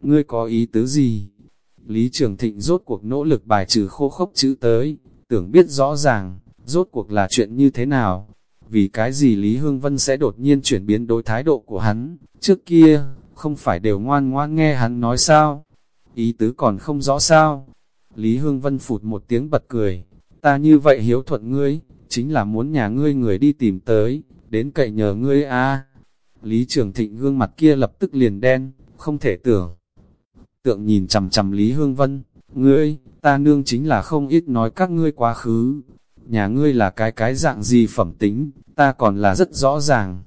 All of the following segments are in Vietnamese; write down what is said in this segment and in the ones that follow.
ngươi có ý tứ gì? Lý Trường Thịnh rốt cuộc nỗ lực bài trừ khô khốc chữ tới, tưởng biết rõ ràng, rốt cuộc là chuyện như thế nào. Vì cái gì Lý Hương Vân sẽ đột nhiên chuyển biến đối thái độ của hắn, trước kia, không phải đều ngoan ngoan nghe hắn nói sao? Ý tứ còn không rõ sao? Lý Hương Vân phụt một tiếng bật cười, ta như vậy hiếu thuận ngươi, chính là muốn nhà ngươi người đi tìm tới, đến cậy nhờ ngươi a. Lý Trường Thịnh gương mặt kia lập tức liền đen, không thể tưởng. Tượng nhìn chầm chầm Lý Hương Vân, ngươi, ta nương chính là không ít nói các ngươi quá khứ. Nhà ngươi là cái cái dạng gì phẩm tính, ta còn là rất rõ ràng.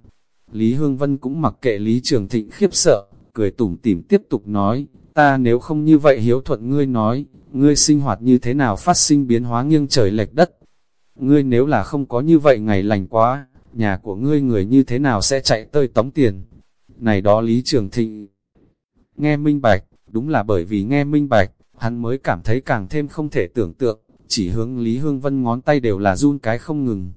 Lý Hương Vân cũng mặc kệ Lý Trường Thịnh khiếp sợ, cười tủm tỉm tiếp tục nói, ta nếu không như vậy hiếu thuận ngươi nói, ngươi sinh hoạt như thế nào phát sinh biến hóa nghiêng trời lệch đất. Ngươi nếu là không có như vậy ngày lành quá, nhà của ngươi người như thế nào sẽ chạy tơi tống tiền. Này đó Lý Trường Thịnh nghe minh bạch, đúng là bởi vì nghe minh bạch, hắn mới cảm thấy càng thêm không thể tưởng tượng, chỉ hướng Lý Hương Vân ngón tay đều là run cái không ngừng.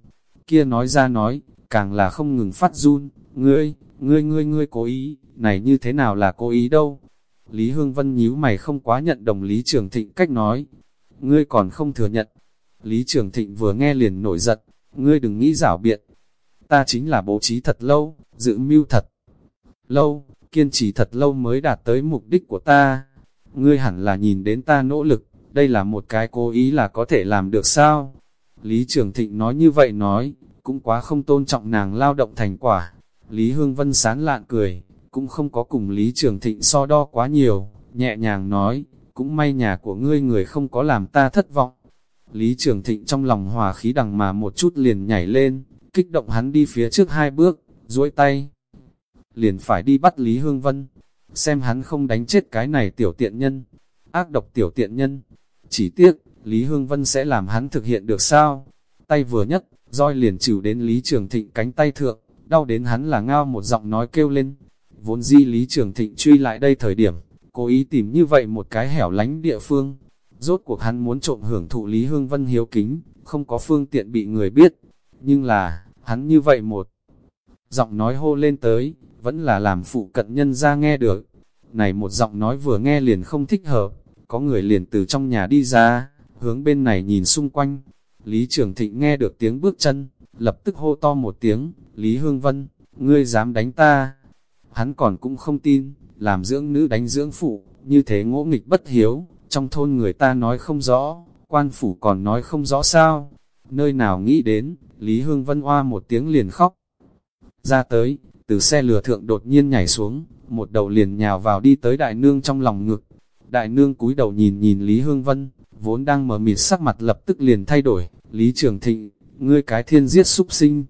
Kia nói ra nói, càng là không ngừng phát run, ngươi, ngươi ngươi ngươi cố ý, này như thế nào là cố ý đâu. Lý Hương Vân nhíu mày không quá nhận đồng Lý Trường Thịnh cách nói, ngươi còn không thừa nhận. Lý Trường Thịnh vừa nghe liền nổi giận, ngươi đừng nghĩ rảo biện, ta chính là bố trí thật lâu, dự mưu thật lâu, kiên trì thật lâu mới đạt tới mục đích của ta. Ngươi hẳn là nhìn đến ta nỗ lực, đây là một cái cố ý là có thể làm được sao? Lý Trường Thịnh nói như vậy nói, cũng quá không tôn trọng nàng lao động thành quả. Lý Hương Vân sán lạn cười, cũng không có cùng Lý Trường Thịnh so đo quá nhiều, nhẹ nhàng nói, cũng may nhà của ngươi người không có làm ta thất vọng. Lý Trường Thịnh trong lòng hòa khí đằng mà một chút liền nhảy lên, kích động hắn đi phía trước hai bước, duỗi tay. Liền phải đi bắt Lý Hương Vân, xem hắn không đánh chết cái này tiểu tiện nhân, ác độc tiểu tiện nhân. Chỉ tiếc, Lý Hương Vân sẽ làm hắn thực hiện được sao? Tay vừa nhất, roi liền chịu đến Lý Trường Thịnh cánh tay thượng, đau đến hắn là ngao một giọng nói kêu lên. Vốn di Lý Trường Thịnh truy lại đây thời điểm, cố ý tìm như vậy một cái hẻo lánh địa phương. Rốt cuộc hắn muốn trộm hưởng thụ Lý Hương Vân hiếu kính, không có phương tiện bị người biết. Nhưng là, hắn như vậy một giọng nói hô lên tới, vẫn là làm phụ cận nhân ra nghe được. Này một giọng nói vừa nghe liền không thích hợp, có người liền từ trong nhà đi ra, hướng bên này nhìn xung quanh. Lý Trường Thịnh nghe được tiếng bước chân, lập tức hô to một tiếng, Lý Hương Vân, ngươi dám đánh ta. Hắn còn cũng không tin, làm dưỡng nữ đánh dưỡng phụ, như thế ngỗ nghịch bất hiếu, trong thôn người ta nói không rõ, quan phủ còn nói không rõ sao. Nơi nào nghĩ đến, Lý Hương Vân Hoa một tiếng liền khóc. Ra tới, từ xe lừa thượng đột nhiên nhảy xuống, một đầu liền nhào vào đi tới đại nương trong lòng ngực. Đại nương cúi đầu nhìn nhìn Lý Hương Vân, vốn đang mở mịt sắc mặt lập tức liền thay đổi. Lý Trường Thịnh, ngươi cái thiên giết súc sinh.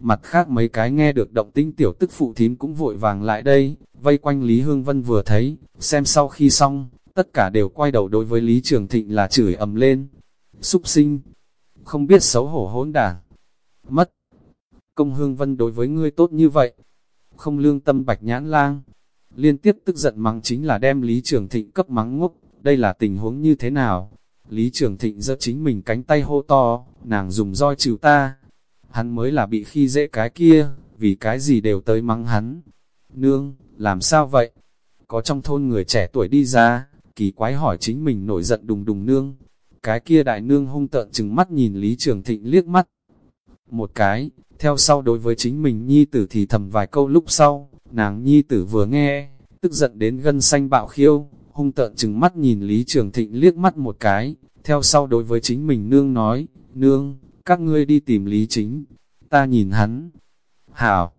Mặt khác mấy cái nghe được động tinh tiểu tức phụ thím cũng vội vàng lại đây, vây quanh Lý Hương Vân vừa thấy, xem sau khi xong, tất cả đều quay đầu đối với Lý Trường Thịnh là chửi ầm lên. Súc sinh, không biết xấu hổ hỗn đảng mất. Công hương vân đối với ngươi tốt như vậy, không lương tâm bạch nhãn lang. Liên tiếp tức giận mắng chính là đem Lý Trường Thịnh cấp mắng ngốc, đây là tình huống như thế nào? Lý Trường Thịnh giơ chính mình cánh tay hô to, nàng dùng roi trừ ta. Hắn mới là bị khi dễ cái kia, vì cái gì đều tới mắng hắn. Nương, làm sao vậy? Có trong thôn người trẻ tuổi đi ra, kỳ quái hỏi chính mình nổi giận đùng đùng nương. Cái kia đại nương hung tợn chừng mắt nhìn Lý Trường Thịnh liếc mắt, một cái, theo sau đối với chính mình nhi tử thì thầm vài câu lúc sau, nàng nhi tử vừa nghe, tức giận đến gân xanh bạo khiêu, hung tợn chừng mắt nhìn Lý Trường Thịnh liếc mắt một cái, theo sau đối với chính mình nương nói, nương, các ngươi đi tìm Lý Chính, ta nhìn hắn. Hảo,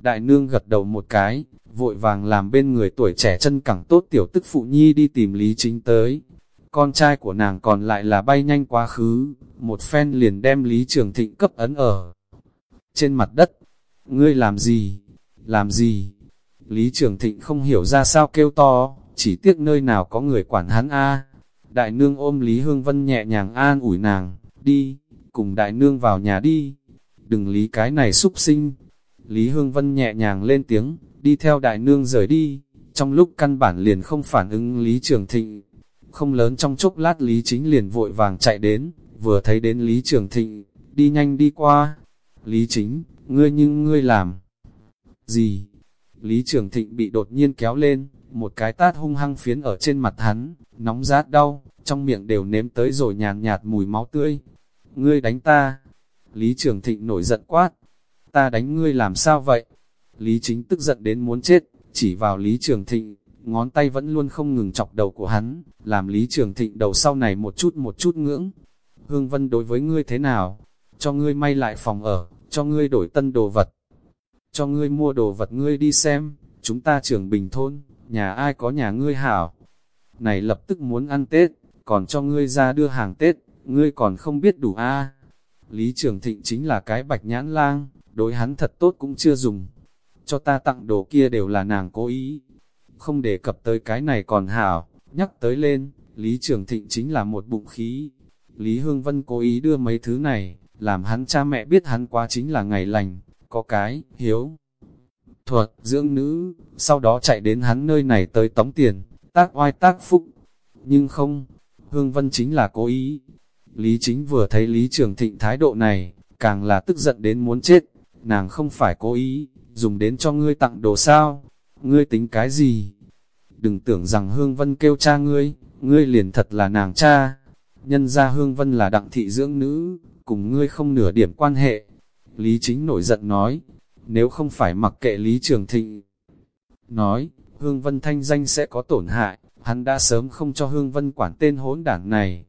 đại nương gật đầu một cái, vội vàng làm bên người tuổi trẻ chân cẳng tốt tiểu tức phụ nhi đi tìm Lý Chính tới. Con trai của nàng còn lại là bay nhanh quá khứ, một phen liền đem Lý Trường Thịnh cấp ấn ở trên mặt đất. Ngươi làm gì? Làm gì? Lý Trường Thịnh không hiểu ra sao kêu to, chỉ tiếc nơi nào có người quản hắn a. Đại nương ôm Lý Hương Vân nhẹ nhàng an ủi nàng, đi, cùng đại nương vào nhà đi, đừng lý cái này xúc sinh. Lý Hương Vân nhẹ nhàng lên tiếng, đi theo đại nương rời đi, trong lúc căn bản liền không phản ứng Lý Trường Thịnh. Không lớn trong chốc lát Lý Chính liền vội vàng chạy đến, vừa thấy đến Lý Trường Thịnh, đi nhanh đi qua. Lý Chính, ngươi nhưng ngươi làm gì? Lý Trường Thịnh bị đột nhiên kéo lên, một cái tát hung hăng phiến ở trên mặt hắn, nóng rát đau, trong miệng đều nếm tới rồi nhàn nhạt, mùi máu tươi. Ngươi đánh ta. Lý Trường Thịnh nổi giận quát. Ta đánh ngươi làm sao vậy? Lý Chính tức giận đến muốn chết, chỉ vào Lý Trường Thịnh, ngón tay vẫn luôn không ngừng chọc đầu của hắn, làm Lý Trường Thịnh đầu sau này một chút một chút ngưỡng. Hương Vân đối với ngươi thế nào? Cho ngươi may lại phòng ở, cho ngươi đổi tân đồ vật. Cho ngươi mua đồ vật ngươi đi xem, chúng ta trưởng bình thôn, nhà ai có nhà ngươi hảo. Này lập tức muốn ăn Tết, còn cho ngươi ra đưa hàng Tết, ngươi còn không biết đủ a Lý Trường Thịnh chính là cái bạch nhãn lang, đối hắn thật tốt cũng chưa dùng. Cho ta tặng đồ kia đều là nàng cố ý. Không đề cập tới cái này còn hảo, nhắc tới lên, Lý Trường Thịnh chính là một bụng khí. Lý Hương Vân cố ý đưa mấy thứ này, làm hắn cha mẹ biết hắn quá chính là ngày lành, có cái, hiếu, thuật, dưỡng nữ, sau đó chạy đến hắn nơi này tới tống tiền, tác oai tác phúc. Nhưng không, Hương Vân chính là cố ý. Lý Chính vừa thấy Lý Trường Thịnh thái độ này, càng là tức giận đến muốn chết, nàng không phải cố ý, dùng đến cho ngươi tặng đồ sao, ngươi tính cái gì? Đừng tưởng rằng Hương Vân kêu cha ngươi, ngươi liền thật là nàng cha. Nhân ra Hương Vân là đặng thị dưỡng nữ, cùng ngươi không nửa điểm quan hệ. Lý Chính nổi giận nói, nếu không phải mặc kệ Lý Trường Thịnh. Nói, Hương Vân thanh danh sẽ có tổn hại, hắn đã sớm không cho Hương Vân quản tên hỗn đảng này.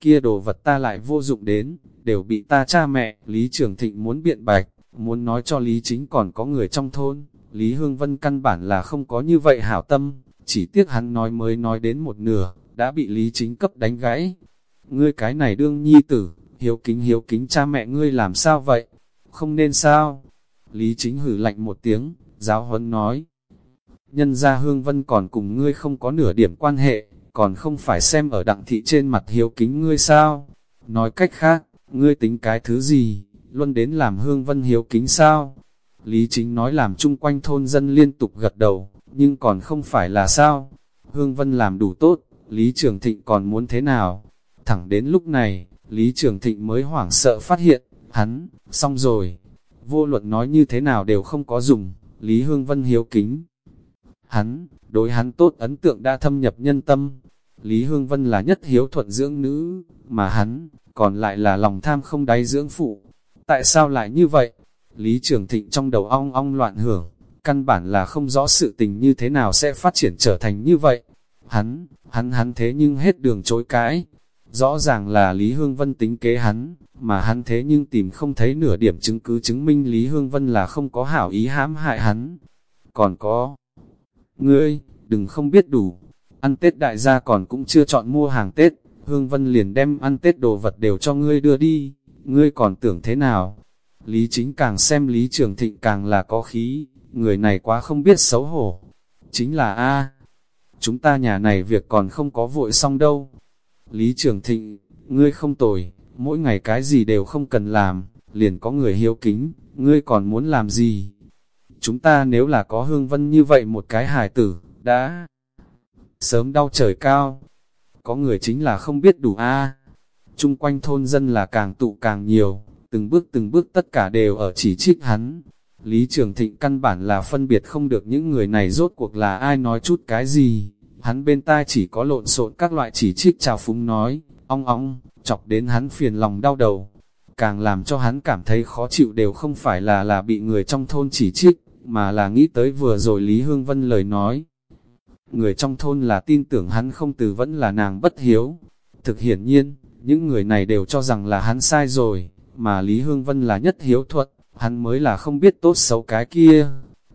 Kia đồ vật ta lại vô dụng đến, đều bị ta cha mẹ, Lý Trường Thịnh muốn biện bạch, muốn nói cho Lý Chính còn có người trong thôn, Lý Hương Vân căn bản là không có như vậy hảo tâm, chỉ tiếc hắn nói mới nói đến một nửa, đã bị Lý Chính cấp đánh gãy. Ngươi cái này đương nhi tử, hiếu kính hiếu kính cha mẹ ngươi làm sao vậy? Không nên sao? Lý Chính hử lạnh một tiếng, giáo huấn nói. Nhân gia Hương Vân còn cùng ngươi không có nửa điểm quan hệ, còn không phải xem ở đặng thị trên mặt hiếu kính ngươi sao? Nói cách khác, ngươi tính cái thứ gì, luôn đến làm Hương Vân hiếu kính sao? Lý Chính nói làm chung quanh thôn dân liên tục gật đầu, nhưng còn không phải là sao? Hương Vân làm đủ tốt, Lý Trường Thịnh còn muốn thế nào? Thẳng đến lúc này, Lý Trường Thịnh mới hoảng sợ phát hiện, hắn, xong rồi. Vô luận nói như thế nào đều không có dùng, Lý Hương Vân hiếu kính. Hắn, đối hắn tốt ấn tượng đã thâm nhập nhân tâm. Lý Hương Vân là nhất hiếu thuận dưỡng nữ, mà hắn, còn lại là lòng tham không đáy dưỡng phụ. Tại sao lại như vậy? Lý Trường Thịnh trong đầu ong ong loạn hưởng, căn bản là không rõ sự tình như thế nào sẽ phát triển trở thành như vậy. Hắn, hắn hắn thế nhưng hết đường chối cãi. Rõ ràng là Lý Hương Vân tính kế hắn, mà hắn thế nhưng tìm không thấy nửa điểm chứng cứ chứng minh Lý Hương Vân là không có hảo ý hãm hại hắn. Còn có, ngươi, đừng không biết đủ, ăn Tết đại gia còn cũng chưa chọn mua hàng Tết, Hương Vân liền đem ăn Tết đồ vật đều cho ngươi đưa đi, ngươi còn tưởng thế nào? Lý chính càng xem Lý Trường Thịnh càng là có khí, người này quá không biết xấu hổ. Chính là A, chúng ta nhà này việc còn không có vội xong đâu. Lý Trường Thịnh, ngươi không tồi, mỗi ngày cái gì đều không cần làm, liền có người hiếu kính, ngươi còn muốn làm gì? Chúng ta nếu là có hương vân như vậy một cái hài tử, đã sớm đau trời cao. Có người chính là không biết đủ a chung quanh thôn dân là càng tụ càng nhiều, từng bước từng bước tất cả đều ở chỉ trích hắn. Lý Trường Thịnh căn bản là phân biệt không được những người này rốt cuộc là ai nói chút cái gì. Hắn bên tai chỉ có lộn xộn các loại chỉ trích chào phúng nói, ong ong, chọc đến hắn phiền lòng đau đầu. Càng làm cho hắn cảm thấy khó chịu đều không phải là là bị người trong thôn chỉ trích, mà là nghĩ tới vừa rồi Lý Hương Vân lời nói. Người trong thôn là tin tưởng hắn không từ vẫn là nàng bất hiếu. Thực hiển nhiên, những người này đều cho rằng là hắn sai rồi, mà Lý Hương Vân là nhất hiếu thuật, hắn mới là không biết tốt xấu cái kia.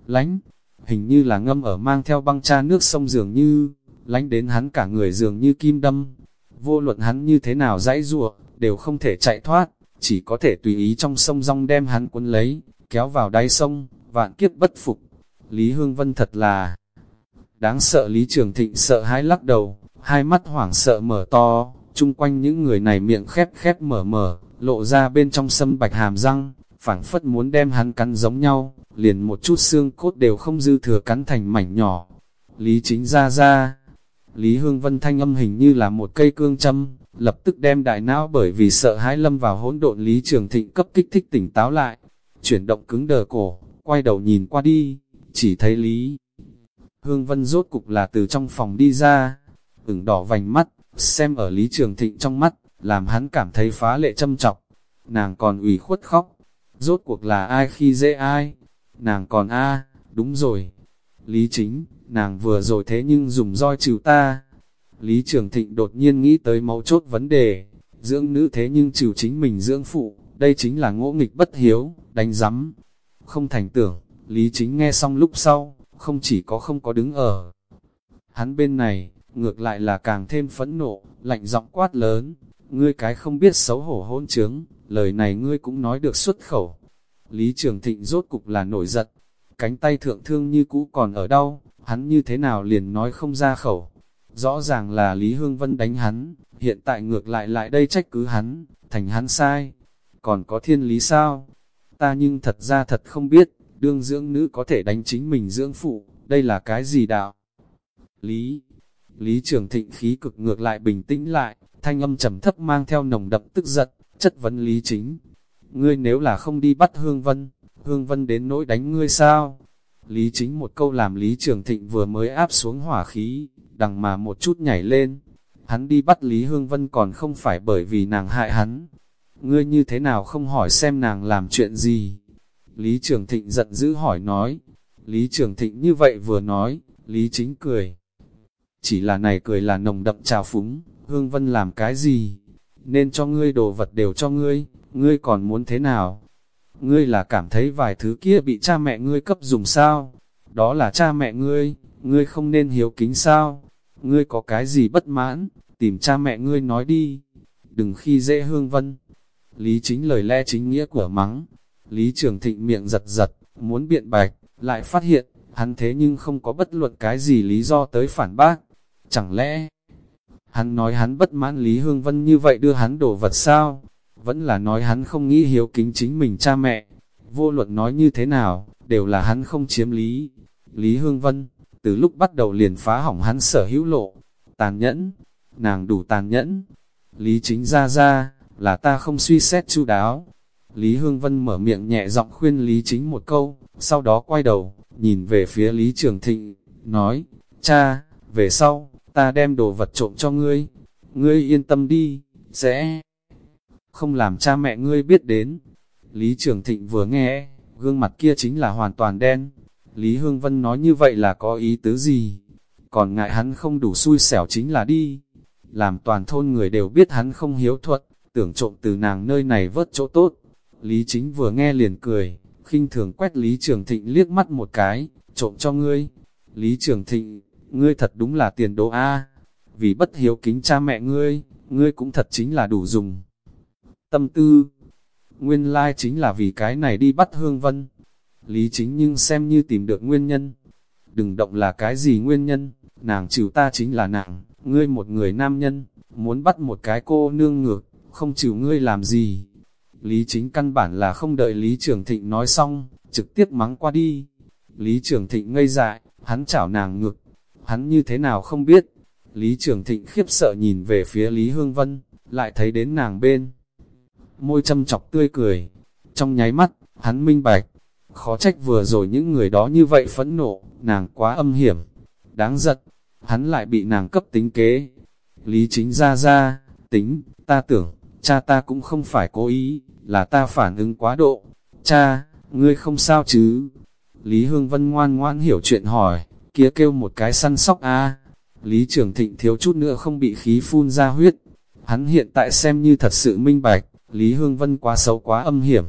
Lánh, hình như là ngâm ở mang theo băng cha nước sông dường như, lánh đến hắn cả người dường như kim đâm. Vô luận hắn như thế nào dãy rủa đều không thể chạy thoát, chỉ có thể tùy ý trong sông rong đem hắn cuốn lấy, kéo vào đáy sông, vạn kiếp bất phục. Lý Hương Vân thật là đáng sợ Lý Trường Thịnh sợ hãi lắc đầu, hai mắt hoảng sợ mở to, chung quanh những người này miệng khép khép mở mở, lộ ra bên trong sâm bạch hàm răng, phảng phất muốn đem hắn cắn giống nhau, liền một chút xương cốt đều không dư thừa cắn thành mảnh nhỏ. Lý chính ra ra, Lý Hương Vân thanh âm hình như là một cây cương châm, lập tức đem đại não bởi vì sợ hãi lâm vào hỗn độn Lý Trường Thịnh cấp kích thích tỉnh táo lại, chuyển động cứng đờ cổ, quay đầu nhìn qua đi, chỉ thấy Lý Hương Vân rốt cục là từ trong phòng đi ra, ửng đỏ vành mắt, xem ở Lý Trường Thịnh trong mắt, làm hắn cảm thấy phá lệ châm trọng. Nàng còn ủy khuất khóc, rốt cuộc là ai khi dễ ai? Nàng còn a đúng rồi. Lý Chính, nàng vừa rồi thế nhưng dùng roi trừ ta. Lý Trường Thịnh đột nhiên nghĩ tới máu chốt vấn đề, dưỡng nữ thế nhưng trừ chính mình dưỡng phụ, đây chính là ngỗ nghịch bất hiếu, đánh rắm. Không thành tưởng, Lý Chính nghe xong lúc sau, không chỉ có không có đứng ở. Hắn bên này, ngược lại là càng thêm phẫn nộ, lạnh giọng quát lớn, ngươi cái không biết xấu hổ hôn trướng, lời này ngươi cũng nói được xuất khẩu. Lý Trường Thịnh rốt cục là nổi giận, cánh tay thượng thương như cũ còn ở đâu, hắn như thế nào liền nói không ra khẩu. Rõ ràng là Lý Hương Vân đánh hắn, hiện tại ngược lại lại đây trách cứ hắn, thành hắn sai. Còn có thiên lý sao? Ta nhưng thật ra thật không biết, đương dưỡng nữ có thể đánh chính mình dưỡng phụ, đây là cái gì đạo? Lý, Lý Trường Thịnh khí cực ngược lại bình tĩnh lại, thanh âm trầm thấp mang theo nồng đậm tức giận, chất vấn Lý Chính. Ngươi nếu là không đi bắt Hương Vân, Hương Vân đến nỗi đánh ngươi sao? Lý Chính một câu làm Lý Trường Thịnh vừa mới áp xuống hỏa khí, đằng mà một chút nhảy lên. Hắn đi bắt Lý Hương Vân còn không phải bởi vì nàng hại hắn. Ngươi như thế nào không hỏi xem nàng làm chuyện gì? Lý Trường Thịnh giận dữ hỏi nói. Lý Trường Thịnh như vậy vừa nói, Lý Chính cười. Chỉ là này cười là nồng đậm trào phúng, Hương Vân làm cái gì? Nên cho ngươi đồ vật đều cho ngươi, ngươi còn muốn thế nào? Ngươi là cảm thấy vài thứ kia bị cha mẹ ngươi cấp dùng sao? Đó là cha mẹ ngươi, ngươi không nên hiếu kính sao? Ngươi có cái gì bất mãn, tìm cha mẹ ngươi nói đi. Đừng khi dễ Hương Vân. Lý chính lời lẽ chính nghĩa của mắng. Lý Trường Thịnh miệng giật giật, muốn biện bạch, lại phát hiện, hắn thế nhưng không có bất luận cái gì lý do tới phản bác. Chẳng lẽ, hắn nói hắn bất mãn Lý Hương Vân như vậy đưa hắn đổ vật sao? Vẫn là nói hắn không nghĩ hiếu kính chính mình cha mẹ. Vô luận nói như thế nào, đều là hắn không chiếm lý. Lý Hương Vân, từ lúc bắt đầu liền phá hỏng hắn sở hữu lộ. Tàn nhẫn, nàng đủ tàn nhẫn. Lý chính ra ra, là ta không suy xét chu đáo. Lý Hương Vân mở miệng nhẹ giọng khuyên Lý chính một câu, sau đó quay đầu, nhìn về phía Lý Trường Thịnh, nói, cha, về sau, ta đem đồ vật trộm cho ngươi, ngươi yên tâm đi, sẽ không làm cha mẹ ngươi biết đến. Lý Trường Thịnh vừa nghe, gương mặt kia chính là hoàn toàn đen. Lý Hương Vân nói như vậy là có ý tứ gì? Còn ngại hắn không đủ xui xẻo chính là đi. Làm toàn thôn người đều biết hắn không hiếu thuật, tưởng trộm từ nàng nơi này vớt chỗ tốt. Lý Chính vừa nghe liền cười, khinh thường quét Lý Trường Thịnh liếc mắt một cái, trộm cho ngươi. Lý Trường Thịnh, ngươi thật đúng là tiền đồ A. Vì bất hiếu kính cha mẹ ngươi, ngươi cũng thật chính là đủ dùng. Tâm tư, nguyên lai chính là vì cái này đi bắt Hương Vân. Lý chính nhưng xem như tìm được nguyên nhân. Đừng động là cái gì nguyên nhân, nàng chịu ta chính là nàng, ngươi một người nam nhân, muốn bắt một cái cô nương ngược, không chịu ngươi làm gì. Lý chính căn bản là không đợi Lý Trường Thịnh nói xong, trực tiếp mắng qua đi. Lý Trường Thịnh ngây dại, hắn chảo nàng ngược, hắn như thế nào không biết. Lý Trường Thịnh khiếp sợ nhìn về phía Lý Hương Vân, lại thấy đến nàng bên. Môi châm chọc tươi cười, trong nháy mắt, hắn minh bạch, khó trách vừa rồi những người đó như vậy phẫn nộ, nàng quá âm hiểm, đáng giận, hắn lại bị nàng cấp tính kế. Lý chính ra ra, tính, ta tưởng, cha ta cũng không phải cố ý, là ta phản ứng quá độ. Cha, ngươi không sao chứ? Lý Hương Vân ngoan ngoan hiểu chuyện hỏi, kia kêu một cái săn sóc a Lý Trường Thịnh thiếu chút nữa không bị khí phun ra huyết. Hắn hiện tại xem như thật sự minh bạch, Lý Hương Vân quá xấu quá âm hiểm.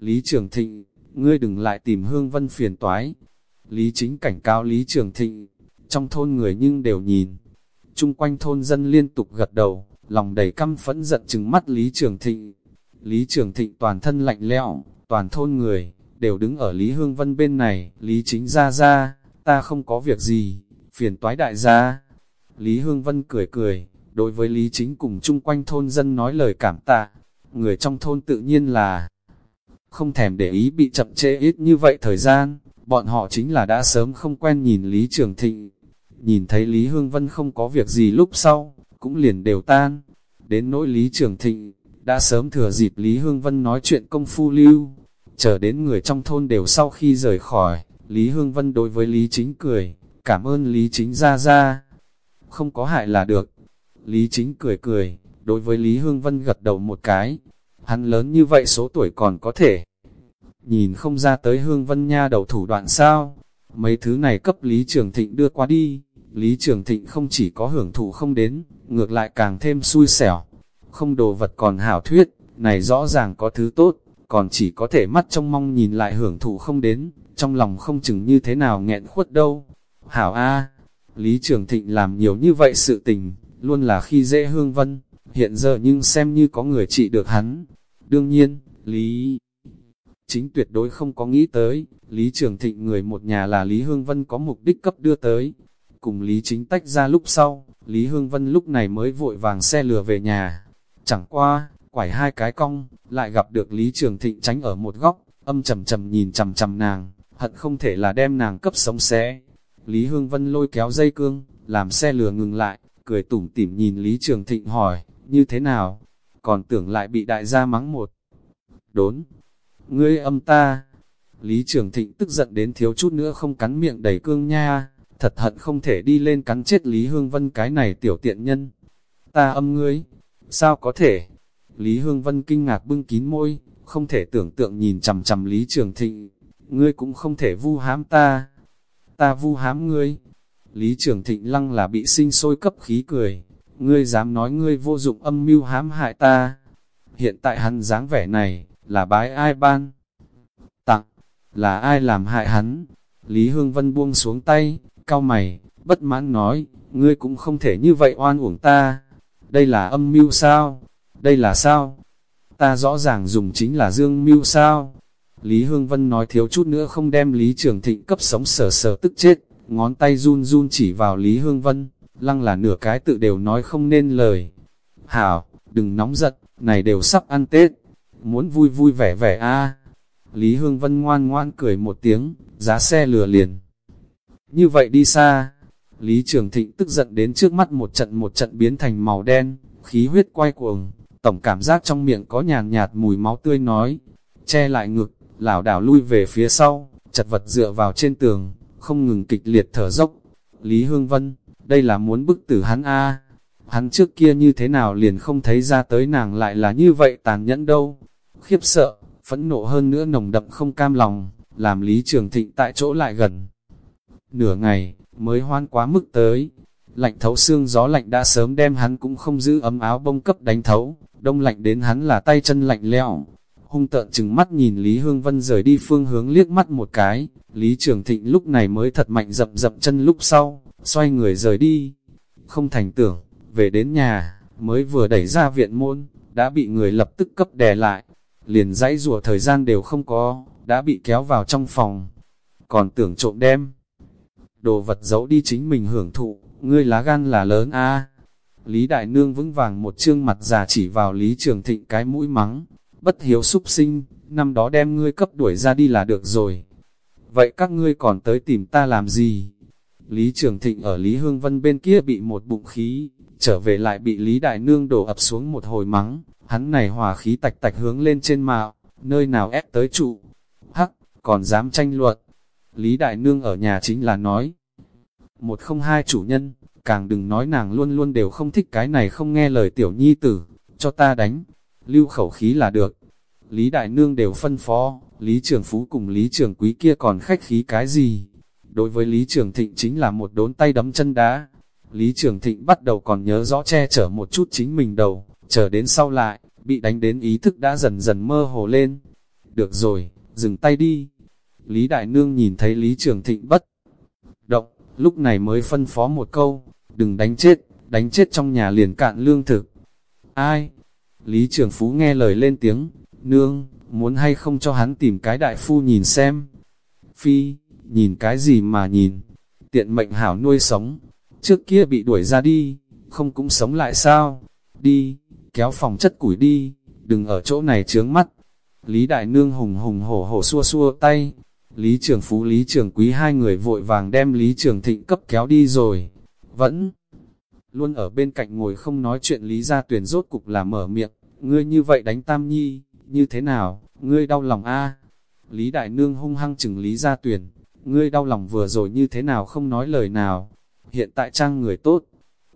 Lý Trường Thịnh, ngươi đừng lại tìm Hương Vân phiền toái. Lý Chính cảnh cáo Lý Trường Thịnh, trong thôn người nhưng đều nhìn. Trung quanh thôn dân liên tục gật đầu, lòng đầy căm phẫn giận chừng mắt Lý Trường Thịnh. Lý Trường Thịnh toàn thân lạnh lẽo, toàn thôn người, đều đứng ở Lý Hương Vân bên này, Lý Chính ra ra, ta không có việc gì, phiền toái đại gia. Lý Hương Vân cười cười, đối với Lý Chính cùng chung quanh thôn dân nói lời cảm tạ, người trong thôn tự nhiên là không thèm để ý bị chậm trễ ít như vậy thời gian, bọn họ chính là đã sớm không quen nhìn Lý Trường Thịnh. Nhìn thấy Lý Hương Vân không có việc gì lúc sau, cũng liền đều tan. Đến nỗi Lý Trường Thịnh, đã sớm thừa dịp Lý Hương Vân nói chuyện công phu lưu, chờ đến người trong thôn đều sau khi rời khỏi, Lý Hương Vân đối với Lý Chính cười, cảm ơn Lý Chính ra ra. Không có hại là được. Lý Chính cười cười, đối với Lý Hương Vân gật đầu một cái. Hắn lớn như vậy số tuổi còn có thể. Nhìn không ra tới Hương Vân Nha đầu thủ đoạn sao. Mấy thứ này cấp Lý Trường Thịnh đưa qua đi. Lý Trường Thịnh không chỉ có hưởng thụ không đến, ngược lại càng thêm xui xẻo. Không đồ vật còn hảo thuyết, này rõ ràng có thứ tốt, còn chỉ có thể mắt trong mong nhìn lại hưởng thụ không đến, trong lòng không chừng như thế nào nghẹn khuất đâu. Hảo A, Lý Trường Thịnh làm nhiều như vậy sự tình, luôn là khi dễ hương vân, hiện giờ nhưng xem như có người trị được hắn. Đương nhiên, Lý chính tuyệt đối không có nghĩ tới, Lý Trường Thịnh người một nhà là Lý Hương Vân có mục đích cấp đưa tới. Cùng Lý chính tách ra lúc sau, Lý Hương Vân lúc này mới vội vàng xe lừa về nhà. Chẳng qua, quải hai cái cong, lại gặp được Lý Trường Thịnh tránh ở một góc, âm trầm trầm nhìn trầm trầm nàng, hận không thể là đem nàng cấp sống xé. Lý Hương Vân lôi kéo dây cương, làm xe lừa ngừng lại, cười tủm tỉm nhìn Lý Trường Thịnh hỏi, như thế nào? Còn tưởng lại bị đại gia mắng một. Đốn, ngươi âm ta. Lý Trường Thịnh tức giận đến thiếu chút nữa không cắn miệng đầy cương nha, thật hận không thể đi lên cắn chết Lý Hương Vân cái này tiểu tiện nhân. Ta âm ngươi, sao có thể? Lý Hương Vân kinh ngạc bưng kín môi, không thể tưởng tượng nhìn chầm chầm Lý Trường Thịnh, ngươi cũng không thể vu hám ta. Ta vu hám ngươi. Lý Trường Thịnh lăng là bị sinh sôi cấp khí cười, ngươi dám nói ngươi vô dụng âm mưu hãm hại ta. Hiện tại hắn dáng vẻ này, là bái ai ban? Tặng, là ai làm hại hắn? Lý Hương Vân buông xuống tay, cao mày, bất mãn nói, ngươi cũng không thể như vậy oan uổng ta. Đây là âm mưu sao? Đây là sao? Ta rõ ràng dùng chính là dương mưu sao? Lý Hương Vân nói thiếu chút nữa không đem Lý Trường Thịnh cấp sống sờ sờ tức chết, ngón tay run run chỉ vào Lý Hương Vân, lăng là nửa cái tự đều nói không nên lời. Hảo, đừng nóng giận, này đều sắp ăn Tết, muốn vui vui vẻ vẻ a Lý Hương Vân ngoan ngoan cười một tiếng, giá xe lừa liền. Như vậy đi xa, Lý Trường Thịnh tức giận đến trước mắt một trận một trận biến thành màu đen, khí huyết quay cuồng, tổng cảm giác trong miệng có nhàn nhạt mùi máu tươi nói, che lại ngực, lảo đảo lui về phía sau, chật vật dựa vào trên tường, không ngừng kịch liệt thở dốc. Lý Hương Vân, đây là muốn bức tử hắn a Hắn trước kia như thế nào liền không thấy ra tới nàng lại là như vậy tàn nhẫn đâu. Khiếp sợ, phẫn nộ hơn nữa nồng đậm không cam lòng, làm Lý Trường Thịnh tại chỗ lại gần. Nửa ngày, mới hoan quá mức tới. Lạnh thấu xương gió lạnh đã sớm đem hắn cũng không giữ ấm áo bông cấp đánh thấu, đông lạnh đến hắn là tay chân lạnh lẽo. Hung tợn chừng mắt nhìn Lý Hương Vân rời đi phương hướng liếc mắt một cái, Lý Trường Thịnh lúc này mới thật mạnh dậm dậm chân lúc sau, xoay người rời đi. Không thành tưởng, về đến nhà, mới vừa đẩy ra viện môn, đã bị người lập tức cấp đè lại. Liền dãy rùa thời gian đều không có, đã bị kéo vào trong phòng. Còn tưởng trộm đem. Đồ vật giấu đi chính mình hưởng thụ, ngươi lá gan là lớn a Lý Đại Nương vững vàng một trương mặt già chỉ vào Lý Trường Thịnh cái mũi mắng, bất hiếu súc sinh, năm đó đem ngươi cấp đuổi ra đi là được rồi. Vậy các ngươi còn tới tìm ta làm gì? Lý Trường Thịnh ở Lý Hương Vân bên kia bị một bụng khí, trở về lại bị Lý Đại Nương đổ ập xuống một hồi mắng, hắn này hòa khí tạch tạch hướng lên trên mạo, nơi nào ép tới trụ. Hắc, còn dám tranh luận. Lý Đại Nương ở nhà chính là nói, một không hai chủ nhân, càng đừng nói nàng luôn luôn đều không thích cái này không nghe lời tiểu nhi tử, cho ta đánh, lưu khẩu khí là được. Lý Đại Nương đều phân phó, Lý Trường Phú cùng Lý Trường Quý kia còn khách khí cái gì? Đối với Lý Trường Thịnh chính là một đốn tay đấm chân đá. Lý Trường Thịnh bắt đầu còn nhớ rõ che chở một chút chính mình đầu, chờ đến sau lại, bị đánh đến ý thức đã dần dần mơ hồ lên. Được rồi, dừng tay đi. Lý Đại Nương nhìn thấy Lý Trường Thịnh bất động, lúc này mới phân phó một câu, đừng đánh chết, đánh chết trong nhà liền cạn lương thực. Ai? Lý Trường Phú nghe lời lên tiếng, nương, muốn hay không cho hắn tìm cái đại phu nhìn xem. Phi, nhìn cái gì mà nhìn, tiện mệnh hảo nuôi sống, trước kia bị đuổi ra đi, không cũng sống lại sao, đi, kéo phòng chất củi đi, đừng ở chỗ này chướng mắt. Lý Đại Nương hùng hùng hổ hổ xua xua tay, Lý Trường Phú Lý Trường Quý hai người vội vàng đem Lý Trường Thịnh cấp kéo đi rồi, vẫn luôn ở bên cạnh ngồi không nói chuyện Lý Gia Tuyền rốt cục là mở miệng, ngươi như vậy đánh Tam Nhi, như thế nào, ngươi đau lòng a? Lý Đại Nương hung hăng chừng Lý Gia Tuyền, ngươi đau lòng vừa rồi như thế nào không nói lời nào, hiện tại trang người tốt,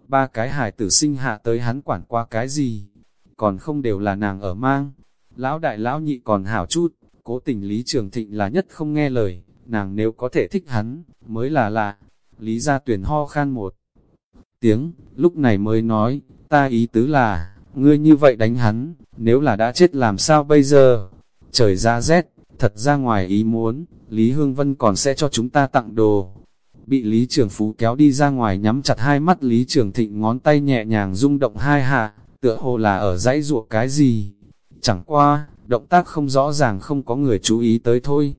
ba cái hài tử sinh hạ tới hắn quản qua cái gì, còn không đều là nàng ở mang, lão đại lão nhị còn hảo chút, cố tình Lý Trường Thịnh là nhất không nghe lời, nàng nếu có thể thích hắn, mới là lạ, Lý gia tuyển ho khan một tiếng, lúc này mới nói, ta ý tứ là, ngươi như vậy đánh hắn, nếu là đã chết làm sao bây giờ, trời ra rét, thật ra ngoài ý muốn, Lý Hương Vân còn sẽ cho chúng ta tặng đồ, bị Lý Trường Phú kéo đi ra ngoài nhắm chặt hai mắt Lý Trường Thịnh ngón tay nhẹ nhàng rung động hai hạ, tựa hồ là ở dãy ruộng cái gì. Chẳng qua, động tác không rõ ràng không có người chú ý tới thôi.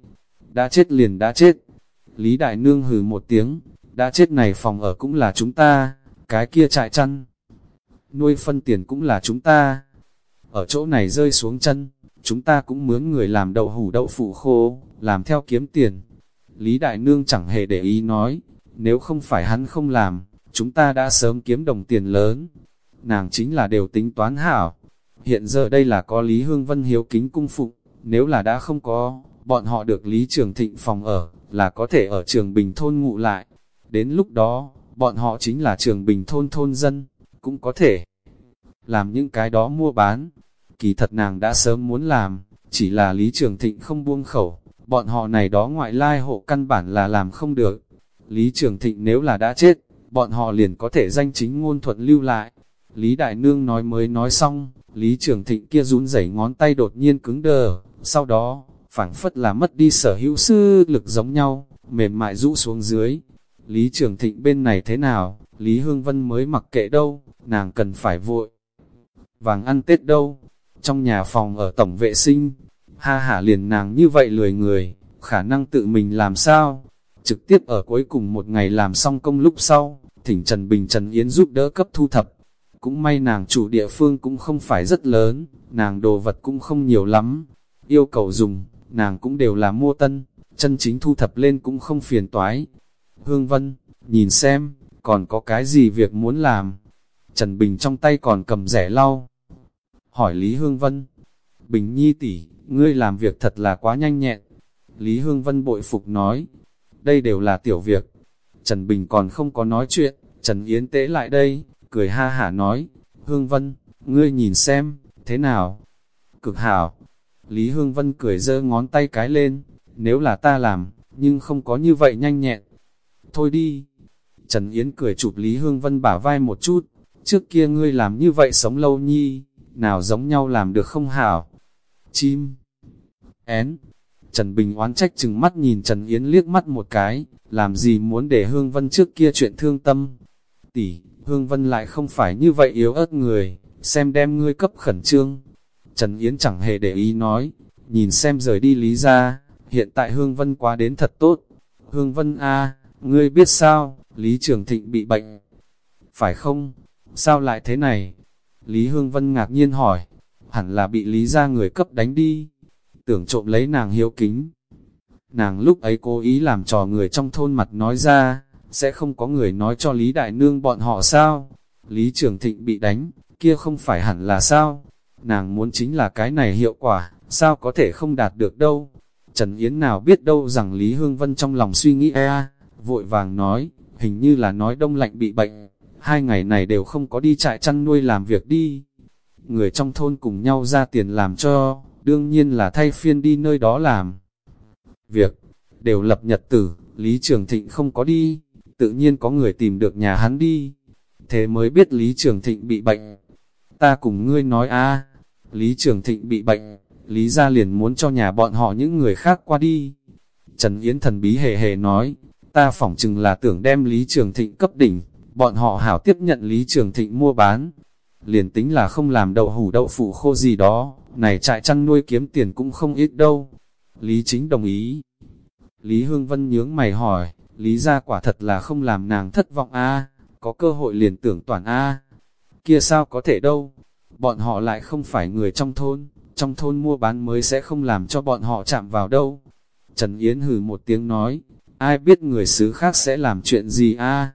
Đã chết liền đã chết. Lý Đại Nương hừ một tiếng, đã chết này phòng ở cũng là chúng ta, cái kia trại chăn. Nuôi phân tiền cũng là chúng ta. Ở chỗ này rơi xuống chân, chúng ta cũng mướn người làm đậu hủ đậu phụ khô, làm theo kiếm tiền. Lý Đại Nương chẳng hề để ý nói, nếu không phải hắn không làm, chúng ta đã sớm kiếm đồng tiền lớn. Nàng chính là đều tính toán hảo. Hiện giờ đây là có Lý Hương Vân hiếu kính cung phụ, nếu là đã không có, bọn họ được Lý Trường Thịnh phòng ở, là có thể ở trường Bình Thôn ngụ lại. Đến lúc đó, bọn họ chính là trường Bình Thôn thôn dân, cũng có thể làm những cái đó mua bán. Kỳ thật nàng đã sớm muốn làm, chỉ là Lý Trường Thịnh không buông khẩu, bọn họ này đó ngoại lai hộ căn bản là làm không được. Lý Trường Thịnh nếu là đã chết, bọn họ liền có thể danh chính ngôn thuận lưu lại. Lý Đại Nương nói mới nói xong, Lý Trường Thịnh kia run rẩy ngón tay đột nhiên cứng đờ, sau đó, phảng phất là mất đi sở hữu sư lực giống nhau, mềm mại rũ xuống dưới. Lý Trường Thịnh bên này thế nào, Lý Hương Vân mới mặc kệ đâu, nàng cần phải vội. Vàng ăn Tết đâu, trong nhà phòng ở tổng vệ sinh, ha hả liền nàng như vậy lười người, khả năng tự mình làm sao? Trực tiếp ở cuối cùng một ngày làm xong công lúc sau, thỉnh Trần Bình Trần Yến giúp đỡ cấp thu thập. Cũng may nàng chủ địa phương cũng không phải rất lớn, nàng đồ vật cũng không nhiều lắm. Yêu cầu dùng, nàng cũng đều là mua tân, chân chính thu thập lên cũng không phiền toái. Hương Vân, nhìn xem, còn có cái gì việc muốn làm? Trần Bình trong tay còn cầm rẻ lau. Hỏi Lý Hương Vân, Bình Nhi tỷ ngươi làm việc thật là quá nhanh nhẹn. Lý Hương Vân bội phục nói, đây đều là tiểu việc. Trần Bình còn không có nói chuyện, Trần Yến tế lại đây, cười ha hả nói, Hương Vân, ngươi nhìn xem, thế nào? Cực hảo. Lý Hương Vân cười giơ ngón tay cái lên, nếu là ta làm, nhưng không có như vậy nhanh nhẹn. Thôi đi. Trần Yến cười chụp Lý Hương Vân bả vai một chút, trước kia ngươi làm như vậy sống lâu nhi, nào giống nhau làm được không hảo chim. Én, Trần Bình oán trách chừng mắt nhìn Trần Yến liếc mắt một cái, làm gì muốn để Hương Vân trước kia chuyện thương tâm. Tỷ, Hương Vân lại không phải như vậy yếu ớt người, xem đem ngươi cấp khẩn trương. Trần Yến chẳng hề để ý nói, nhìn xem rời đi lý ra, hiện tại Hương Vân quá đến thật tốt. Hương Vân A, ngươi biết sao, Lý Trường Thịnh bị bệnh. Phải không? Sao lại thế này? Lý Hương Vân ngạc nhiên hỏi, hẳn là bị lý ra người cấp đánh đi, tưởng trộm lấy nàng hiếu kính. Nàng lúc ấy cố ý làm trò người trong thôn mặt nói ra, sẽ không có người nói cho Lý Đại Nương bọn họ sao. Lý Trường Thịnh bị đánh, kia không phải hẳn là sao. Nàng muốn chính là cái này hiệu quả, sao có thể không đạt được đâu. Trần Yến nào biết đâu rằng Lý Hương Vân trong lòng suy nghĩ e, vội vàng nói, hình như là nói đông lạnh bị bệnh, hai ngày này đều không có đi trại chăn nuôi làm việc đi người trong thôn cùng nhau ra tiền làm cho, đương nhiên là thay phiên đi nơi đó làm. Việc, đều lập nhật tử, Lý Trường Thịnh không có đi, tự nhiên có người tìm được nhà hắn đi. Thế mới biết Lý Trường Thịnh bị bệnh. Ta cùng ngươi nói a Lý Trường Thịnh bị bệnh, Lý gia liền muốn cho nhà bọn họ những người khác qua đi. Trần Yến thần bí hề hề nói, ta phỏng chừng là tưởng đem Lý Trường Thịnh cấp đỉnh, bọn họ hảo tiếp nhận Lý Trường Thịnh mua bán, liền tính là không làm đậu hủ đậu phụ khô gì đó, này trại chăn nuôi kiếm tiền cũng không ít đâu. Lý chính đồng ý. Lý Hương Vân nhướng mày hỏi, Lý ra quả thật là không làm nàng thất vọng a có cơ hội liền tưởng toàn a Kia sao có thể đâu, bọn họ lại không phải người trong thôn, trong thôn mua bán mới sẽ không làm cho bọn họ chạm vào đâu. Trần Yến hừ một tiếng nói, ai biết người xứ khác sẽ làm chuyện gì a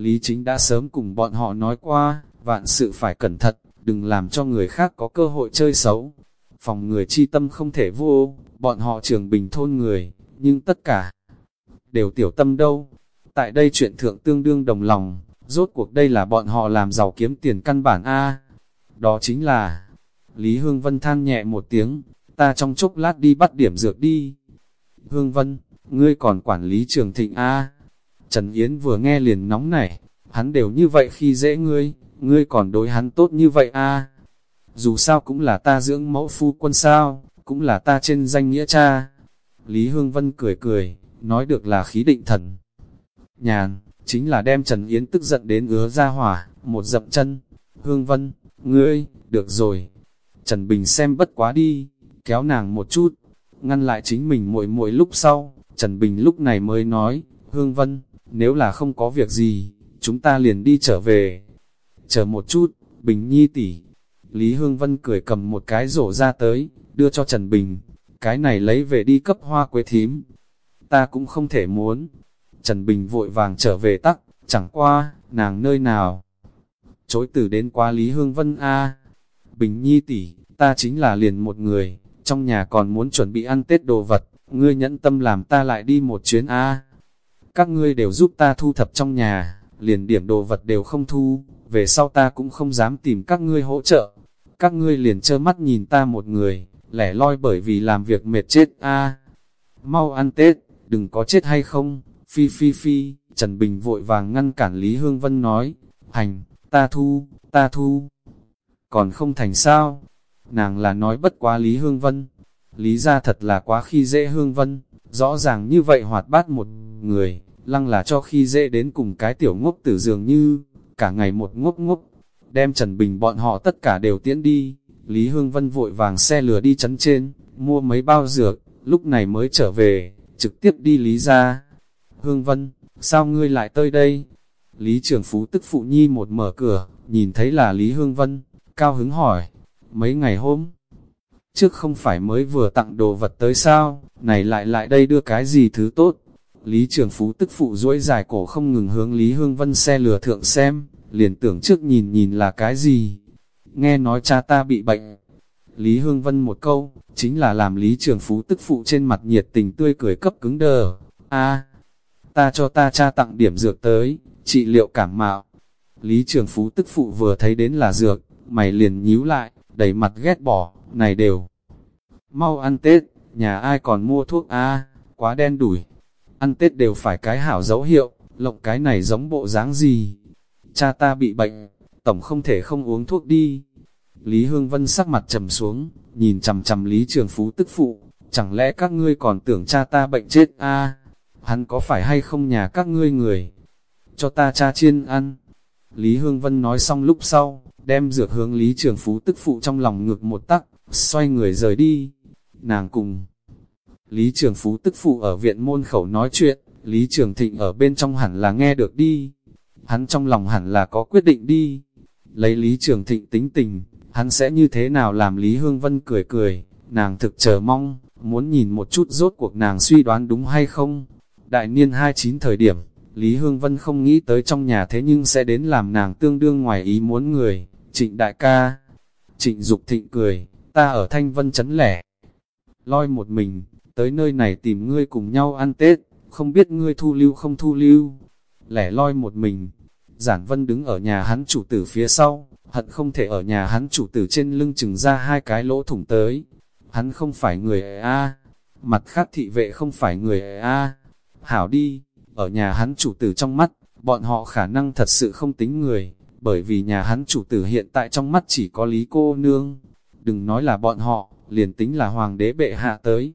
Lý chính đã sớm cùng bọn họ nói qua, vạn sự phải cẩn thận, đừng làm cho người khác có cơ hội chơi xấu. Phòng người chi tâm không thể vô, bọn họ trường bình thôn người, nhưng tất cả đều tiểu tâm đâu. Tại đây chuyện thượng tương đương đồng lòng, rốt cuộc đây là bọn họ làm giàu kiếm tiền căn bản A. Đó chính là, Lý Hương Vân than nhẹ một tiếng, ta trong chốc lát đi bắt điểm dược đi. Hương Vân, ngươi còn quản lý trường thịnh A. Trần Yến vừa nghe liền nóng nảy, hắn đều như vậy khi dễ ngươi, ngươi còn đối hắn tốt như vậy A. Dù sao cũng là ta dưỡng mẫu phu quân sao, cũng là ta trên danh nghĩa cha. Lý Hương Vân cười cười, nói được là khí định thần. Nhàn, chính là đem Trần Yến tức giận đến ứa ra hỏa, một dậm chân. Hương Vân, ngươi, được rồi. Trần Bình xem bất quá đi, kéo nàng một chút, ngăn lại chính mình muội muội lúc sau. Trần Bình lúc này mới nói, Hương Vân, nếu là không có việc gì, chúng ta liền đi trở về. Chờ một chút, Bình Nhi tỷ. Lý Hương Vân cười cầm một cái rổ ra tới, đưa cho Trần Bình. Cái này lấy về đi cấp hoa quế thím. Ta cũng không thể muốn. Trần Bình vội vàng trở về tắc, chẳng qua, nàng nơi nào. Chối từ đến qua Lý Hương Vân A. Bình Nhi tỷ, ta chính là liền một người, trong nhà còn muốn chuẩn bị ăn Tết đồ vật, ngươi nhẫn tâm làm ta lại đi một chuyến A. Các ngươi đều giúp ta thu thập trong nhà, liền điểm đồ vật đều không thu, về sau ta cũng không dám tìm các ngươi hỗ trợ. Các ngươi liền trơ mắt nhìn ta một người, lẻ loi bởi vì làm việc mệt chết a Mau ăn Tết, đừng có chết hay không, phi phi phi, Trần Bình vội vàng ngăn cản Lý Hương Vân nói, hành, ta thu, ta thu. Còn không thành sao? Nàng là nói bất quá Lý Hương Vân. Lý ra thật là quá khi dễ Hương Vân, rõ ràng như vậy hoạt bát một người, lăng là cho khi dễ đến cùng cái tiểu ngốc tử dường như, cả ngày một ngốc ngốc, đem Trần Bình bọn họ tất cả đều tiễn đi. Lý Hương Vân vội vàng xe lửa đi chấn trên, mua mấy bao dược, lúc này mới trở về, trực tiếp đi Lý ra. Hương Vân, sao ngươi lại tới đây? Lý trưởng phú tức phụ nhi một mở cửa, nhìn thấy là Lý Hương Vân, cao hứng hỏi, mấy ngày hôm trước không phải mới vừa tặng đồ vật tới sao, này lại lại đây đưa cái gì thứ tốt. Lý Trường phú tức phụ duỗi dài cổ không ngừng hướng Lý Hương Vân xe lừa thượng xem, liền tưởng trước nhìn nhìn là cái gì. Nghe nói cha ta bị bệnh. Lý Hương Vân một câu, chính là làm Lý Trường phú tức phụ trên mặt nhiệt tình tươi cười cấp cứng đờ. a ta cho ta cha tặng điểm dược tới, trị liệu cảm mạo. Lý Trường phú tức phụ vừa thấy đến là dược, mày liền nhíu lại, đầy mặt ghét bỏ, này đều. Mau ăn Tết, nhà ai còn mua thuốc a quá đen đủi. Ăn Tết đều phải cái hảo dấu hiệu, lộng cái này giống bộ dáng gì. Cha ta bị bệnh, tổng không thể không uống thuốc đi. Lý Hương Vân sắc mặt trầm xuống, nhìn chầm chầm Lý Trường Phú tức phụ, chẳng lẽ các ngươi còn tưởng cha ta bệnh chết a à, Hắn có phải hay không nhà các ngươi người? Cho ta cha chiên ăn. Lý Hương Vân nói xong lúc sau, đem dược hướng Lý Trường Phú tức phụ trong lòng ngược một tắc, xoay người rời đi. Nàng cùng Lý Trường Phú tức phụ ở viện môn khẩu nói chuyện, Lý Trường Thịnh ở bên trong hẳn là nghe được đi. Hắn trong lòng hẳn là có quyết định đi. Lấy Lý Trường Thịnh tính tình, hắn sẽ như thế nào làm Lý Hương Vân cười cười, nàng thực chờ mong, muốn nhìn một chút rốt cuộc nàng suy đoán đúng hay không. Đại niên 29 thời điểm, Lý Hương Vân không nghĩ tới trong nhà thế nhưng sẽ đến làm nàng tương đương ngoài ý muốn người. Trịnh đại ca, trịnh Dục thịnh cười, ta ở Thanh Vân chấn lẻ. Loi một mình, tới nơi này tìm ngươi cùng nhau ăn Tết, không biết ngươi thu lưu không thu lưu. Lẻ loi một mình, giản vân đứng ở nhà hắn chủ tử phía sau, hận không thể ở nhà hắn chủ tử trên lưng chừng ra hai cái lỗ thủng tới. Hắn không phải người A, mặt khác thị vệ không phải người A. Hảo đi, ở nhà hắn chủ tử trong mắt, bọn họ khả năng thật sự không tính người bởi vì nhà hắn chủ tử hiện tại trong mắt chỉ có lý cô nương. Đừng nói là bọn họ, liền tính là hoàng đế bệ hạ tới.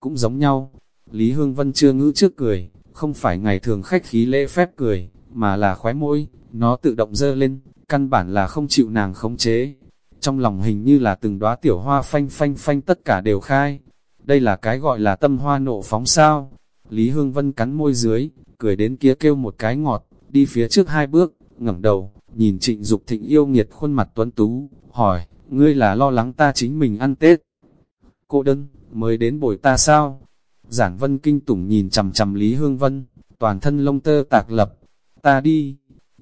Cũng giống nhau, Lý Hương Vân chưa ngữ trước cười, không phải ngày thường khách khí lễ phép cười, mà là khóe môi, nó tự động dơ lên, căn bản là không chịu nàng khống chế. Trong lòng hình như là từng đóa tiểu hoa phanh phanh phanh tất cả đều khai. Đây là cái gọi là tâm hoa nộ phóng sao. Lý Hương Vân cắn môi dưới, cười đến kia kêu một cái ngọt, đi phía trước hai bước, ngẩng đầu, nhìn trịnh Dục thịnh yêu nghiệt khuôn mặt tuấn tú, hỏi, ngươi là lo lắng ta chính mình ăn Tết. Cô đơn, mới đến bồi ta sao? Giản vân kinh tủng nhìn chầm chầm Lý Hương Vân, toàn thân lông tơ tạc lập, ta đi.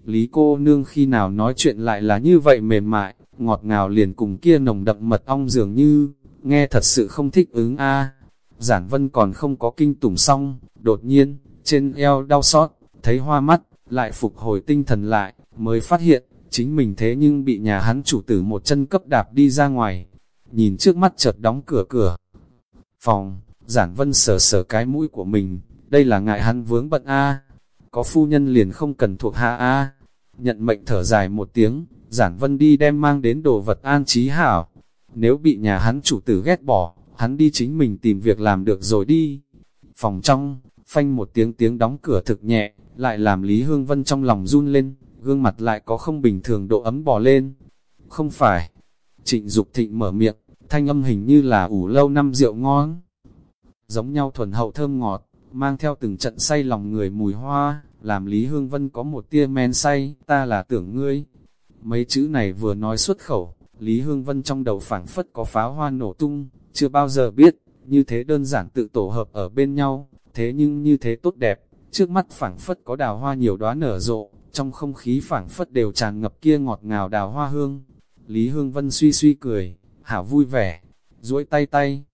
Lý cô nương khi nào nói chuyện lại là như vậy mềm mại, ngọt ngào liền cùng kia nồng đậm mật ong dường như, nghe thật sự không thích ứng a Giản Vân còn không có kinh tủng xong, đột nhiên, trên eo đau xót, thấy hoa mắt, lại phục hồi tinh thần lại, mới phát hiện, chính mình thế nhưng bị nhà hắn chủ tử một chân cấp đạp đi ra ngoài. Nhìn trước mắt chợt đóng cửa cửa. Phòng, Giản Vân sờ sờ cái mũi của mình, đây là ngại hắn vướng bận A. Có phu nhân liền không cần thuộc hạ A. Nhận mệnh thở dài một tiếng, Giản Vân đi đem mang đến đồ vật an trí hảo. Nếu bị nhà hắn chủ tử ghét bỏ, hắn đi chính mình tìm việc làm được rồi đi. Phòng trong, phanh một tiếng tiếng đóng cửa thực nhẹ, lại làm Lý Hương Vân trong lòng run lên, gương mặt lại có không bình thường độ ấm bò lên. Không phải, trịnh Dục thịnh mở miệng, thanh âm hình như là ủ lâu năm rượu ngon. Giống nhau thuần hậu thơm ngọt, mang theo từng trận say lòng người mùi hoa, làm Lý Hương Vân có một tia men say, ta là tưởng ngươi. Mấy chữ này vừa nói xuất khẩu, Lý Hương Vân trong đầu phảng phất có pháo hoa nổ tung, chưa bao giờ biết, như thế đơn giản tự tổ hợp ở bên nhau, thế nhưng như thế tốt đẹp, trước mắt phảng phất có đào hoa nhiều đóa nở rộ, trong không khí phảng phất đều tràn ngập kia ngọt ngào đào hoa hương. Lý Hương Vân suy suy cười, hảo vui vẻ, duỗi tay tay.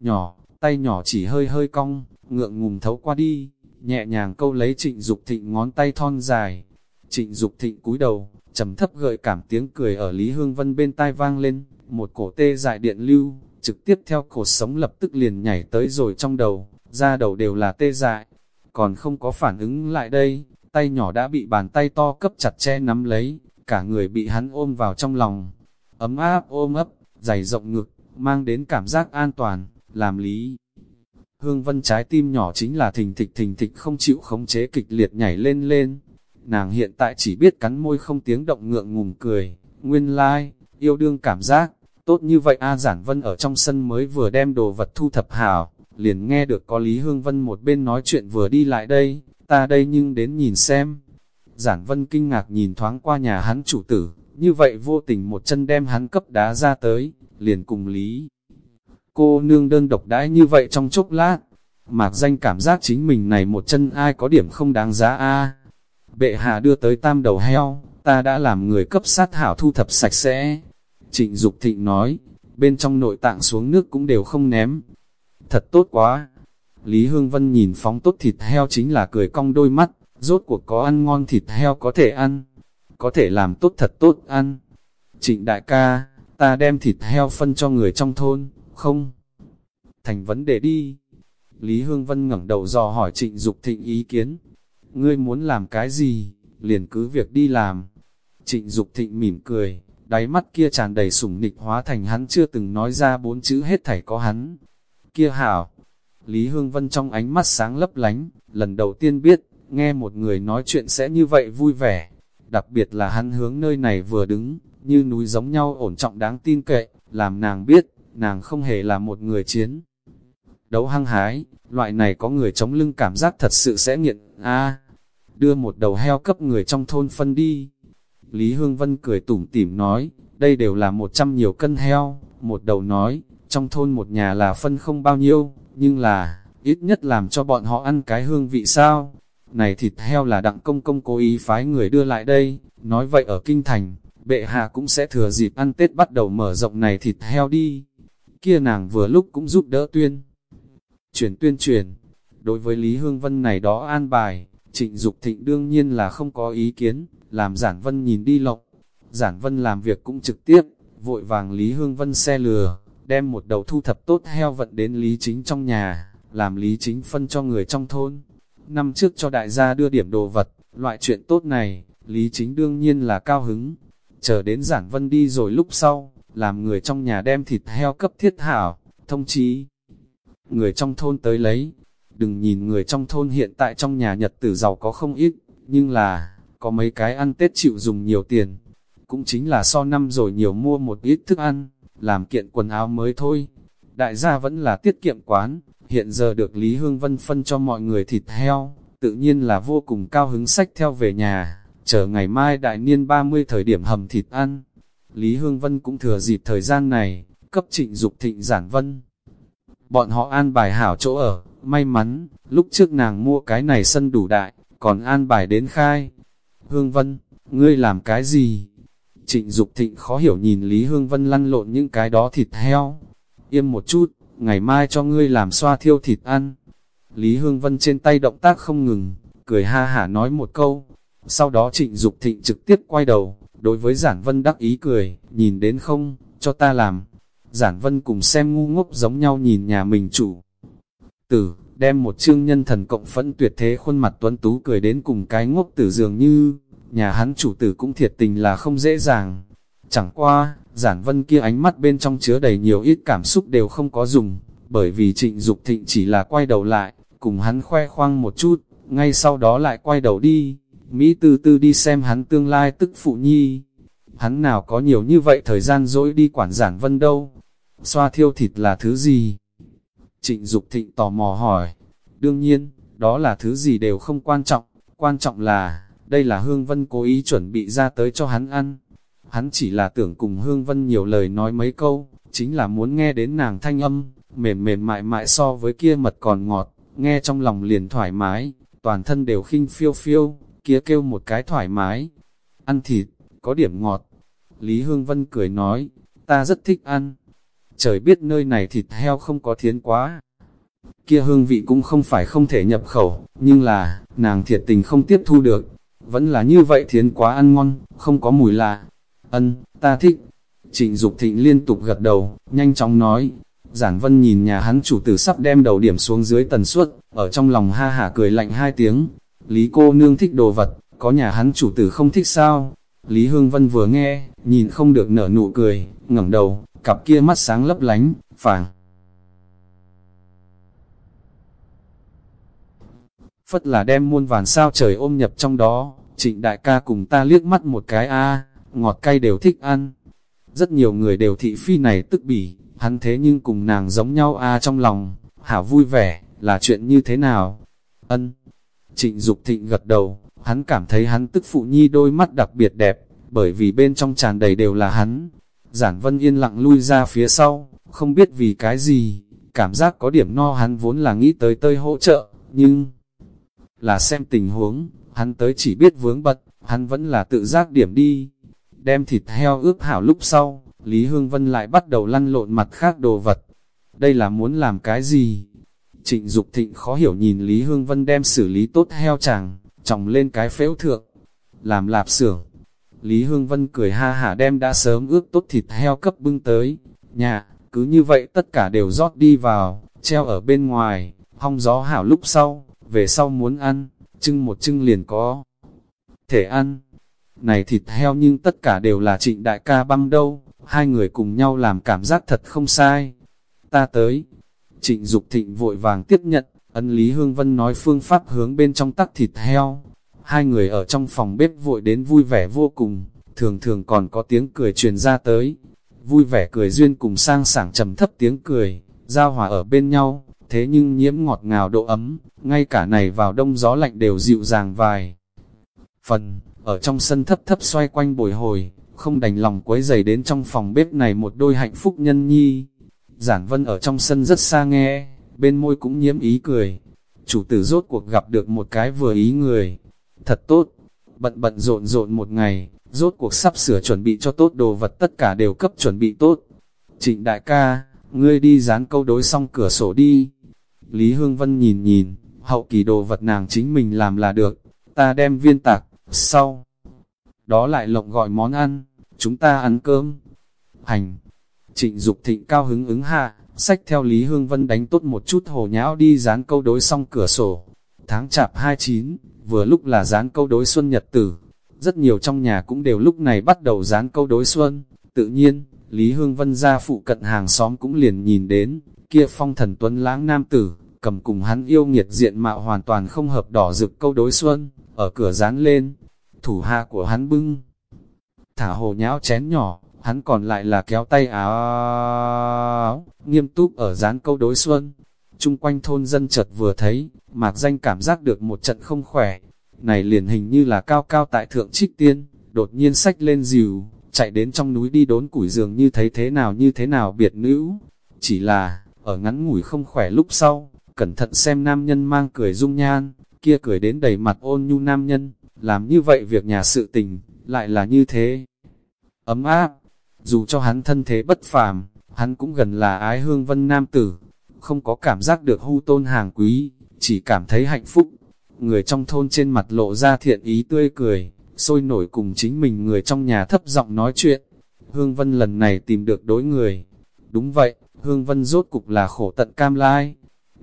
Nhỏ, tay nhỏ chỉ hơi hơi cong, ngượng ngùng thấu qua đi, nhẹ nhàng câu lấy trịnh Dục thịnh ngón tay thon dài. Trịnh Dục thịnh cúi đầu, trầm thấp gợi cảm tiếng cười ở Lý Hương Vân bên tai vang lên, một cổ tê dại điện lưu, trực tiếp theo cổ sống lập tức liền nhảy tới rồi trong đầu, ra đầu đều là tê dại, còn không có phản ứng lại đây, tay nhỏ đã bị bàn tay to cấp chặt che nắm lấy, cả người bị hắn ôm vào trong lòng, ấm áp ôm ấp, dày rộng ngực, mang đến cảm giác an toàn, làm lý. Hương Vân trái tim nhỏ chính là thình thịch thình thịch không chịu khống chế kịch liệt nhảy lên lên. Nàng hiện tại chỉ biết cắn môi không tiếng động ngượng ngùng cười, nguyên lai, like, yêu đương cảm giác, tốt như vậy A Giản Vân ở trong sân mới vừa đem đồ vật thu thập hảo, liền nghe được có Lý Hương Vân một bên nói chuyện vừa đi lại đây, ta đây nhưng đến nhìn xem. Giản Vân kinh ngạc nhìn thoáng qua nhà hắn chủ tử, như vậy vô tình một chân đem hắn cấp đá ra tới, liền cùng Lý. Cô nương đơn độc đãi như vậy trong chốc lát, mạc danh cảm giác chính mình này một chân ai có điểm không đáng giá a Bệ hạ đưa tới tam đầu heo, ta đã làm người cấp sát hảo thu thập sạch sẽ. Trịnh Dục Thịnh nói, bên trong nội tạng xuống nước cũng đều không ném. Thật tốt quá. Lý Hương Vân nhìn phóng tốt thịt heo chính là cười cong đôi mắt, rốt cuộc có ăn ngon thịt heo có thể ăn, có thể làm tốt thật tốt ăn. Trịnh đại ca, ta đem thịt heo phân cho người trong thôn, không? Thành vấn đề đi. Lý Hương Vân ngẩng đầu dò hỏi trịnh Dục thịnh ý kiến. Ngươi muốn làm cái gì, liền cứ việc đi làm. Trịnh Dục thịnh mỉm cười, đáy mắt kia tràn đầy sủng nịch hóa thành hắn chưa từng nói ra bốn chữ hết thảy có hắn. Kia hảo, Lý Hương Vân trong ánh mắt sáng lấp lánh, lần đầu tiên biết, nghe một người nói chuyện sẽ như vậy vui vẻ. Đặc biệt là hắn hướng nơi này vừa đứng, như núi giống nhau ổn trọng đáng tin cậy, làm nàng biết, nàng không hề là một người chiến. Đấu hăng hái, loại này có người chống lưng cảm giác thật sự sẽ nghiện, a đưa một đầu heo cấp người trong thôn phân đi. Lý Hương Vân cười tủm tỉm nói, đây đều là một trăm nhiều cân heo, một đầu nói, trong thôn một nhà là phân không bao nhiêu, nhưng là, ít nhất làm cho bọn họ ăn cái hương vị sao. Này thịt heo là đặng công công cố ý phái người đưa lại đây, nói vậy ở Kinh Thành, bệ hạ cũng sẽ thừa dịp ăn Tết bắt đầu mở rộng này thịt heo đi. Kia nàng vừa lúc cũng giúp đỡ tuyên. Chuyển tuyên truyền, đối với Lý Hương Vân này đó an bài, trịnh Dục thịnh đương nhiên là không có ý kiến, làm giản vân nhìn đi lộc. Giản vân làm việc cũng trực tiếp, vội vàng Lý Hương Vân xe lừa, đem một đầu thu thập tốt heo vận đến Lý Chính trong nhà, làm Lý Chính phân cho người trong thôn. Năm trước cho đại gia đưa điểm đồ vật, loại chuyện tốt này, Lý Chính đương nhiên là cao hứng. Chờ đến giản vân đi rồi lúc sau, làm người trong nhà đem thịt heo cấp thiết hảo, thông chí. Người trong thôn tới lấy, đừng nhìn người trong thôn hiện tại trong nhà nhật tử giàu có không ít, nhưng là, có mấy cái ăn Tết chịu dùng nhiều tiền, cũng chính là so năm rồi nhiều mua một ít thức ăn, làm kiện quần áo mới thôi. Đại gia vẫn là tiết kiệm quán, hiện giờ được Lý Hương Vân phân cho mọi người thịt heo, tự nhiên là vô cùng cao hứng sách theo về nhà, chờ ngày mai đại niên 30 thời điểm hầm thịt ăn. Lý Hương Vân cũng thừa dịp thời gian này, cấp trịnh Dục thịnh giản vân. Bọn họ an bài hảo chỗ ở, may mắn, lúc trước nàng mua cái này sân đủ đại, còn an bài đến khai. Hương Vân, ngươi làm cái gì? Trịnh Dục thịnh khó hiểu nhìn Lý Hương Vân lăn lộn những cái đó thịt heo. Im một chút, ngày mai cho ngươi làm xoa thiêu thịt ăn. Lý Hương Vân trên tay động tác không ngừng, cười ha hả nói một câu. Sau đó trịnh Dục thịnh trực tiếp quay đầu, đối với giản vân đắc ý cười, nhìn đến không, cho ta làm. Giản vân cùng xem ngu ngốc giống nhau nhìn nhà mình chủ. Tử, đem một chương nhân thần cộng phẫn tuyệt thế khuôn mặt tuấn tú cười đến cùng cái ngốc tử dường như, nhà hắn chủ tử cũng thiệt tình là không dễ dàng. Chẳng qua, giản vân kia ánh mắt bên trong chứa đầy nhiều ít cảm xúc đều không có dùng, bởi vì trịnh Dục thịnh chỉ là quay đầu lại, cùng hắn khoe khoang một chút, ngay sau đó lại quay đầu đi, Mỹ tư tư đi xem hắn tương lai tức phụ nhi. Hắn nào có nhiều như vậy thời gian dỗi đi quản giản vân đâu. Xoa thiêu thịt là thứ gì? Trịnh Dục thịnh tò mò hỏi. Đương nhiên, đó là thứ gì đều không quan trọng, quan trọng là, đây là Hương Vân cố ý chuẩn bị ra tới cho hắn ăn. Hắn chỉ là tưởng cùng Hương Vân nhiều lời nói mấy câu, chính là muốn nghe đến nàng thanh âm, mềm mềm mại mại so với kia mật còn ngọt, nghe trong lòng liền thoải mái, toàn thân đều khinh phiêu phiêu, kia kêu một cái thoải mái. Ăn thịt, có điểm ngọt. Lý Hương Vân cười nói, ta rất thích ăn. Trời biết nơi này thịt heo không có thiến quá. Kia hương vị cũng không phải không thể nhập khẩu, nhưng là, nàng thiệt tình không tiếp thu được. Vẫn là như vậy thiến quá ăn ngon, không có mùi lạ. Ân, ta thích. Trịnh Dục Thịnh liên tục gật đầu, nhanh chóng nói. Giản Vân nhìn nhà hắn chủ tử sắp đem đầu điểm xuống dưới tần suất, ở trong lòng ha hả cười lạnh hai tiếng, Lý cô nương thích đồ vật, có nhà hắn chủ tử không thích sao? Lý Hương Vân vừa nghe, nhìn không được nở nụ cười, ngẩng đầu, cặp kia mắt sáng lấp lánh, phảng. Phất là đem muôn vàn sao trời ôm nhập trong đó, trịnh đại ca cùng ta liếc mắt một cái a ngọt cay đều thích ăn. Rất nhiều người đều thị phi này tức bỉ, hắn thế nhưng cùng nàng giống nhau a trong lòng, hảo vui vẻ, là chuyện như thế nào? Ân, Trịnh Dục Thịnh gật đầu, hắn cảm thấy hắn tức phụ nhi đôi mắt đặc biệt đẹp, bởi vì bên trong tràn đầy đều là hắn. Giản Vân yên lặng lui ra phía sau, không biết vì cái gì, cảm giác có điểm no hắn vốn là nghĩ tới tơi hỗ trợ, nhưng là xem tình huống, hắn tới chỉ biết vướng bật, hắn vẫn là tự giác điểm đi. Đem thịt heo ướp hảo lúc sau, Lý Hương Vân lại bắt đầu lăn lộn mặt khác đồ vật. Đây là muốn làm cái gì? Trịnh Dục Thịnh khó hiểu nhìn Lý Hương Vân đem xử lý tốt heo chàng, tròng lên cái phễu thượng, làm lạp xưởng. Lý Hương Vân cười ha hả đem đã sớm ướp tốt thịt heo cấp bưng tới, nhà, cứ như vậy tất cả đều rót đi vào, treo ở bên ngoài, hong gió hảo lúc sau, về sau muốn ăn, chưng một chưng liền có. Thể ăn, này thịt heo nhưng tất cả đều là trịnh đại ca băm đâu, hai người cùng nhau làm cảm giác thật không sai. Ta tới, Trịnh Dục Thịnh vội vàng tiếp nhận, ân Lý Hương Vân nói phương pháp hướng bên trong tắc thịt heo. Hai người ở trong phòng bếp vội đến vui vẻ vô cùng, thường thường còn có tiếng cười truyền ra tới. Vui vẻ cười duyên cùng sang sảng trầm thấp tiếng cười, giao hòa ở bên nhau, thế nhưng nhiễm ngọt ngào độ ấm, ngay cả này vào đông gió lạnh đều dịu dàng vài. Phần, ở trong sân thấp thấp xoay quanh bồi hồi, không đành lòng quấy dày đến trong phòng bếp này một đôi hạnh phúc nhân nhi. Giản vân ở trong sân rất xa nghe, bên môi cũng nhiễm ý cười. Chủ tử rốt cuộc gặp được một cái vừa ý người. Thật tốt, bận bận rộn rộn một ngày, rốt cuộc sắp sửa chuẩn bị cho tốt đồ vật tất cả đều cấp chuẩn bị tốt. Trịnh đại ca, ngươi đi dán câu đối xong cửa sổ đi. Lý Hương Vân nhìn nhìn, hậu kỳ đồ vật nàng chính mình làm là được, ta đem viên tạc, sau. Đó lại lộng gọi món ăn, chúng ta ăn cơm. Hành, Trịnh Dục Thịnh cao hứng ứng hạ, sách theo Lý Hương Vân đánh tốt một chút hồ nhão đi dán câu đối xong cửa sổ. Tháng chạp 29, vừa lúc là dán câu đối xuân nhật tử. Rất nhiều trong nhà cũng đều lúc này bắt đầu dán câu đối xuân. Tự nhiên, Lý Hương Vân ra phụ cận hàng xóm cũng liền nhìn đến, kia phong thần tuấn lãng nam tử, cầm cùng hắn yêu nghiệt diện mạo hoàn toàn không hợp đỏ rực câu đối xuân, ở cửa dán lên, thủ hạ của hắn bưng. Thả hồ nhão chén nhỏ, hắn còn lại là kéo tay áo, nghiêm túc ở dán câu đối xuân. Trung quanh thôn dân chợt vừa thấy, mạc danh cảm giác được một trận không khỏe. Này liền hình như là cao cao tại thượng trích tiên, đột nhiên sách lên dìu, chạy đến trong núi đi đốn củi giường như thấy thế nào như thế nào biệt nữ. Chỉ là, ở ngắn ngủi không khỏe lúc sau, cẩn thận xem nam nhân mang cười dung nhan, kia cười đến đầy mặt ôn nhu nam nhân, làm như vậy việc nhà sự tình, lại là như thế. Ấm áp, dù cho hắn thân thế bất phàm, hắn cũng gần là ái hương vân nam tử, không có cảm giác được hưu tôn hàng quý, chỉ cảm thấy hạnh phúc. Người trong thôn trên mặt lộ ra thiện ý tươi cười, sôi nổi cùng chính mình người trong nhà thấp giọng nói chuyện. Hương Vân lần này tìm được đối người. Đúng vậy, Hương Vân rốt cục là khổ tận cam lai.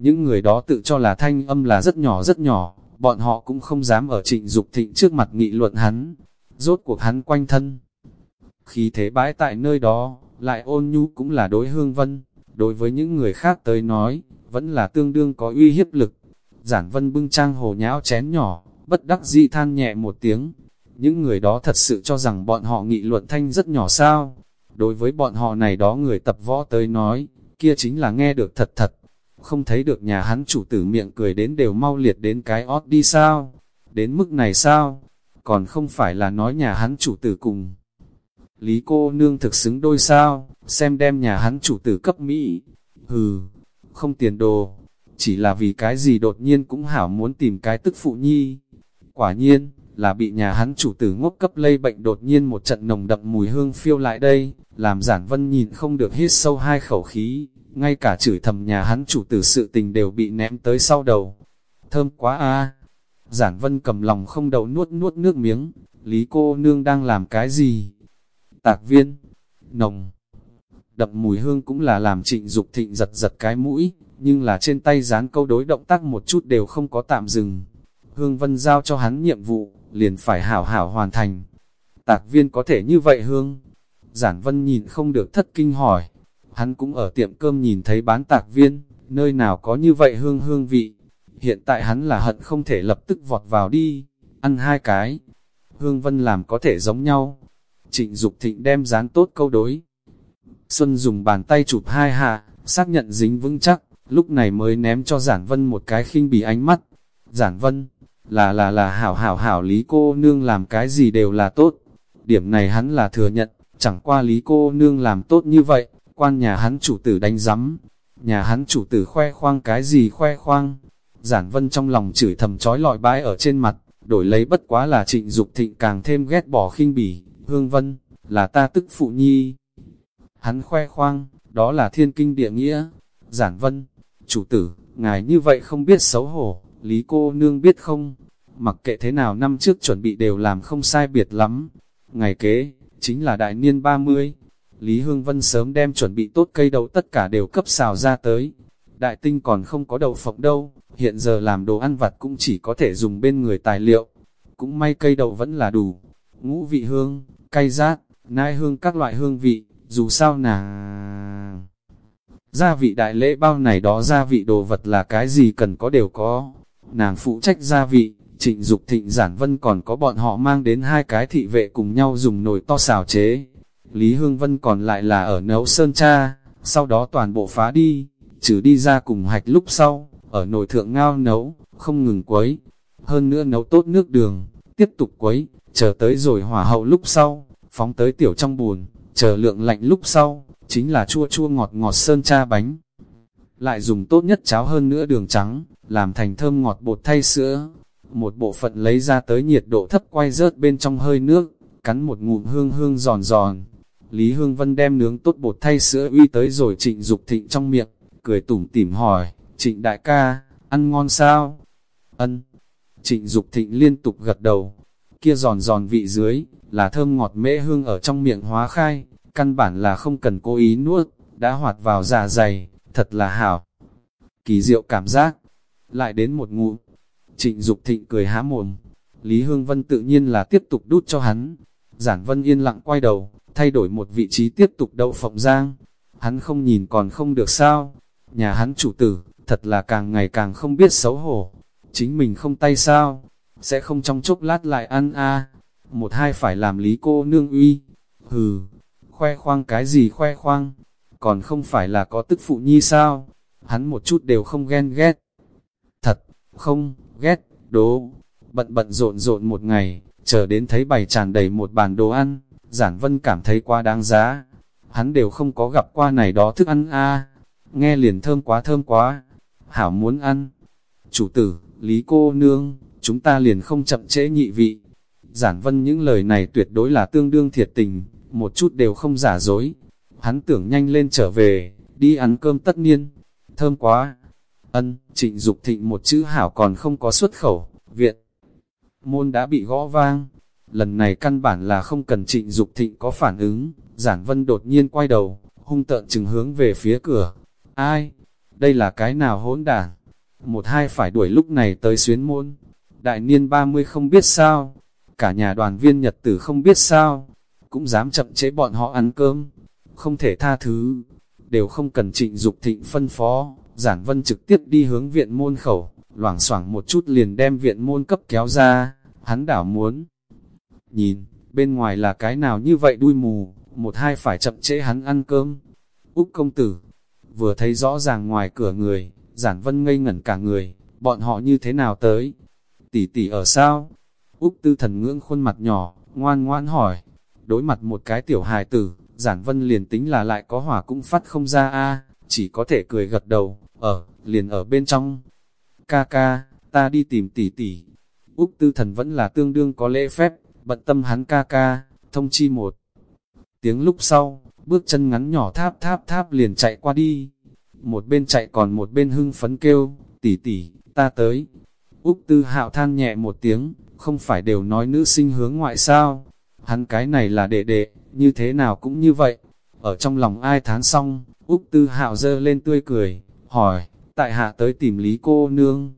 Những người đó tự cho là thanh âm là rất nhỏ rất nhỏ, bọn họ cũng không dám ở trịnh Dục thịnh trước mặt nghị luận hắn. Rốt cuộc hắn quanh thân. Khí thế bãi tại nơi đó, lại ôn nhu cũng là đối Hương Vân. Đối với những người khác tới nói, vẫn là tương đương có uy hiếp lực. Giản Vân bưng trang hồ nháo chén nhỏ, bất đắc dĩ than nhẹ một tiếng, những người đó thật sự cho rằng bọn họ nghị luận thanh rất nhỏ sao. Đối với bọn họ này đó người tập võ tới nói, kia chính là nghe được thật thật. Không thấy được nhà hắn chủ tử miệng cười đến đều mau liệt đến cái ót đi sao? Đến mức này sao? Còn không phải là nói nhà hắn chủ tử cùng. Lý cô nương thực xứng đôi sao, xem đem nhà hắn chủ tử cấp Mỹ. Hừ, không tiền đồ, chỉ là vì cái gì đột nhiên cũng hảo muốn tìm cái tức phụ nhi. Quả nhiên, là bị nhà hắn chủ tử ngốc cấp lây bệnh đột nhiên một trận nồng đậm mùi hương phiêu lại đây, làm giản vân nhìn không được hít sâu hai khẩu khí, ngay cả chửi thầm nhà hắn chủ tử sự tình đều bị ném tới sau đầu. Thơm quá a Giản vân cầm lòng không đầu nuốt nuốt nước miếng, lý cô nương đang làm cái gì? Tạc viên, nồng, đậm mùi hương cũng là làm trịnh Dục thịnh giật giật cái mũi, nhưng là trên tay dán câu đối động tác một chút đều không có tạm dừng. Hương Vân giao cho hắn nhiệm vụ, liền phải hảo hảo hoàn thành. Tạc viên có thể như vậy hương? Giản vân nhìn không được thất kinh hỏi. Hắn cũng ở tiệm cơm nhìn thấy bán tạc viên, nơi nào có như vậy hương hương vị. Hiện tại hắn là hận không thể lập tức vọt vào đi, ăn hai cái. Hương vân làm có thể giống nhau. Trịnh Dục thịnh đem dán tốt câu đối. Xuân dùng bàn tay chụp hai hạ, xác nhận dính vững chắc, lúc này mới ném cho Giản Vân một cái khinh bỉ ánh mắt. Giản Vân, là là là hảo hảo hảo lý cô nương làm cái gì đều là tốt. Điểm này hắn là thừa nhận, chẳng qua lý cô nương làm tốt như vậy, quan nhà hắn chủ tử đánh giấm. Nhà hắn chủ tử khoe khoang cái gì khoe khoang. Giản vân trong lòng chửi thầm trói lọi bãi ở trên mặt, đổi lấy bất quá là trịnh Dục thịnh càng thêm ghét bỏ khinh bỉ, hương vân, là ta tức phụ nhi. Hắn khoe khoang, đó là thiên kinh địa nghĩa. Giản vân, chủ tử, ngài như vậy không biết xấu hổ, Lý cô nương biết không, mặc kệ thế nào năm trước chuẩn bị đều làm không sai biệt lắm. Ngày kế, chính là đại niên 30. Lý Hương Vân sớm đem chuẩn bị tốt cây đậu tất cả đều cấp xào ra tới. Đại tinh còn không có đậu phộng đâu, hiện giờ làm đồ ăn vặt cũng chỉ có thể dùng bên người tài liệu. Cũng may cây đậu vẫn là đủ. Ngũ vị hương, cay rát, nai hương các loại hương vị, dù sao nà... Gia vị đại lễ bao này đó gia vị đồ vật là cái gì cần có đều có nàng phụ trách gia vị, trịnh Dục thịnh giản vân còn có bọn họ mang đến hai cái thị vệ cùng nhau dùng nồi to xào chế. Lý Hương Vân còn lại là ở nấu sơn cha, sau đó toàn bộ phá đi, trừ đi ra cùng hạch lúc sau, ở nồi thượng ngao nấu, không ngừng quấy. Hơn nữa nấu tốt nước đường, tiếp tục quấy, chờ tới rồi hỏa hậu lúc sau, phóng tới tiểu trong buồn, chờ lượng lạnh lúc sau, chính là chua chua ngọt ngọt sơn cha bánh. Lại dùng tốt nhất cháo hơn nữa đường trắng, làm thành thơm ngọt bột thay sữa. Một bộ phận lấy ra tới nhiệt độ thấp quay rớt bên trong hơi nước, cắn một ngụm hương hương giòn giòn. Lý Hương Vân đem nướng tốt bột thay sữa uy tới rồi trịnh Dục thịnh trong miệng, cười tủm tỉm hỏi, trịnh đại ca, ăn ngon sao? Ân. Trịnh Dục thịnh liên tục gật đầu, kia giòn giòn vị dưới, là thơm ngọt mễ hương ở trong miệng hóa khai, căn bản là không cần cố ý nuốt, đã hoạt vào dạ dày, thật là hảo. Kỳ diệu cảm giác, lại đến một ngụ. Trịnh Dục thịnh cười há mồm. Lý Hương Vân tự nhiên là tiếp tục đút cho hắn. Giản Vân yên lặng quay đầu, thay đổi một vị trí tiếp tục đậu phộng giang. Hắn không nhìn còn không được sao. Nhà hắn chủ tử, thật là càng ngày càng không biết xấu hổ. Chính mình không tay sao, sẽ không trong chốc lát lại ăn a Một hai phải làm lý cô nương uy. Hừ, khoe khoang cái gì khoe khoang, còn không phải là có tức phụ nhi sao? Hắn một chút đều không ghen ghét, không, ghét, đố, bận bận rộn rộn một ngày, chờ đến thấy bày tràn đầy một bàn đồ ăn, giản vân cảm thấy quá đáng giá, hắn đều không có gặp qua này đó thức ăn a nghe liền thơm quá thơm quá, hảo muốn ăn. Chủ tử, Lý cô nương, chúng ta liền không chậm trễ nhị vị. Giản vân những lời này tuyệt đối là tương đương thiệt tình, một chút đều không giả dối. Hắn tưởng nhanh lên trở về, đi ăn cơm tất niên. thơm quá. Ân, trịnh Dục thịnh một chữ hảo còn không có xuất khẩu, viện. Môn đã bị gõ vang, lần này căn bản là không cần trịnh Dục thịnh có phản ứng, giản vân đột nhiên quay đầu, hung tợn chừng hướng về phía cửa. Ai? Đây là cái nào hỗn đản? Một hai phải đuổi lúc này tới xuyến môn. Đại niên 30 không biết sao, cả nhà đoàn viên nhật tử không biết sao, cũng dám chậm chế bọn họ ăn cơm, không thể tha thứ, đều không cần trịnh Dục thịnh phân phó, giản vân trực tiếp đi hướng viện môn khẩu, loảng xoảng một chút liền đem viện môn cấp kéo ra, hắn đảo muốn. Nhìn, bên ngoài là cái nào như vậy đuôi mù, một hai phải chậm trễ hắn ăn cơm. Úc công tử, vừa thấy rõ ràng ngoài cửa người, giản vân ngây ngẩn cả người, bọn họ như thế nào tới? Tỷ tỷ ở sao? Úc tư thần ngưỡng khuôn mặt nhỏ, ngoan ngoan hỏi. Đối mặt một cái tiểu hài tử, giản vân liền tính là lại có hỏa cũng phát không ra a chỉ có thể cười gật đầu, ở, liền ở bên trong. Ca ca, ta đi tìm tỷ tỷ. Úc tư thần vẫn là tương đương có lễ phép, bận tâm hắn ca ca, thông chi một. Tiếng lúc sau, bước chân ngắn nhỏ tháp tháp tháp liền chạy qua đi. Một bên chạy còn một bên hưng phấn kêu, tỷ tỷ, ta tới. Úc tư hạo than nhẹ một tiếng, không phải đều nói nữ sinh hướng ngoại sao. Hắn cái này là đệ đệ, như thế nào cũng như vậy. Ở trong lòng ai thán xong, Úc tư hạo dơ lên tươi cười, hỏi, tại hạ tới tìm lý cô nương.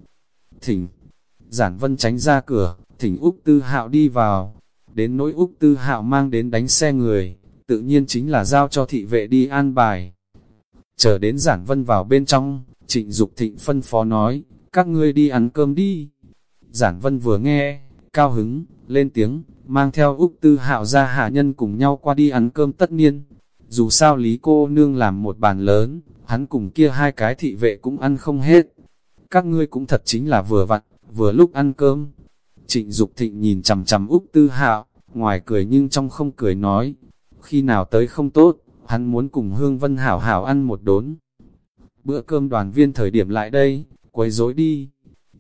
Thỉnh, giản vân tránh ra cửa, thỉnh Úc tư hạo đi vào. Đến nỗi Úc tư hạo mang đến đánh xe người, tự nhiên chính là giao cho thị vệ đi an bài. Chờ đến giản vân vào bên trong, trịnh Dục thịnh phân phó nói, các ngươi đi ăn cơm đi. Giản vân vừa nghe, cao hứng, lên tiếng, mang theo Úc Tư Hạo ra hạ nhân cùng nhau qua đi ăn cơm tất niên. Dù sao Lý cô nương làm một bàn lớn, hắn cùng kia hai cái thị vệ cũng ăn không hết. Các ngươi cũng thật chính là vừa vặn, vừa lúc ăn cơm. Trịnh Dục thịnh nhìn chằm chằm Úc Tư Hạo, ngoài cười nhưng trong không cười nói, khi nào tới không tốt, hắn muốn cùng Hương Vân Hảo Hảo ăn một đốn. Bữa cơm đoàn viên thời điểm lại đây, quấy rối đi.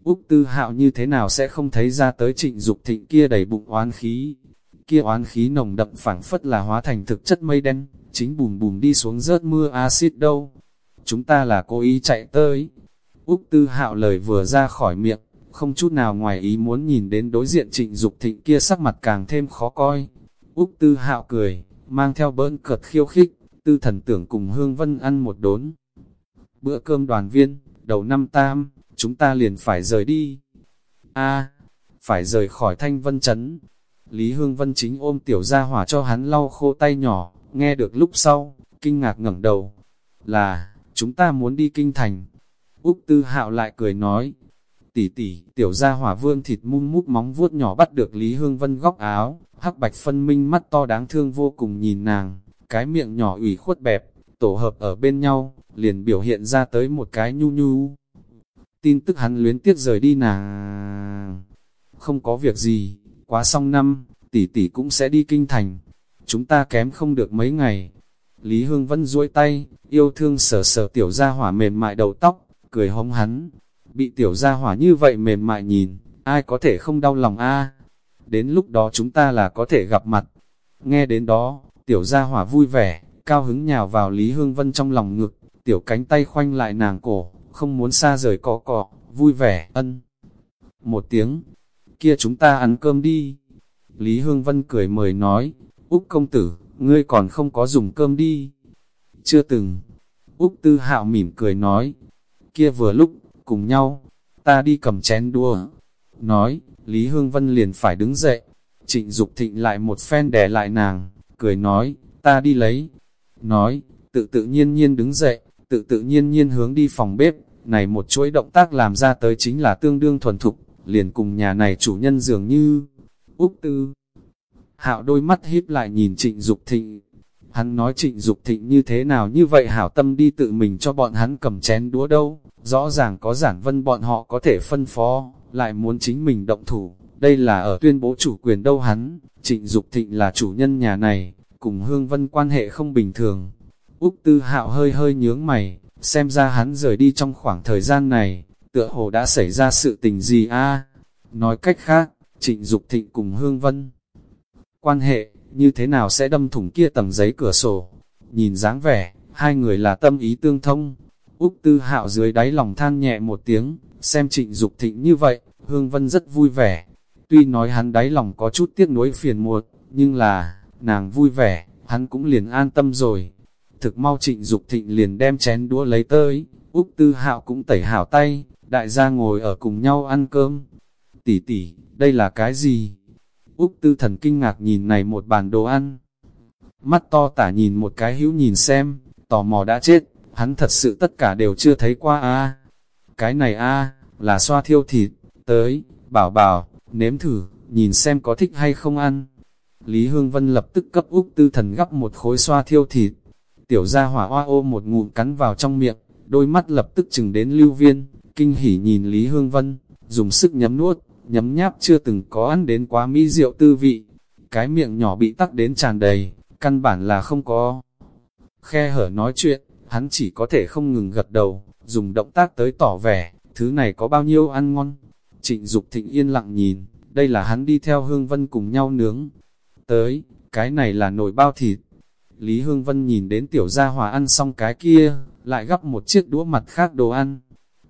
Úc Tư Hạo như thế nào sẽ không thấy ra tới trịnh Dục thịnh kia đầy bụng oán khí. Kia oán khí nồng đậm phảng phất là hóa thành thực chất mây đen, chính bùm bùm đi xuống rớt mưa axit đâu. Chúng ta là cố ý chạy tới. Úc Tư Hạo lời vừa ra khỏi miệng, không chút nào ngoài ý muốn nhìn đến đối diện trịnh Dục thịnh kia sắc mặt càng thêm khó coi. Úc Tư Hạo cười, mang theo bỡn cợt khiêu khích, tư thần tưởng cùng Hương Vân ăn một đốn. Bữa cơm đoàn viên, đầu năm tam, chúng ta liền phải rời đi. a phải rời khỏi thanh vân chấn. Lý Hương Vân chính ôm tiểu gia hỏa cho hắn lau khô tay nhỏ, nghe được lúc sau, kinh ngạc ngẩng đầu. Là, chúng ta muốn đi kinh thành. Úc Tư Hạo lại cười nói, tỷ tỷ, tiểu gia hỏa vương thịt mung mút móng vuốt nhỏ bắt được Lý Hương Vân góc áo, hắc bạch phân minh mắt to đáng thương vô cùng nhìn nàng, cái miệng nhỏ ủy khuất bẹp, tổ hợp ở bên nhau, liền biểu hiện ra tới một cái nhu nhu. Tin tức hắn luyến tiếc rời đi nàng. Không có việc gì, quá xong năm, tỷ tỷ cũng sẽ đi kinh thành. Chúng ta kém không được mấy ngày. Lý Hương Vân duỗi tay, yêu thương sờ sờ tiểu gia hỏa mềm mại đầu tóc, cười hống hắn. Bị tiểu gia hỏa như vậy mềm mại nhìn, ai có thể không đau lòng a Đến lúc đó chúng ta là có thể gặp mặt. Nghe đến đó, tiểu gia hỏa vui vẻ, cao hứng nhào vào Lý Hương Vân trong lòng ngực, tiểu cánh tay khoanh lại nàng cổ, không muốn xa rời cọ cọ, vui vẻ, ân. Một tiếng, kia chúng ta ăn cơm đi. Lý Hương Vân cười mời nói, Úc công tử, ngươi còn không có dùng cơm đi. Chưa từng. Úc Tư Hạo mỉm cười nói, kia vừa lúc, cùng nhau, ta đi cầm chén đua. Nói, Lý Hương Vân liền phải đứng dậy. Trịnh Dục thịnh lại một phen đè lại nàng, cười nói, ta đi lấy. Nói, tự tự nhiên nhiên đứng dậy, tự tự nhiên nhiên hướng đi phòng bếp. Này một chuỗi động tác làm ra tới chính là tương đương thuần thục, liền cùng nhà này chủ nhân dường như Úc Tư. Hạo đôi mắt híp lại nhìn trịnh Dục thịnh. Hắn nói trịnh Dục thịnh như thế nào như vậy hảo tâm đi tự mình cho bọn hắn cầm chén đũa đâu, rõ ràng có giản vân bọn họ có thể phân phó, lại muốn chính mình động thủ, đây là ở tuyên bố chủ quyền đâu hắn, trịnh Dục thịnh là chủ nhân nhà này, cùng Hương Vân quan hệ không bình thường. Úc Tư Hạo hơi hơi nhướng mày, xem ra hắn rời đi trong khoảng thời gian này, tựa hồ đã xảy ra sự tình gì a Nói cách khác, trịnh Dục thịnh cùng Hương Vân. Quan hệ, như thế nào sẽ đâm thủng kia tầng giấy cửa sổ? Nhìn dáng vẻ, hai người là tâm ý tương thông. Úc Tư Hạo dưới đáy lòng than nhẹ một tiếng, xem trịnh Dục thịnh như vậy, Hương Vân rất vui vẻ. Tuy nói hắn đáy lòng có chút tiếc nuối phiền muộn, nhưng là, nàng vui vẻ, hắn cũng liền an tâm rồi. Thực mau trịnh Dục thịnh liền đem chén đũa lấy tới, Úc Tư Hạo cũng tẩy hảo tay, đại gia ngồi ở cùng nhau ăn cơm. Tỷ tỷ, đây là cái gì? Úc Tư thần kinh ngạc nhìn này một bàn đồ ăn. Mắt to tả nhìn một cái hữu nhìn xem, tò mò đã chết, hắn thật sự tất cả đều chưa thấy qua a. Cái này a là xoa thiêu thịt, tới, bảo bảo, nếm thử, nhìn xem có thích hay không ăn. Lý Hương Vân lập tức cấp Úc Tư Thần gắp một khối xoa thiêu thịt. Tiểu gia hỏa hoa ô một ngụm cắn vào trong miệng, đôi mắt lập tức chừng đến lưu viên, kinh hỉ nhìn Lý Hương Vân, dùng sức nhấm nuốt, nhấm nháp chưa từng có ăn đến quá mỹ rượu tư vị. Cái miệng nhỏ bị tắc đến tràn đầy, căn bản là không có. Khe hở nói chuyện, hắn chỉ có thể không ngừng gật đầu, dùng động tác tới tỏ vẻ, thứ này có bao nhiêu ăn ngon. Trịnh Dục thịnh yên lặng nhìn, đây là hắn đi theo Hương Vân cùng nhau nướng. Tới, cái này là nồi bao thịt. Lý Hương Vân nhìn đến tiểu gia hòa ăn xong cái kia, lại gắp một chiếc đũa mặt khác đồ ăn.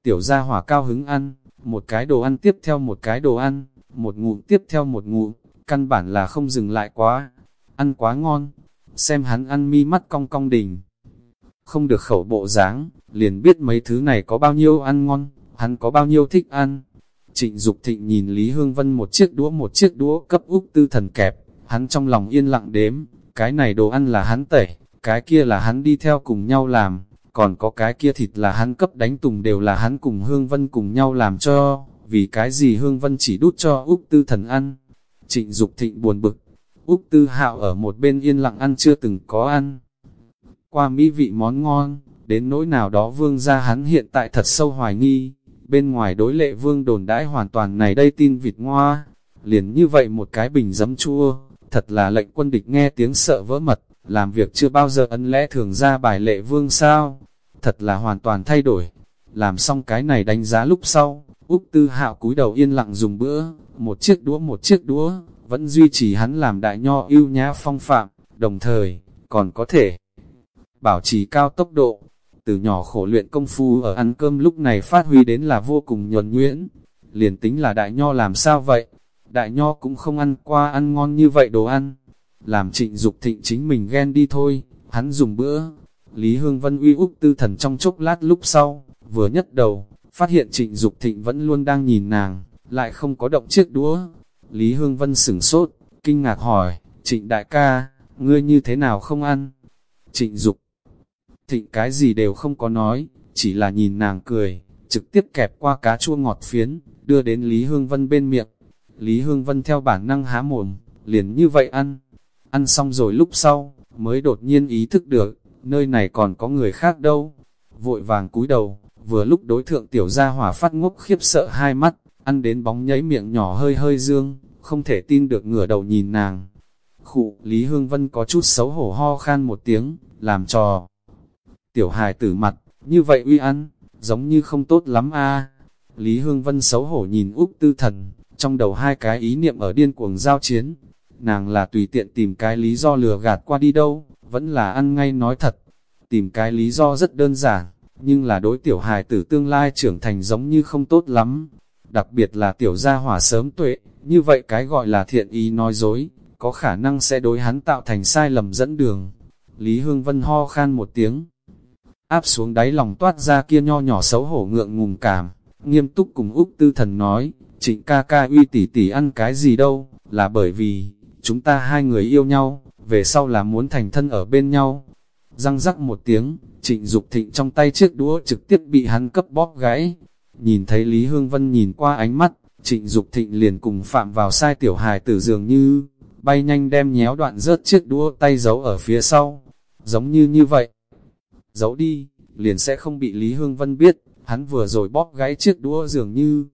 Tiểu gia hỏa cao hứng ăn, một cái đồ ăn tiếp theo một cái đồ ăn, một ngụm tiếp theo một ngụm, căn bản là không dừng lại quá, ăn quá ngon, xem hắn ăn mi mắt cong cong đỉnh. Không được khẩu bộ dáng, liền biết mấy thứ này có bao nhiêu ăn ngon, hắn có bao nhiêu thích ăn. Trịnh Dục Thịnh nhìn Lý Hương Vân một chiếc đũa một chiếc đũa cấp Úc Tư Thần kẹp, hắn trong lòng yên lặng đếm, cái này đồ ăn là hắn tẩy, cái kia là hắn đi theo cùng nhau làm, còn có cái kia thịt là hắn cấp đánh tùng đều là hắn cùng Hương Vân cùng nhau làm cho, vì cái gì Hương Vân chỉ đút cho Úc Tư Thần ăn. Trịnh Dục Thịnh buồn bực, Úc Tư Hạo ở một bên yên lặng ăn chưa từng có ăn. Qua mỹ vị món ngon, đến nỗi nào đó vương ra hắn hiện tại thật sâu hoài nghi, bên ngoài đối lệ vương đồn đãi hoàn toàn này đây tin vịt ngoa, liền như vậy một cái bình giấm chua, thật là lệnh quân địch nghe tiếng sợ vỡ mật, làm việc chưa bao giờ ân lẽ thường ra bài lệ vương sao, thật là hoàn toàn thay đổi. Làm xong cái này đánh giá lúc sau, Úc Tư Hạo cúi đầu yên lặng dùng bữa, một chiếc đũa một chiếc đũa, vẫn duy trì hắn làm đại nho yêu nhã phong phạm, đồng thời, còn có thể bảo trì cao tốc độ. Từ nhỏ khổ luyện công phu ở ăn cơm lúc này phát huy đến là vô cùng nhuần nhuyễn. Liền tính là đại nho làm sao vậy? Đại nho cũng không ăn qua ăn ngon như vậy đồ ăn. Làm trịnh Dục thịnh chính mình ghen đi thôi, hắn dùng bữa, Lý Hương Vân uy úc tư thần trong chốc lát lúc sau, vừa nhất đầu, phát hiện trịnh Dục thịnh vẫn luôn đang nhìn nàng, lại không có động chiếc đũa. Lý Hương Vân sửng sốt, kinh ngạc hỏi, trịnh đại ca, ngươi như thế nào không ăn? Trịnh Dục thịnh cái gì đều không có nói, chỉ là nhìn nàng cười, trực tiếp kẹp qua cá chua ngọt phiến, đưa đến Lý Hương Vân bên miệng. Lý Hương Vân theo bản năng há mồm, liền như vậy ăn. Ăn xong rồi lúc sau, mới đột nhiên ý thức được, nơi này còn có người khác đâu. Vội vàng cúi đầu, vừa lúc đối thượng tiểu gia hỏa phát ngốc khiếp sợ hai mắt, ăn đến bóng nháy miệng nhỏ hơi hơi dương, không thể tin được ngửa đầu nhìn nàng. Khụ, Lý Hương Vân có chút xấu hổ ho khan một tiếng, làm trò. Tiểu hài tử mặt, như vậy uy ăn, giống như không tốt lắm a. Lý Hương Vân xấu hổ nhìn Úc Tư Thần, trong đầu hai cái ý niệm ở điên cuồng giao chiến. Nàng là tùy tiện tìm cái lý do lừa gạt qua đi đâu, vẫn là ăn ngay nói thật. Tìm cái lý do rất đơn giản, nhưng là đối tiểu hài tử tương lai trưởng thành giống như không tốt lắm. Đặc biệt là tiểu gia hỏa sớm tuệ, như vậy cái gọi là thiện ý nói dối, có khả năng sẽ đối hắn tạo thành sai lầm dẫn đường. Lý Hương Vân ho khan một tiếng, áp xuống đáy lòng toát ra kia nho nhỏ xấu hổ ngượng ngùng cảm, nghiêm túc cùng Úc Tư Thần nói, trịnh ca ca uy tỷ tỷ ăn cái gì đâu, là bởi vì, chúng ta hai người yêu nhau, về sau là muốn thành thân ở bên nhau. Răng rắc một tiếng, trịnh Dục thịnh trong tay chiếc đũa trực tiếp bị hắn cấp bóp gãy. Nhìn thấy Lý Hương Vân nhìn qua ánh mắt, trịnh Dục thịnh liền cùng phạm vào sai tiểu hài tử dường như, bay nhanh đem nhéo đoạn rớt chiếc đũa tay giấu ở phía sau. Giống như như vậy. Giấu đi, liền sẽ không bị Lý Hương Vân biết, hắn vừa rồi bóp gãy chiếc đũa dường như,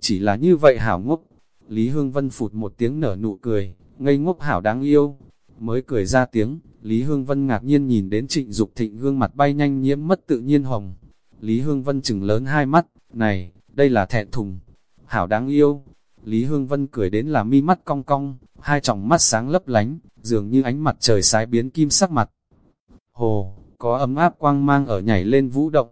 chỉ là như vậy hảo ngốc. Lý Hương Vân phụt một tiếng nở nụ cười, ngây ngốc hảo đáng yêu, mới cười ra tiếng, Lý Hương Vân ngạc nhiên nhìn đến trịnh Dục thịnh gương mặt bay nhanh nhiễm mất tự nhiên hồng. Lý Hương Vân chừng lớn hai mắt, này, đây là thẹn thùng, hảo đáng yêu. Lý Hương Vân cười đến là mi mắt cong cong, hai tròng mắt sáng lấp lánh, dường như ánh mặt trời sái biến kim sắc mặt. Hồ, có ấm áp quang mang ở nhảy lên vũ động.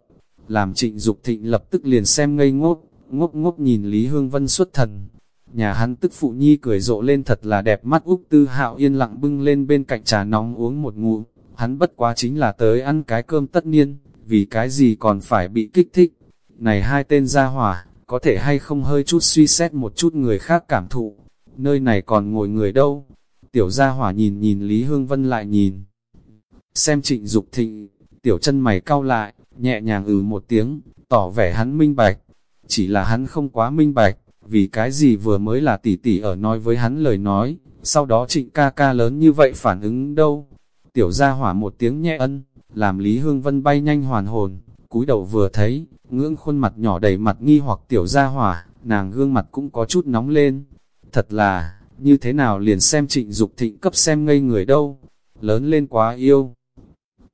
làm trịnh Dục thịnh lập tức liền xem ngây ngốc, ngốc ngốc nhìn Lý Hương Vân xuất thần. Nhà hắn tức phụ nhi cười rộ lên thật là đẹp mắt Úc Tư Hạo yên lặng bưng lên bên cạnh trà nóng uống một ngụm, hắn bất quá chính là tới ăn cái cơm tất niên, vì cái gì còn phải bị kích thích. Này hai tên gia hỏa, có thể hay không hơi chút suy xét một chút người khác cảm thụ, nơi này còn ngồi người đâu. Tiểu gia hỏa nhìn nhìn Lý Hương Vân lại nhìn. Xem trịnh Dục thịnh, tiểu chân mày cau lại, nhẹ nhàng ừ một tiếng, tỏ vẻ hắn minh bạch. Chỉ là hắn không quá minh bạch, vì cái gì vừa mới là tỷ tỷ ở nói với hắn lời nói, sau đó trịnh ca ca lớn như vậy phản ứng đâu. Tiểu gia hỏa một tiếng nhẹ ân, làm Lý Hương Vân bay nhanh hoàn hồn, cúi đầu vừa thấy, ngưỡng khuôn mặt nhỏ đầy mặt nghi hoặc tiểu gia hỏa, nàng gương mặt cũng có chút nóng lên. Thật là, như thế nào liền xem trịnh Dục thịnh cấp xem ngây người đâu, lớn lên quá yêu.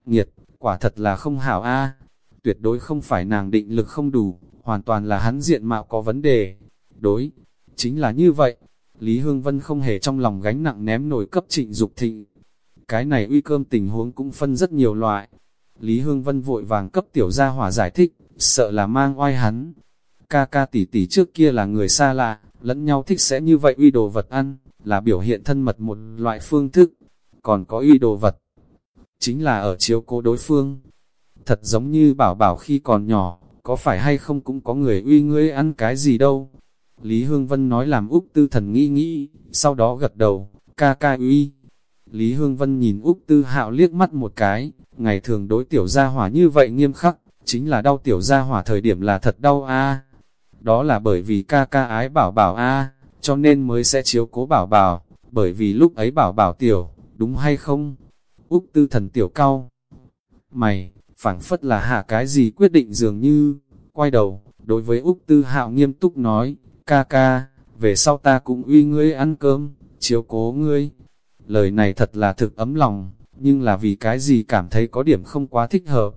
Nghiệt, quả thật là không hảo a tuyệt đối không phải nàng định lực không đủ, hoàn toàn là hắn diện mạo có vấn đề. Đối, chính là như vậy, Lý Hương Vân không hề trong lòng gánh nặng ném nổi cấp trịnh Dục thịnh. Cái này uy cơm tình huống cũng phân rất nhiều loại. Lý Hương Vân vội vàng cấp tiểu gia hỏa giải thích, sợ là mang oai hắn. Ca ca tỷ tỷ trước kia là người xa lạ, lẫn nhau thích sẽ như vậy uy đồ vật ăn, là biểu hiện thân mật một loại phương thức. Còn có uy đồ vật, chính là ở chiếu cố đối phương. Thật giống như bảo bảo khi còn nhỏ, có phải hay không cũng có người uy ngươi ăn cái gì đâu. Lý Hương Vân nói làm Úc Tư Thần nghĩ nghĩ, sau đó gật đầu, ca ca uy. Lý Hương Vân nhìn Úc Tư Hạo liếc mắt một cái, ngày thường đối tiểu gia hỏa như vậy nghiêm khắc, chính là đau tiểu gia hỏa thời điểm là thật đau a. Đó là bởi vì ca ca ái bảo bảo a, cho nên mới sẽ chiếu cố bảo bảo, bởi vì lúc ấy bảo bảo tiểu, đúng hay không? Úc Tư Thần tiểu cao. Mày, phảng phất là hạ cái gì quyết định dường như, quay đầu, đối với Úc Tư Hạo nghiêm túc nói, ca ca, về sau ta cũng uy ngươi ăn cơm, chiếu cố ngươi. Lời này thật là thực ấm lòng, nhưng là vì cái gì cảm thấy có điểm không quá thích hợp.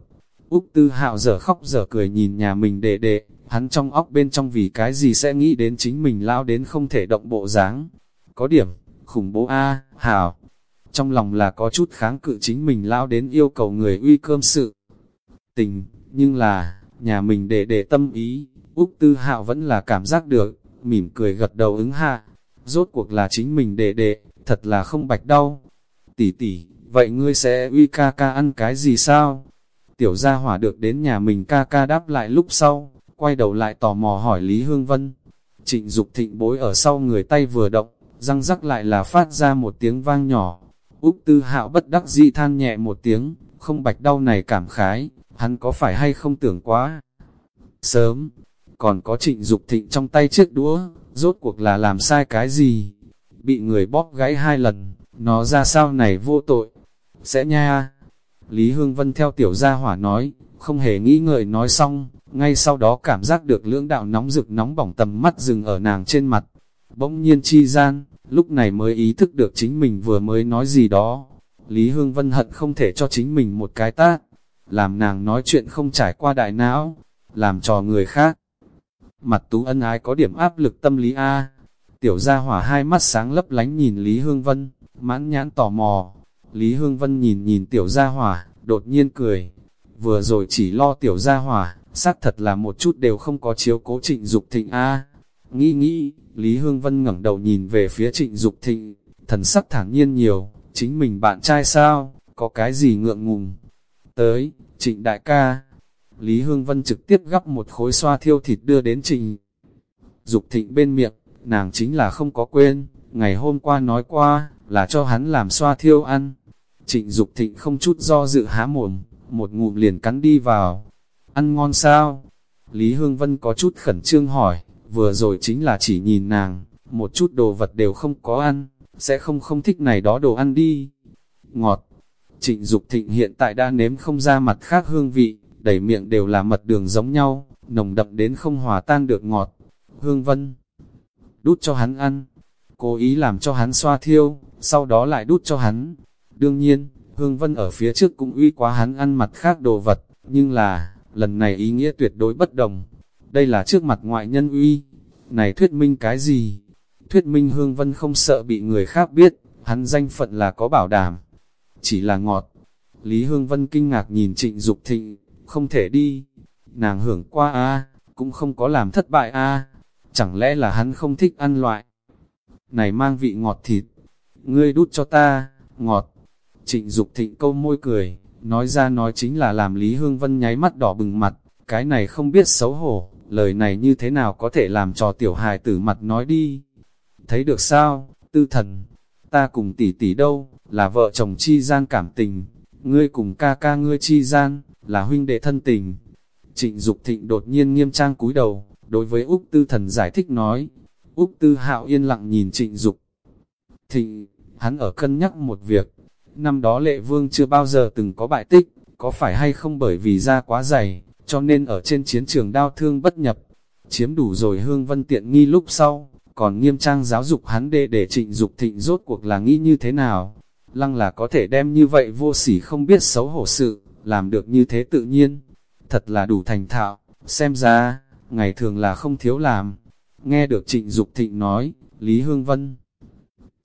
Úc Tư Hạo giờ khóc giờ cười nhìn nhà mình đệ đệ, hắn trong óc bên trong vì cái gì sẽ nghĩ đến chính mình lao đến không thể động bộ dáng. Có điểm, khủng bố A, Hảo. Trong lòng là có chút kháng cự chính mình lao đến yêu cầu người uy cơm sự. Tình, nhưng là, nhà mình để để tâm ý, Úc Tư Hạo vẫn là cảm giác được, mỉm cười gật đầu ứng hạ. Rốt cuộc là chính mình đệ đệ, thật là không bạch đau. Tỷ tỷ, vậy ngươi sẽ uy ca ca ăn cái gì sao? Tiểu gia hỏa được đến nhà mình ca ca đáp lại lúc sau, quay đầu lại tò mò hỏi Lý Hương Vân. Trịnh Dục thịnh bối ở sau người tay vừa động, răng rắc lại là phát ra một tiếng vang nhỏ. Úc Tư Hạo bất đắc dĩ than nhẹ một tiếng, không bạch đau này cảm khái, hắn có phải hay không tưởng quá. Sớm, còn có trịnh Dục thịnh trong tay chiếc đũa, rốt cuộc là làm sai cái gì? Bị người bóp gãy hai lần, nó ra sao này vô tội? Sẽ nha! Lý Hương Vân theo tiểu gia hỏa nói, không hề nghĩ ngợi nói xong, ngay sau đó cảm giác được lưỡng đạo nóng rực nóng bỏng tầm mắt dừng ở nàng trên mặt. Bỗng nhiên chi gian, lúc này mới ý thức được chính mình vừa mới nói gì đó. Lý Hương Vân hận không thể cho chính mình một cái tát, làm nàng nói chuyện không trải qua đại não, làm trò người khác. Mặt tú ân ái có điểm áp lực tâm lý A. Tiểu gia hỏa hai mắt sáng lấp lánh nhìn Lý Hương Vân, mãn nhãn tò mò. Lý Hương Vân nhìn nhìn tiểu gia hỏa, đột nhiên cười. Vừa rồi chỉ lo tiểu gia hỏa, xác thật là một chút đều không có chiếu cố trịnh Dục thịnh A. Nghĩ nghĩ, Lý Hương Vân ngẩng đầu nhìn về phía trịnh Dục thịnh, thần sắc thản nhiên nhiều, chính mình bạn trai sao, có cái gì ngượng ngùng. Tới, trịnh đại ca, Lý Hương Vân trực tiếp gắp một khối xoa thiêu thịt đưa đến trịnh Dục thịnh bên miệng, nàng chính là không có quên, ngày hôm qua nói qua, là cho hắn làm xoa thiêu ăn. Trịnh Dục thịnh không chút do dự há mồm, một ngụm liền cắn đi vào. Ăn ngon sao? Lý Hương Vân có chút khẩn trương hỏi, vừa rồi chính là chỉ nhìn nàng, một chút đồ vật đều không có ăn, sẽ không không thích này đó đồ ăn đi. Ngọt, trịnh Dục thịnh hiện tại đã nếm không ra mặt khác hương vị, đầy miệng đều là mật đường giống nhau, nồng đậm đến không hòa tan được ngọt. Hương Vân đút cho hắn ăn, cố ý làm cho hắn xoa thiêu, sau đó lại đút cho hắn. Đương nhiên, Hương Vân ở phía trước cũng uy quá hắn ăn mặt khác đồ vật, nhưng là, lần này ý nghĩa tuyệt đối bất đồng. Đây là trước mặt ngoại nhân uy. Này thuyết minh cái gì? Thuyết minh Hương Vân không sợ bị người khác biết, hắn danh phận là có bảo đảm. Chỉ là ngọt. Lý Hương Vân kinh ngạc nhìn trịnh Dục thịnh, không thể đi. nàng hưởng qua a cũng không có làm thất bại a chẳng lẽ là hắn không thích ăn loại. Này mang vị ngọt thịt, ngươi đút cho ta, ngọt. Trịnh Dục thịnh câu môi cười, nói ra nói chính là làm Lý Hương Vân nháy mắt đỏ bừng mặt, cái này không biết xấu hổ, lời này như thế nào có thể làm cho tiểu hài tử mặt nói đi. Thấy được sao, tư thần, ta cùng tỷ tỷ đâu, là vợ chồng chi gian cảm tình, ngươi cùng ca ca ngươi chi gian, là huynh đệ thân tình. Trịnh Dục thịnh đột nhiên nghiêm trang cúi đầu, đối với Úc Tư Thần giải thích nói. Úc Tư Hạo yên lặng nhìn trịnh Dục thịnh, hắn ở cân nhắc một việc. Năm đó lệ vương chưa bao giờ từng có bại tích, có phải hay không bởi vì da quá dày, cho nên ở trên chiến trường đau thương bất nhập, chiếm đủ rồi hương vân tiện nghi lúc sau, còn nghiêm trang giáo dục hắn để để trịnh Dục thịnh rốt cuộc là nghĩ như thế nào. Lăng là có thể đem như vậy vô sỉ không biết xấu hổ sự, làm được như thế tự nhiên, thật là đủ thành thạo, xem ra, ngày thường là không thiếu làm. Nghe được trịnh Dục thịnh nói, Lý Hương Vân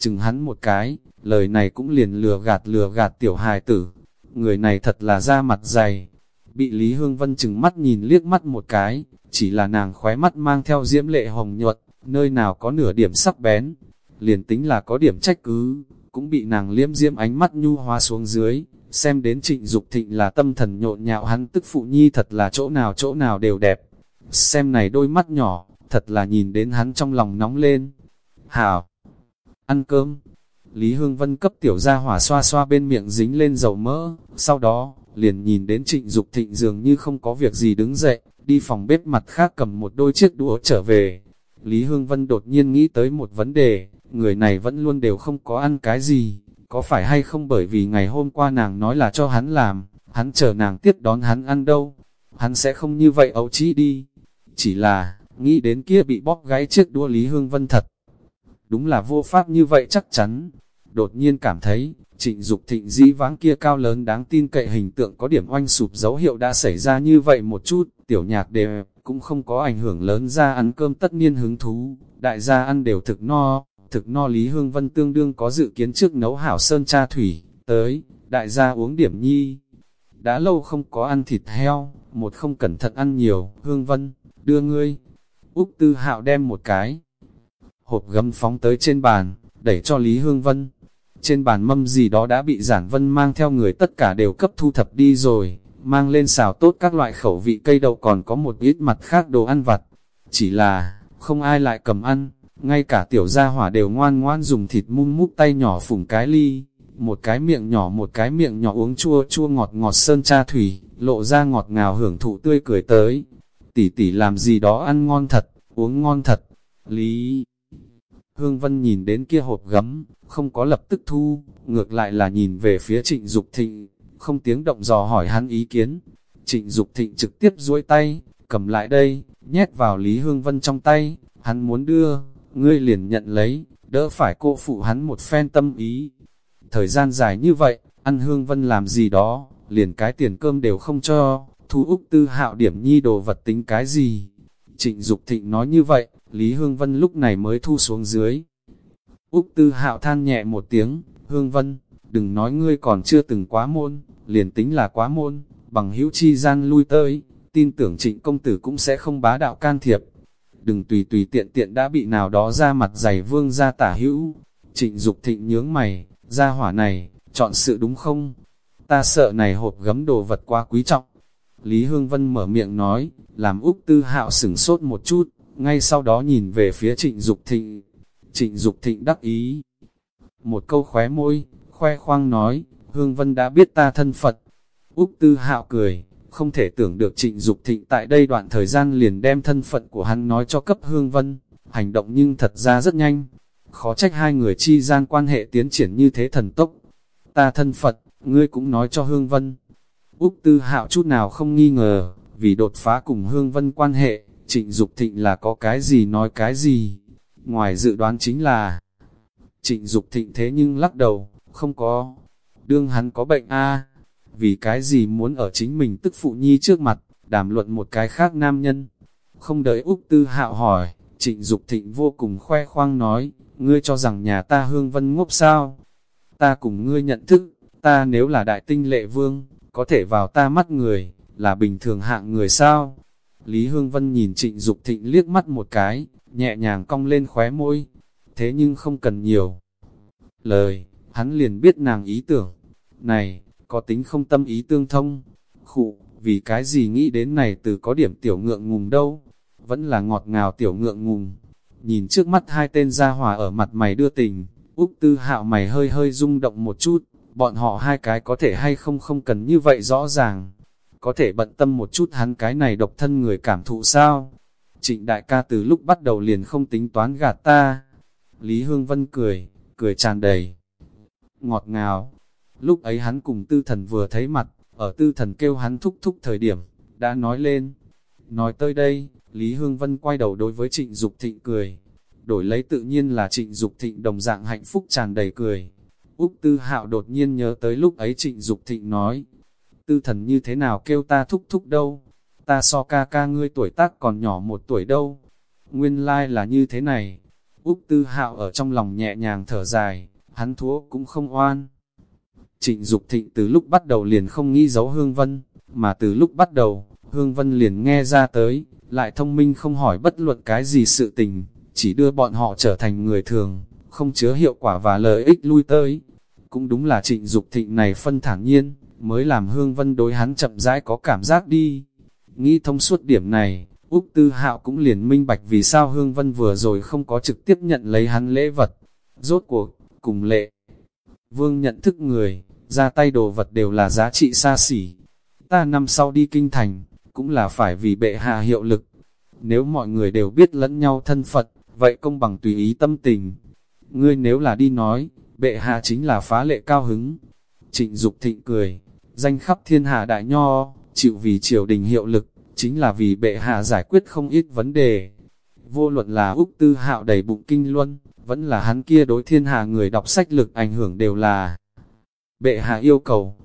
chừng hắn một cái, lời này cũng liền lừa gạt lừa gạt tiểu hài tử. Người này thật là da mặt dày. Bị Lý Hương Vân chừng mắt nhìn liếc mắt một cái, chỉ là nàng khóe mắt mang theo diễm lệ hồng nhuận, nơi nào có nửa điểm sắc bén. Liền tính là có điểm trách cứ, cũng bị nàng liếm diễm ánh mắt nhu hoa xuống dưới, xem đến trịnh Dục thịnh là tâm thần nhộn nhạo hắn tức phụ nhi thật là chỗ nào chỗ nào đều đẹp. Xem này đôi mắt nhỏ, thật là nhìn đến hắn trong lòng nóng lên. Hảo! Ăn cơm! Lý Hương Vân cấp tiểu gia hỏa xoa xoa bên miệng dính lên dầu mỡ, sau đó, liền nhìn đến trịnh Dục thịnh dường như không có việc gì đứng dậy, đi phòng bếp mặt khác cầm một đôi chiếc đũa trở về. Lý Hương Vân đột nhiên nghĩ tới một vấn đề, người này vẫn luôn đều không có ăn cái gì, có phải hay không bởi vì ngày hôm qua nàng nói là cho hắn làm, hắn chờ nàng tiếp đón hắn ăn đâu, hắn sẽ không như vậy ấu trí đi. Chỉ là, nghĩ đến kia bị bóp gáy trước đua Lý Hương Vân thật. Đúng là vô pháp như vậy chắc chắn. Đột nhiên cảm thấy, trịnh Dục thịnh dĩ vãng kia cao lớn đáng tin cậy hình tượng có điểm oanh sụp dấu hiệu đã xảy ra như vậy một chút, tiểu nhạc đều cũng không có ảnh hưởng lớn ra ăn cơm tất niên hứng thú, đại gia ăn đều thực no, thực no Lý Hương Vân tương đương có dự kiến trước nấu hảo sơn cha thủy, tới, đại gia uống điểm nhi. Đã lâu không có ăn thịt heo, một không cẩn thận ăn nhiều, Hương Vân, đưa ngươi. Úc Tư Hạo đem một cái hộp gấm phóng tới trên bàn, đẩy cho Lý Hương Vân. Trên bàn mâm gì đó đã bị giản vân mang theo người tất cả đều cấp thu thập đi rồi, mang lên xào tốt các loại khẩu vị cây đậu còn có một ít mặt khác đồ ăn vặt. Chỉ là, không ai lại cầm ăn, ngay cả tiểu gia hỏa đều ngoan ngoan dùng thịt mung mút tay nhỏ phủng cái ly, một cái miệng nhỏ một cái miệng nhỏ uống chua chua ngọt ngọt sơn cha thủy, lộ ra ngọt ngào hưởng thụ tươi cười tới. Tỷ tỷ làm gì đó ăn ngon thật, uống ngon thật. Lý Hương Vân nhìn đến kia hộp gấm, không có lập tức thu, ngược lại là nhìn về phía trịnh Dục thịnh, không tiếng động dò hỏi hắn ý kiến. Trịnh Dục thịnh trực tiếp duỗi tay, cầm lại đây, nhét vào Lý Hương Vân trong tay, hắn muốn đưa, ngươi liền nhận lấy, đỡ phải cô phụ hắn một phen tâm ý. Thời gian dài như vậy, ăn Hương Vân làm gì đó, liền cái tiền cơm đều không cho, thu Úc Tư hạo điểm nhi đồ vật tính cái gì. Trịnh Dục thịnh nói như vậy, Lý Hương Vân lúc này mới thu xuống dưới. Úc Tư Hạo than nhẹ một tiếng, Hương Vân, đừng nói ngươi còn chưa từng quá môn, liền tính là quá môn, bằng hữu chi gian lui tới, tin tưởng trịnh công tử cũng sẽ không bá đạo can thiệp. Đừng tùy tùy tiện tiện đã bị nào đó ra mặt dày vương ra tả hữu. Trịnh Dục thịnh nhướng mày, ra hỏa này, chọn sự đúng không? Ta sợ này hộp gấm đồ vật quá quý trọng. Lý Hương Vân mở miệng nói, làm Úc Tư Hạo sửng sốt một chút, ngay sau đó nhìn về phía trịnh Dục thịnh. Trịnh Dục thịnh đắc ý. Một câu khóe môi, khoe khoang nói, Hương Vân đã biết ta thân Phật. Úc Tư Hạo cười, không thể tưởng được trịnh Dục thịnh tại đây đoạn thời gian liền đem thân phận của hắn nói cho cấp Hương Vân, hành động nhưng thật ra rất nhanh. Khó trách hai người chi gian quan hệ tiến triển như thế thần tốc. Ta thân Phật, ngươi cũng nói cho Hương Vân. Úc Tư Hạo chút nào không nghi ngờ, vì đột phá cùng Hương Vân quan hệ, Trịnh Dục Thịnh là có cái gì nói cái gì. Ngoài dự đoán chính là, Trịnh Dục Thịnh thế nhưng lắc đầu, không có. Đương hắn có bệnh a vì cái gì muốn ở chính mình tức phụ nhi trước mặt, đàm luận một cái khác nam nhân. Không đợi Úc Tư Hạo hỏi, Trịnh Dục Thịnh vô cùng khoe khoang nói, ngươi cho rằng nhà ta hương vân ngốc sao? Ta cùng ngươi nhận thức, ta nếu là đại tinh lệ vương, có thể vào ta mắt người, là bình thường hạng người sao? Lý Hương Vân nhìn trịnh Dục thịnh liếc mắt một cái, nhẹ nhàng cong lên khóe môi, thế nhưng không cần nhiều. Lời, hắn liền biết nàng ý tưởng, này, có tính không tâm ý tương thông, khụ, vì cái gì nghĩ đến này từ có điểm tiểu ngượng ngùng đâu, vẫn là ngọt ngào tiểu ngượng ngùng. Nhìn trước mắt hai tên gia hòa ở mặt mày đưa tình, Úc Tư Hạo mày hơi hơi rung động một chút, bọn họ hai cái có thể hay không không cần như vậy rõ ràng. Có thể bận tâm một chút hắn cái này độc thân người cảm thụ sao? Trịnh đại ca từ lúc bắt đầu liền không tính toán gạt ta. Lý Hương Vân cười, cười tràn đầy. Ngọt ngào. Lúc ấy hắn cùng tư thần vừa thấy mặt, ở tư thần kêu hắn thúc thúc thời điểm, đã nói lên. Nói tới đây, Lý Hương Vân quay đầu đối với trịnh Dục thịnh cười. Đổi lấy tự nhiên là trịnh Dục thịnh đồng dạng hạnh phúc tràn đầy cười. Úc Tư Hạo đột nhiên nhớ tới lúc ấy trịnh Dục thịnh nói. Tư thần như thế nào kêu ta thúc thúc đâu? Ta so ca ca ngươi tuổi tác còn nhỏ một tuổi đâu? Nguyên lai like là như thế này. Úc Tư Hạo ở trong lòng nhẹ nhàng thở dài, hắn thua cũng không oan. Trịnh Dục Thịnh từ lúc bắt đầu liền không nghĩ giấu Hương Vân, mà từ lúc bắt đầu, Hương Vân liền nghe ra tới, lại thông minh không hỏi bất luận cái gì sự tình, chỉ đưa bọn họ trở thành người thường, không chứa hiệu quả và lợi ích lui tới. Cũng đúng là trịnh Dục Thịnh này phân thản nhiên, mới làm Hương Vân đối hắn chậm rãi có cảm giác đi. Nghĩ thông suốt điểm này, Úc Tư Hạo cũng liền minh bạch vì sao Hương Vân vừa rồi không có trực tiếp nhận lấy hắn lễ vật. Rốt cuộc, cùng lệ. Vương nhận thức người, ra tay đồ vật đều là giá trị xa xỉ. Ta năm sau đi kinh thành, cũng là phải vì bệ hạ hiệu lực. Nếu mọi người đều biết lẫn nhau thân Phật, vậy công bằng tùy ý tâm tình. Ngươi nếu là đi nói, bệ hạ chính là phá lệ cao hứng. Trịnh Dục thịnh cười, danh khắp thiên hạ đại nho, chịu vì triều đình hiệu lực, chính là vì bệ hạ giải quyết không ít vấn đề. Vô luận là Úc Tư Hạo đầy bụng kinh luân, vẫn là hắn kia đối thiên hạ người đọc sách lực ảnh hưởng đều là bệ hạ yêu cầu.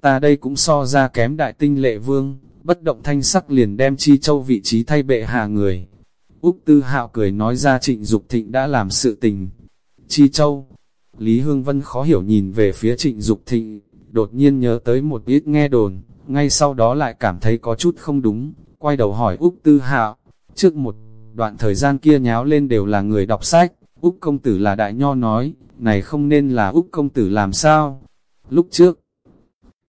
Ta đây cũng so ra kém đại tinh lệ vương, bất động thanh sắc liền đem chi châu vị trí thay bệ hạ người. Úc Tư Hạo cười nói ra trịnh Dục thịnh đã làm sự tình. Chi châu, Lý Hương Vân khó hiểu nhìn về phía trịnh Dục thịnh, đột nhiên nhớ tới một ít nghe đồn, ngay sau đó lại cảm thấy có chút không đúng, quay đầu hỏi Úc Tư Hạo, trước một đoạn thời gian kia nháo lên đều là người đọc sách, Úc công tử là đại nho nói, này không nên là Úc công tử làm sao? Lúc trước,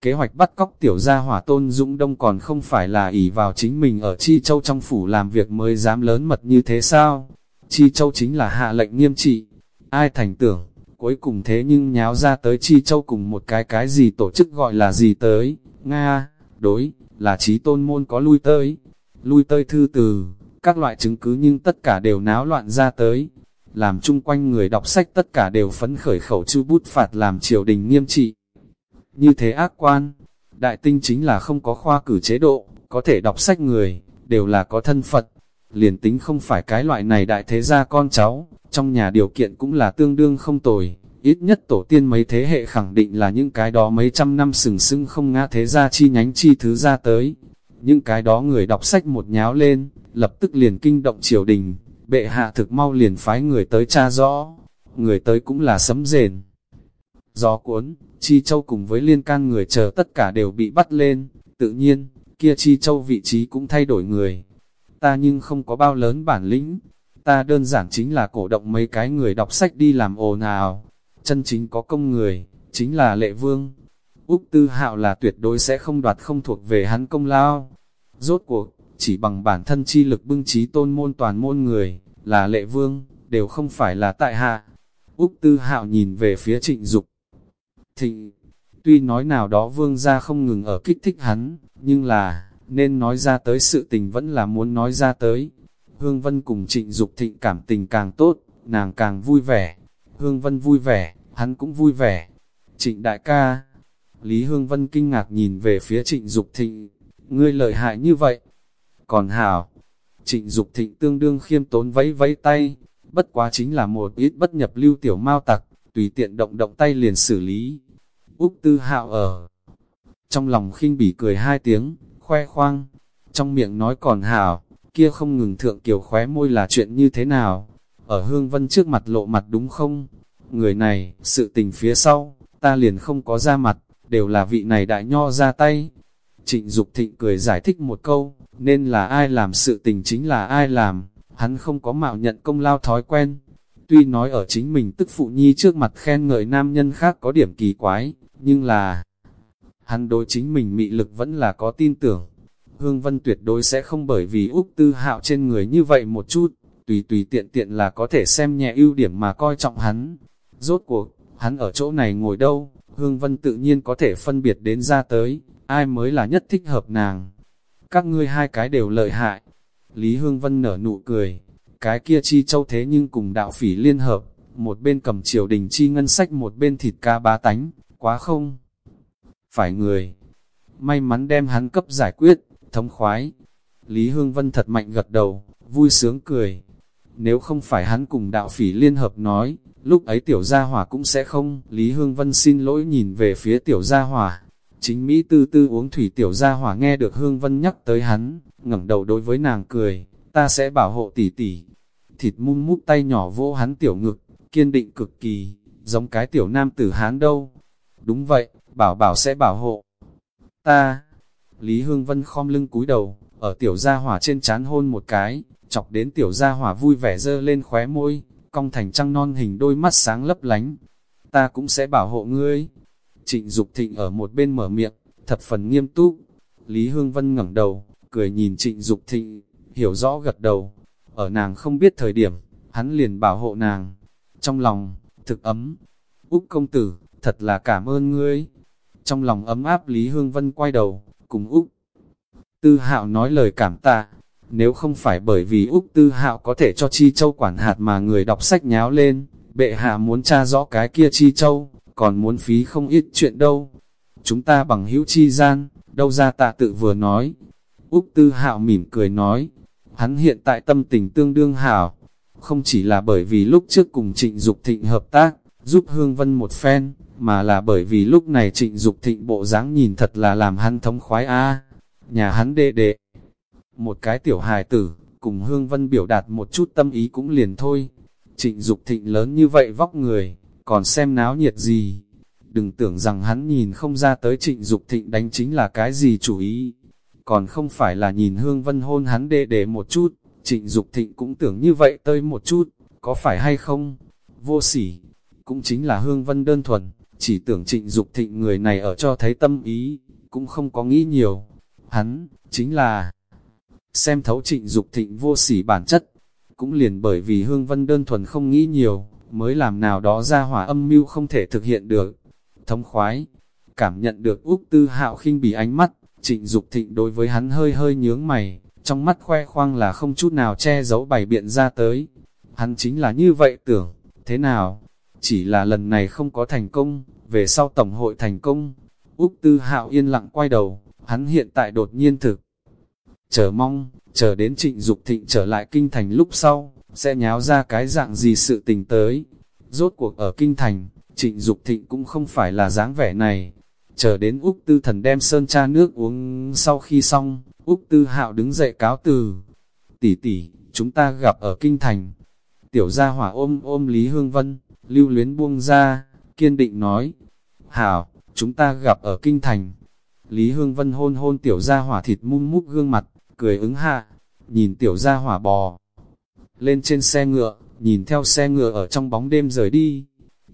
kế hoạch bắt cóc tiểu gia hỏa tôn Dũng Đông còn không phải là ỷ vào chính mình ở Chi Châu trong phủ làm việc mới dám lớn mật như thế sao? Chi Châu chính là hạ lệnh nghiêm trị, ai thành tưởng, cuối cùng thế nhưng nháo ra tới Chi Châu cùng một cái cái gì tổ chức gọi là gì tới, Nga, đối, là trí tôn môn có lui tới, lui tới thư từ, các loại chứng cứ nhưng tất cả đều náo loạn ra tới, làm chung quanh người đọc sách tất cả đều phấn khởi khẩu chu bút phạt làm triều đình nghiêm trị. Như thế ác quan, đại tinh chính là không có khoa cử chế độ, có thể đọc sách người, đều là có thân Phật, liền tính không phải cái loại này đại thế gia con cháu, trong nhà điều kiện cũng là tương đương không tồi, ít nhất tổ tiên mấy thế hệ khẳng định là những cái đó mấy trăm năm sừng sững không ngã thế gia chi nhánh chi thứ ra tới. Những cái đó người đọc sách một nháo lên, lập tức liền kinh động triều đình, bệ hạ thực mau liền phái người tới tra rõ, người tới cũng là sấm rền. Gió cuốn, Chi Châu cùng với liên can người chờ tất cả đều bị bắt lên, tự nhiên, kia Chi Châu vị trí cũng thay đổi người. Ta nhưng không có bao lớn bản lĩnh, ta đơn giản chính là cổ động mấy cái người đọc sách đi làm ồn ào. Chân chính có công người, chính là lệ vương. Úc Tư Hạo là tuyệt đối sẽ không đoạt không thuộc về hắn công lao. Rốt cuộc, chỉ bằng bản thân chi lực bưng trí tôn môn toàn môn người, là lệ vương, đều không phải là tại hạ. Úc Tư Hạo nhìn về phía trịnh Dục Thịnh, tuy nói nào đó vương gia không ngừng ở kích thích hắn, nhưng là, nên nói ra tới sự tình vẫn là muốn nói ra tới. Hương Vân cùng trịnh Dục thịnh cảm tình càng tốt, nàng càng vui vẻ. Hương Vân vui vẻ, hắn cũng vui vẻ. Trịnh đại ca, Lý Hương Vân kinh ngạc nhìn về phía trịnh Dục thịnh, ngươi lợi hại như vậy. Còn hảo, trịnh Dục thịnh tương đương khiêm tốn vẫy vẫy tay, bất quá chính là một ít bất nhập lưu tiểu mao tặc, tùy tiện động động tay liền xử lý. Úc Tư Hạo ở trong lòng khinh bỉ cười hai tiếng, khoe khoang, trong miệng nói còn hảo, kia không ngừng thượng kiều khóe môi là chuyện như thế nào, ở Hương Vân trước mặt lộ mặt đúng không? Người này, sự tình phía sau, ta liền không có ra mặt, đều là vị này đại nho ra tay. Trịnh Dục Thịnh cười giải thích một câu, nên là ai làm sự tình chính là ai làm, hắn không có mạo nhận công lao thói quen. Tuy nói ở chính mình tức phụ nhi trước mặt khen ngợi nam nhân khác có điểm kỳ quái, nhưng là hắn đối chính mình mị lực vẫn là có tin tưởng. Hương Vân tuyệt đối sẽ không bởi vì Úc Tư Hạo trên người như vậy một chút, tùy tùy tiện tiện là có thể xem nhẹ ưu điểm mà coi trọng hắn. Rốt cuộc, hắn ở chỗ này ngồi đâu, Hương Vân tự nhiên có thể phân biệt đến ra tới, ai mới là nhất thích hợp nàng. Các ngươi hai cái đều lợi hại. Lý Hương Vân nở nụ cười, cái kia chi châu thế nhưng cùng đạo phỉ liên hợp, một bên cầm triều đình chi ngân sách một bên thịt ca bá tánh, quá không? Phải người, may mắn đem hắn cấp giải quyết, thống khoái. Lý Hương Vân thật mạnh gật đầu, vui sướng cười. Nếu không phải hắn cùng đạo phỉ liên hợp nói, lúc ấy tiểu gia hỏa cũng sẽ không. Lý Hương Vân xin lỗi nhìn về phía tiểu gia hỏa. Chính Mỹ tư tư uống thủy tiểu gia hỏa nghe được Hương Vân nhắc tới hắn, ngẩng đầu đối với nàng cười, ta sẽ bảo hộ tỷ tỷ. Thịt mum mút tay nhỏ vô hắn tiểu ngực, kiên định cực kỳ, giống cái tiểu nam tử hán đâu. Đúng vậy, bảo bảo sẽ bảo hộ. Ta, Lý Hương Vân khom lưng cúi đầu, ở tiểu gia hỏa trên chán hôn một cái, chọc đến tiểu gia hỏa vui vẻ dơ lên khóe môi, cong thành trăng non hình đôi mắt sáng lấp lánh. Ta cũng sẽ bảo hộ ngươi. Trịnh Dục Thịnh ở một bên mở miệng, thập phần nghiêm túc. Lý Hương Vân ngẩng đầu, cười nhìn Trịnh Dục Thịnh, hiểu rõ gật đầu. Ở nàng không biết thời điểm, hắn liền bảo hộ nàng. Trong lòng, thực ấm. Úc công tử, thật là cảm ơn ngươi. Trong lòng ấm áp Lý Hương Vân quay đầu, cùng Úc. Tư Hạo nói lời cảm tạ, nếu không phải bởi vì Úc Tư Hạo có thể cho Chi Châu quản hạt mà người đọc sách nháo lên, bệ hạ muốn tra rõ cái kia Chi Châu, còn muốn phí không ít chuyện đâu. Chúng ta bằng hữu chi gian, đâu ra tạ tự vừa nói. Úc Tư Hạo mỉm cười nói, hắn hiện tại tâm tình tương đương hảo, không chỉ là bởi vì lúc trước cùng trịnh Dục thịnh hợp tác, giúp Hương Vân một phen, mà là bởi vì lúc này trịnh Dục thịnh bộ dáng nhìn thật là làm hắn thống khoái a Nhà hắn đệ đệ, một cái tiểu hài tử, cùng Hương Vân biểu đạt một chút tâm ý cũng liền thôi. Trịnh Dục thịnh lớn như vậy vóc người, còn xem náo nhiệt gì. Đừng tưởng rằng hắn nhìn không ra tới trịnh Dục thịnh đánh chính là cái gì chủ ý. Còn không phải là nhìn Hương Vân hôn hắn đệ đệ một chút, trịnh Dục thịnh cũng tưởng như vậy tới một chút, có phải hay không? Vô sỉ, cũng chính là Hương Vân đơn thuần, chỉ tưởng trịnh Dục thịnh người này ở cho thấy tâm ý, cũng không có nghĩ nhiều. Hắn, chính là xem thấu trịnh Dục thịnh vô sỉ bản chất, cũng liền bởi vì Hương Vân đơn thuần không nghĩ nhiều, mới làm nào đó ra hỏa âm mưu không thể thực hiện được. Thống khoái, cảm nhận được Úc Tư Hạo khinh bỉ ánh mắt, trịnh Dục thịnh đối với hắn hơi hơi nhướng mày, trong mắt khoe khoang là không chút nào che giấu bày biện ra tới. Hắn chính là như vậy tưởng, thế nào? Chỉ là lần này không có thành công, về sau tổng hội thành công. Úc Tư Hạo yên lặng quay đầu, hắn hiện tại đột nhiên thực. Chờ mong, chờ đến trịnh Dục thịnh trở lại kinh thành lúc sau, sẽ nháo ra cái dạng gì sự tình tới. Rốt cuộc ở kinh thành, trịnh Dục thịnh cũng không phải là dáng vẻ này. Chờ đến Úc Tư Thần đem sơn cha nước uống sau khi xong, Úc Tư Hạo đứng dậy cáo từ. Tỷ tỷ, chúng ta gặp ở kinh thành. Tiểu gia hỏa ôm ôm Lý Hương Vân, lưu luyến buông ra, kiên định nói. Hảo, chúng ta gặp ở kinh thành. Lý Hương Vân hôn hôn tiểu gia hỏa thịt mum mút gương mặt, cười ứng hạ, nhìn tiểu gia hỏa bò. Lên trên xe ngựa, nhìn theo xe ngựa ở trong bóng đêm rời đi.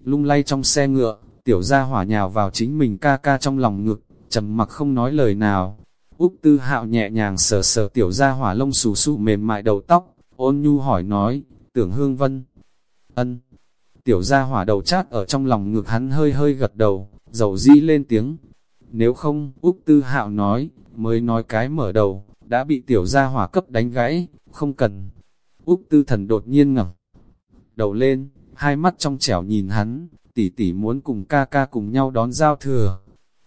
Lung lay trong xe ngựa, tiểu gia hỏa nhào vào chính mình ca ca trong lòng ngực, trầm mặc không nói lời nào. Úc Tư Hạo nhẹ nhàng sờ sờ tiểu gia hỏa lông xù xù mềm mại đầu tóc, ôn nhu hỏi nói, tưởng Hương Vân. Ân. Tiểu gia hỏa đầu chát ở trong lòng ngực hắn hơi hơi gật đầu, dầu dĩ lên tiếng. Nếu không, Úc Tư Hạo nói, mới nói cái mở đầu, đã bị tiểu gia hỏa cấp đánh gãy, không cần. Úc Tư Thần đột nhiên ngẩng đầu lên, hai mắt trong trẻo nhìn hắn, tỷ tỷ muốn cùng ca ca cùng nhau đón giao thừa.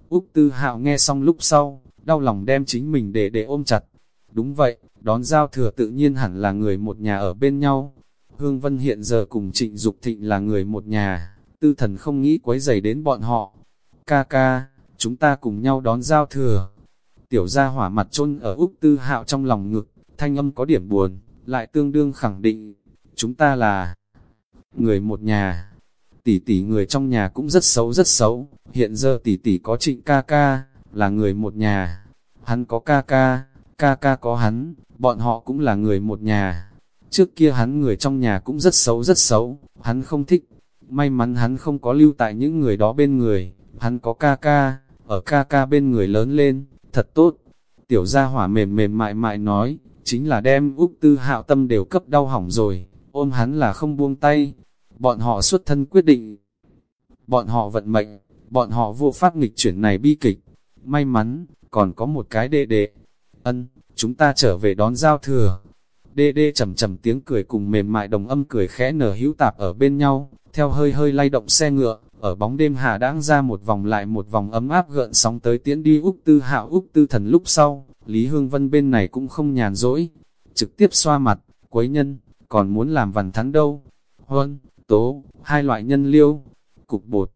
Úc Tư Hạo nghe xong lúc sau, đau lòng đem chính mình để để ôm chặt. Đúng vậy, đón giao thừa tự nhiên hẳn là người một nhà ở bên nhau. Hương Vân hiện giờ cùng trịnh Dục thịnh là người một nhà, tư thần không nghĩ quấy rầy đến bọn họ. Ca ca, chúng ta cùng nhau đón giao thừa. Tiểu gia hỏa mặt chôn ở Úc Tư Hạo trong lòng ngực, thanh âm có điểm buồn, lại tương đương khẳng định, chúng ta là người một nhà. Tỷ tỷ người trong nhà cũng rất xấu rất xấu, hiện giờ tỷ tỷ có trịnh ca ca, là người một nhà. hắn có ca ca, ca ca có hắn, bọn họ cũng là người một nhà. Trước kia hắn người trong nhà cũng rất xấu rất xấu, hắn không thích. May mắn hắn không có lưu tại những người đó bên người, hắn có ca ca, ở ca ca bên người lớn lên, thật tốt. Tiểu gia hỏa mềm mềm mại mại nói, chính là đem Úc Tư Hạo tâm đều cấp đau hỏng rồi, ôm hắn là không buông tay. Bọn họ xuất thân quyết định, bọn họ vận mệnh, bọn họ vô pháp nghịch chuyển này bi kịch. May mắn, còn có một cái đệ đệ. Ân, chúng ta trở về đón giao thừa. Đê đê trầm trầm tiếng cười cùng mềm mại đồng âm cười khẽ nở hữu tạp ở bên nhau, theo hơi hơi lay động xe ngựa, ở bóng đêm hà đãng ra một vòng lại một vòng ấm áp gợn sóng tới tiễn đi Úc Tư Hạo Úc Tư Thần lúc sau, Lý Hương Vân bên này cũng không nhàn rỗi, trực tiếp xoa mặt, quấy nhân, còn muốn làm vằn thắn đâu. Huân, tố, hai loại nhân liêu, cục bột.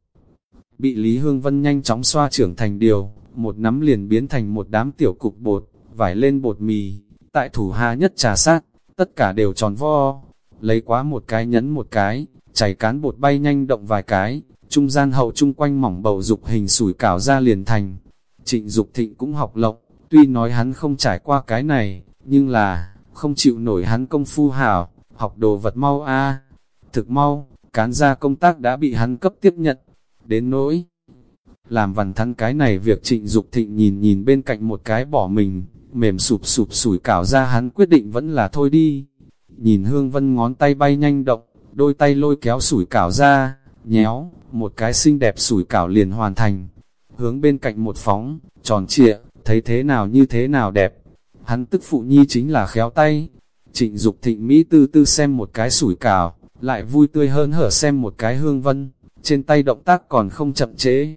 Bị Lý Hương Vân nhanh chóng xoa trưởng thành điều, một nắm liền biến thành một đám tiểu cục bột, vải lên bột mì, tại thủ hà nhất trà sát, tất cả đều tròn vo, lấy quá một cái nhấn một cái, chảy cán bột bay nhanh động vài cái, trung gian hậu trung quanh mỏng bầu dục hình sủi cảo ra liền thành. Trịnh Dục thịnh cũng học lộng, tuy nói hắn không trải qua cái này, nhưng là, không chịu nổi hắn công phu hảo, học đồ vật mau a Thực mau, cán ra công tác đã bị hắn cấp tiếp nhận, đến nỗi. Làm vằn thắn cái này việc trịnh Dục thịnh nhìn nhìn bên cạnh một cái bỏ mình, mềm sụp sụp sủi cảo ra hắn quyết định vẫn là thôi đi. Nhìn hương vân ngón tay bay nhanh động, đôi tay lôi kéo sủi cảo ra, nhéo, một cái xinh đẹp sủi cảo liền hoàn thành. Hướng bên cạnh một phóng, tròn trịa, thấy thế nào như thế nào đẹp. Hắn tức phụ nhi chính là khéo tay. Trịnh Dục thịnh Mỹ tư tư xem một cái sủi cảo, lại vui tươi hơn hở xem một cái hương vân, trên tay động tác còn không chậm chế.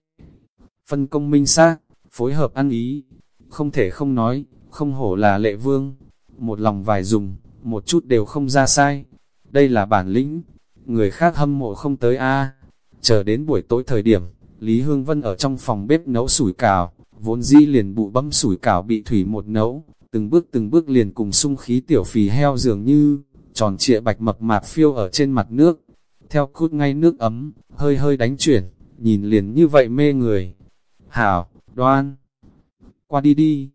Phân công minh xác, phối hợp ăn ý, không thể không nói, không hổ là lệ vương, một lòng vài dùng, một chút đều không ra sai. Đây là bản lĩnh, người khác hâm mộ không tới a. Chờ đến buổi tối thời điểm, Lý Hương Vân ở trong phòng bếp nấu sủi cảo, vốn dĩ liền bụ bấm sủi cảo bị thủy một nấu, từng bước từng bước liền cùng sung khí tiểu phì heo dường như, tròn trịa bạch mập mạp phiêu ở trên mặt nước, theo cút ngay nước ấm, hơi hơi đánh chuyển, nhìn liền như vậy mê người. Hảo, đoan, qua đi đi.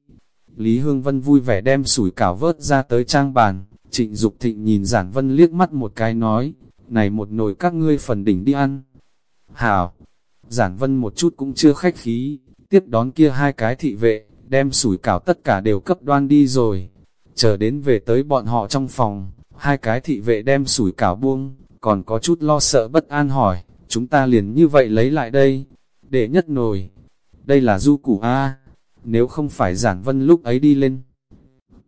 Lý Hương Vân vui vẻ đem sủi cảo vớt ra tới trang bàn, trịnh Dục thịnh nhìn giản vân liếc mắt một cái nói, này một nồi các ngươi phần đỉnh đi ăn. Hảo, giản vân một chút cũng chưa khách khí, tiếp đón kia hai cái thị vệ, đem sủi cảo tất cả đều cấp đoan đi rồi. Chờ đến về tới bọn họ trong phòng, hai cái thị vệ đem sủi cảo buông, còn có chút lo sợ bất an hỏi, chúng ta liền như vậy lấy lại đây, để nhất nồi. Đây là du củ A, nếu không phải giản vân lúc ấy đi lên.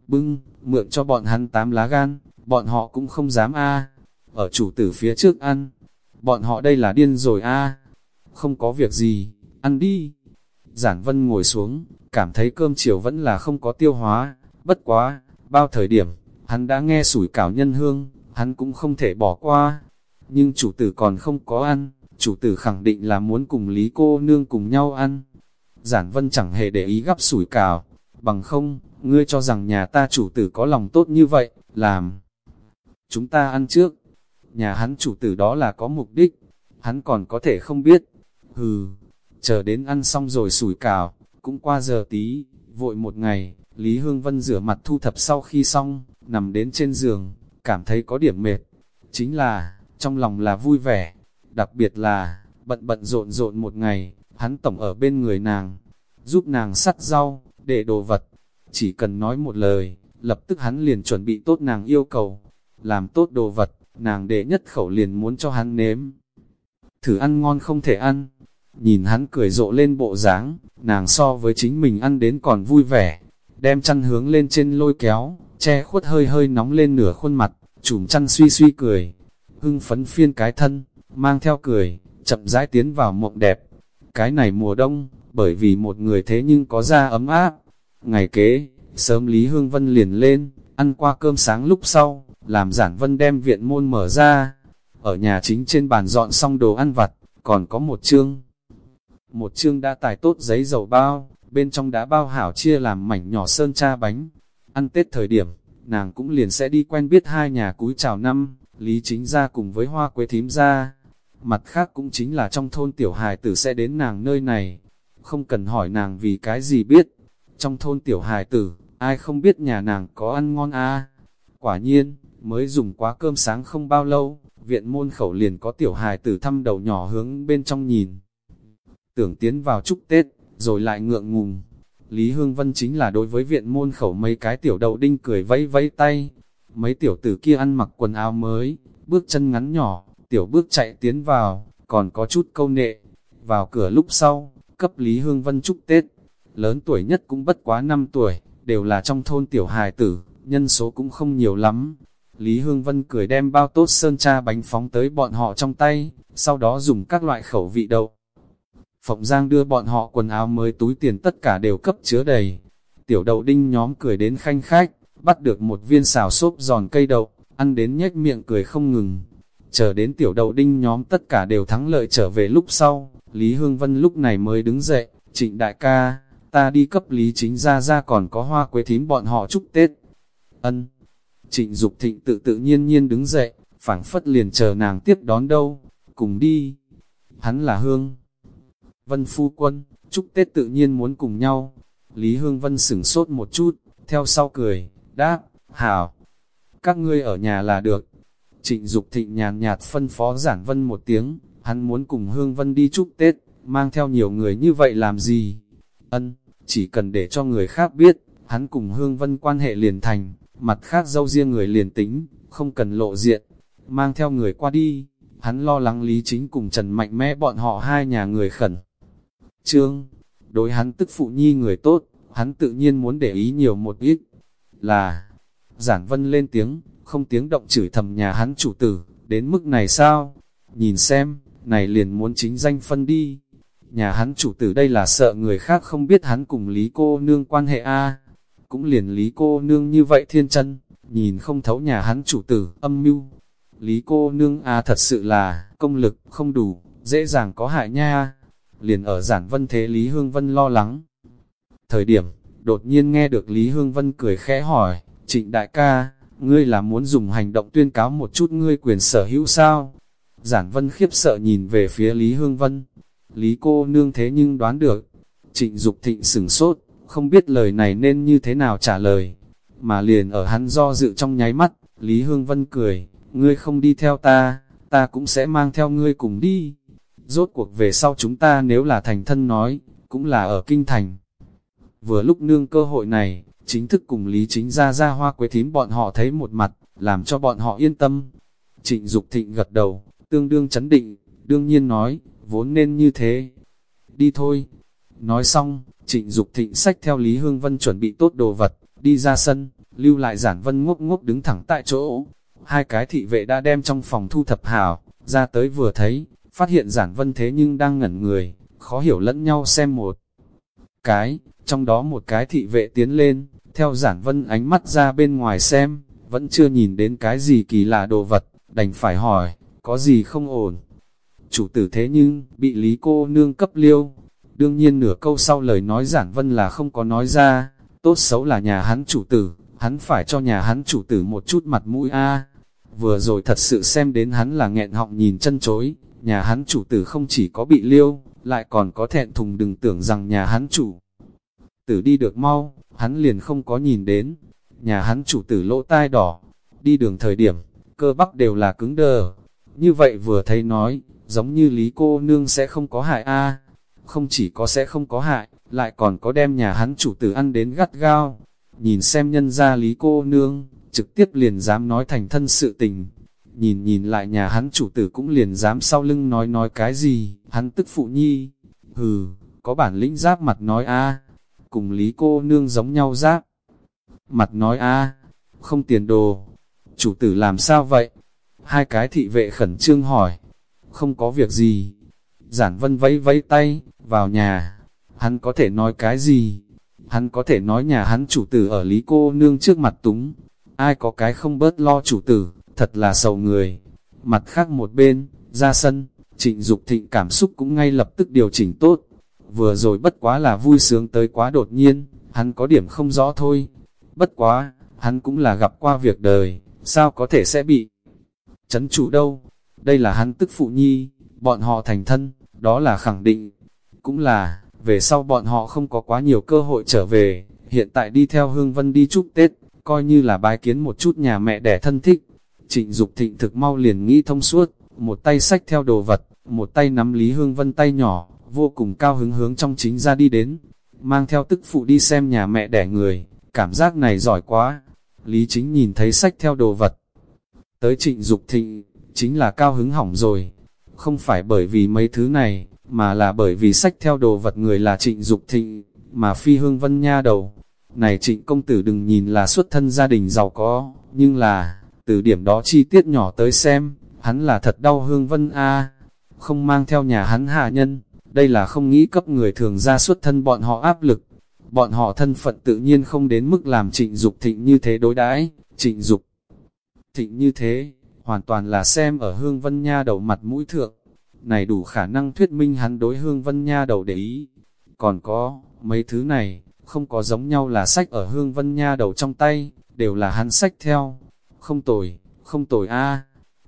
Bưng, mượn cho bọn hắn tám lá gan, bọn họ cũng không dám A, ở chủ tử phía trước ăn. Bọn họ đây là điên rồi A, không có việc gì, ăn đi. Giản vân ngồi xuống, cảm thấy cơm chiều vẫn là không có tiêu hóa, bất quá, bao thời điểm, hắn đã nghe sủi cảo nhân hương, hắn cũng không thể bỏ qua. Nhưng chủ tử còn không có ăn, chủ tử khẳng định là muốn cùng Lý cô nương cùng nhau ăn. Giản vân chẳng hề để ý gắp sủi cảo, bằng không, ngươi cho rằng nhà ta chủ tử có lòng tốt như vậy, làm. Chúng ta ăn trước, nhà hắn chủ tử đó là có mục đích, hắn còn có thể không biết. Hừ, chờ đến ăn xong rồi sủi cảo, cũng qua giờ tí, vội một ngày, Lý Hương Vân rửa mặt thu thập sau khi xong, nằm đến trên giường, cảm thấy có điểm mệt. Chính là, trong lòng là vui vẻ, đặc biệt là, bận bận rộn rộn một ngày, hắn tổng ở bên người nàng, giúp nàng sắt rau, để đồ vật. Chỉ cần nói một lời, lập tức hắn liền chuẩn bị tốt nàng yêu cầu, làm tốt đồ vật, nàng để nhất khẩu liền muốn cho hắn nếm. Thử ăn ngon không thể ăn, nhìn hắn cười rộ lên bộ dáng, nàng so với chính mình ăn đến còn vui vẻ, đem chăn hướng lên trên lôi kéo, che khuất hơi hơi nóng lên nửa khuôn mặt, chùm chăn suy suy cười, hưng phấn phiên cái thân, mang theo cười, chậm rãi tiến vào mộng đẹp. Cái này mùa đông, bởi vì một người thế nhưng có da ấm áp. Ngày kế, sớm Lý Hương Vân liền lên, ăn qua cơm sáng lúc sau, làm giản vân đem viện môn mở ra. Ở nhà chính trên bàn dọn xong đồ ăn vặt, còn có một chương. Một chương đã tải tốt giấy dầu bao, bên trong đã bao hảo chia làm mảnh nhỏ sơn cha bánh. Ăn Tết thời điểm, nàng cũng liền sẽ đi quen biết hai nhà cúi chào năm, Lý Chính ra cùng với Hoa Quế Thím ra. Mặt khác cũng chính là trong thôn tiểu hài tử sẽ đến nàng nơi này. Không cần hỏi nàng vì cái gì biết. trong thôn tiểu hài tử, ai không biết nhà nàng có ăn ngon a Quả nhiên, mới dùng quá cơm sáng không bao lâu, viện môn khẩu liền có tiểu hài tử thăm đầu nhỏ hướng bên trong nhìn. Tưởng tiến vào chúc Tết, rồi lại ngượng ngùng. Lý Hương Vân chính là đối với viện môn khẩu mấy cái tiểu đậu đinh cười vẫy vẫy tay. Mấy tiểu tử kia ăn mặc quần áo mới, bước chân ngắn nhỏ, tiểu bước chạy tiến vào, còn có chút câu nệ. Vào cửa lúc sau, cấp Lý Hương Vân chúc Tết. Lớn tuổi nhất cũng bất quá 5 tuổi, đều là trong thôn tiểu hài tử, nhân số cũng không nhiều lắm. Lý Hương Vân cười đem bao tốt sơn cha bánh phóng tới bọn họ trong tay, sau đó dùng các loại khẩu vị đậu. Phộng Giang đưa bọn họ quần áo mới túi tiền tất cả đều cấp chứa đầy. Tiểu đậu đinh nhóm cười đến khanh khách, bắt được một viên xào xốp giòn cây đậu, ăn đến nhếch miệng cười không ngừng. Chờ đến tiểu đậu đinh nhóm tất cả đều thắng lợi trở về lúc sau, Lý Hương Vân lúc này mới đứng dậy, trịnh đại ca, ta đi cấp Lý chính ra ra còn có hoa quế thím bọn họ chúc Tết. Ân. Trịnh Dục Thịnh tự tự nhiên nhiên đứng dậy, phảng phất liền chờ nàng tiếp đón đâu, cùng đi. Hắn là Hương. Vân Phu Quân, chúc Tết tự nhiên muốn cùng nhau. Lý Hương Vân sửng sốt một chút, theo sau cười, đáp, hảo. Các ngươi ở nhà là được. Trịnh Dục Thịnh nhàn nhạt phân phó giản vân một tiếng, hắn muốn cùng Hương Vân đi chúc Tết, mang theo nhiều người như vậy làm gì? Ân, chỉ cần để cho người khác biết, hắn cùng Hương Vân quan hệ liền thành, mặt khác dâu riêng người liền tính, không cần lộ diện, mang theo người qua đi, hắn lo lắng Lý Chính cùng Trần Mạnh mẽ bọn họ hai nhà người khẩn. Trương, đối hắn tức phụ nhi người tốt, hắn tự nhiên muốn để ý nhiều một ít, là, giản vân lên tiếng, không tiếng động chửi thầm nhà hắn chủ tử, đến mức này sao? Nhìn xem, này liền muốn chính danh phân đi. Nhà hắn chủ tử đây là sợ người khác không biết hắn cùng Lý cô nương quan hệ a cũng liền Lý cô nương như vậy thiên chân, nhìn không thấu nhà hắn chủ tử, âm mưu. Lý cô nương a thật sự là, công lực không đủ, dễ dàng có hại nha. Liền ở giản vân thế Lý Hương Vân lo lắng. Thời điểm, đột nhiên nghe được Lý Hương Vân cười khẽ hỏi, trịnh đại ca, ngươi là muốn dùng hành động tuyên cáo một chút ngươi quyền sở hữu sao? Giản Vân khiếp sợ nhìn về phía Lý Hương Vân. Lý cô nương thế nhưng đoán được. Trịnh Dục thịnh sửng sốt, không biết lời này nên như thế nào trả lời. Mà liền ở hắn do dự trong nháy mắt, Lý Hương Vân cười, ngươi không đi theo ta, ta cũng sẽ mang theo ngươi cùng đi. Rốt cuộc về sau chúng ta nếu là thành thân nói, cũng là ở kinh thành. Vừa lúc nương cơ hội này, chính thức cùng Lý Chính ra ra hoa quế thím bọn họ thấy một mặt, làm cho bọn họ yên tâm. Trịnh Dục thịnh gật đầu, tương đương chấn định, đương nhiên nói, vốn nên như thế. Đi thôi. Nói xong, trịnh Dục thịnh sách theo Lý Hương Vân chuẩn bị tốt đồ vật, đi ra sân, lưu lại giản vân ngốc ngốc đứng thẳng tại chỗ. Hai cái thị vệ đã đem trong phòng thu thập hào, ra tới vừa thấy, phát hiện giản vân thế nhưng đang ngẩn người, khó hiểu lẫn nhau xem một cái, trong đó một cái thị vệ tiến lên, theo giản vân ánh mắt ra bên ngoài xem, vẫn chưa nhìn đến cái gì kỳ lạ đồ vật, đành phải hỏi, có gì không ổn. Chủ tử thế nhưng, bị lý cô nương cấp liêu. Đương nhiên nửa câu sau lời nói giản vân là không có nói ra, tốt xấu là nhà hắn chủ tử, hắn phải cho nhà hắn chủ tử một chút mặt mũi a Vừa rồi thật sự xem đến hắn là nghẹn họng nhìn chân chối, nhà hắn chủ tử không chỉ có bị liêu, lại còn có thẹn thùng đừng tưởng rằng nhà hắn chủ tử đi được mau, hắn liền không có nhìn đến. Nhà hắn chủ tử lỗ tai đỏ, đi đường thời điểm, cơ bắp đều là cứng đờ. Như vậy vừa thấy nói, giống như lý cô nương sẽ không có hại a Không chỉ có sẽ không có hại, lại còn có đem nhà hắn chủ tử ăn đến gắt gao. Nhìn xem nhân ra lý cô nương, trực tiếp liền dám nói thành thân sự tình. Nhìn nhìn lại nhà hắn chủ tử cũng liền dám sau lưng nói nói cái gì, hắn tức phụ nhi. Hừ, có bản lĩnh giáp mặt nói a cùng lý cô nương giống nhau giáp. Mặt nói a không tiền đồ. Chủ tử làm sao vậy? Hai cái thị vệ khẩn trương hỏi. Không có việc gì. Giản vân vẫy vẫy tay, vào nhà. Hắn có thể nói cái gì? Hắn có thể nói nhà hắn chủ tử ở lý cô nương trước mặt túng. Ai có cái không bớt lo chủ tử, thật là sầu người. Mặt khác một bên, ra sân, trịnh Dục thịnh cảm xúc cũng ngay lập tức điều chỉnh tốt vừa rồi bất quá là vui sướng tới quá đột nhiên, hắn có điểm không rõ thôi. Bất quá, hắn cũng là gặp qua việc đời, sao có thể sẽ bị chấn trụ đâu. Đây là hắn tức phụ nhi, bọn họ thành thân, đó là khẳng định. Cũng là, về sau bọn họ không có quá nhiều cơ hội trở về, hiện tại đi theo Hương Vân đi chúc Tết, coi như là bái kiến một chút nhà mẹ đẻ thân thích. Trịnh Dục thịnh thực mau liền nghĩ thông suốt, một tay sách theo đồ vật, một tay nắm Lý Hương Vân tay nhỏ, vô cùng cao hứng hướng trong chính ra đi đến, mang theo tức phụ đi xem nhà mẹ đẻ người, cảm giác này giỏi quá. Lý chính nhìn thấy sách theo đồ vật. Tới trịnh Dục thịnh, chính là cao hứng hỏng rồi. Không phải bởi vì mấy thứ này, mà là bởi vì sách theo đồ vật người là trịnh Dục thịnh, mà phi hương vân nha đầu. Này trịnh công tử đừng nhìn là xuất thân gia đình giàu có, nhưng là, từ điểm đó chi tiết nhỏ tới xem, hắn là thật đau hương vân a không mang theo nhà hắn hạ nhân, đây là không nghĩ cấp người thường ra xuất thân bọn họ áp lực. Bọn họ thân phận tự nhiên không đến mức làm trịnh Dục thịnh như thế đối đãi trịnh Dục thịnh như thế, hoàn toàn là xem ở hương vân nha đầu mặt mũi thượng. Này đủ khả năng thuyết minh hắn đối hương vân nha đầu để ý. Còn có, mấy thứ này, không có giống nhau là sách ở hương vân nha đầu trong tay, đều là hắn sách theo. Không tồi, không tồi a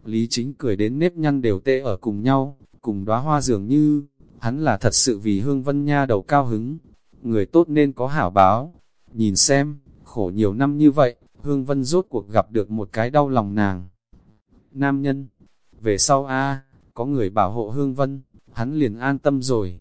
Lý chính cười đến nếp nhăn đều tê ở cùng nhau, cùng đóa hoa dường như, hắn là thật sự vì hương vân nha đầu cao hứng. Người tốt nên có hảo báo. Nhìn xem, khổ nhiều năm như vậy, hương vân rốt cuộc gặp được một cái đau lòng nàng. Nam nhân, về sau a có người bảo hộ hương vân, hắn liền an tâm rồi.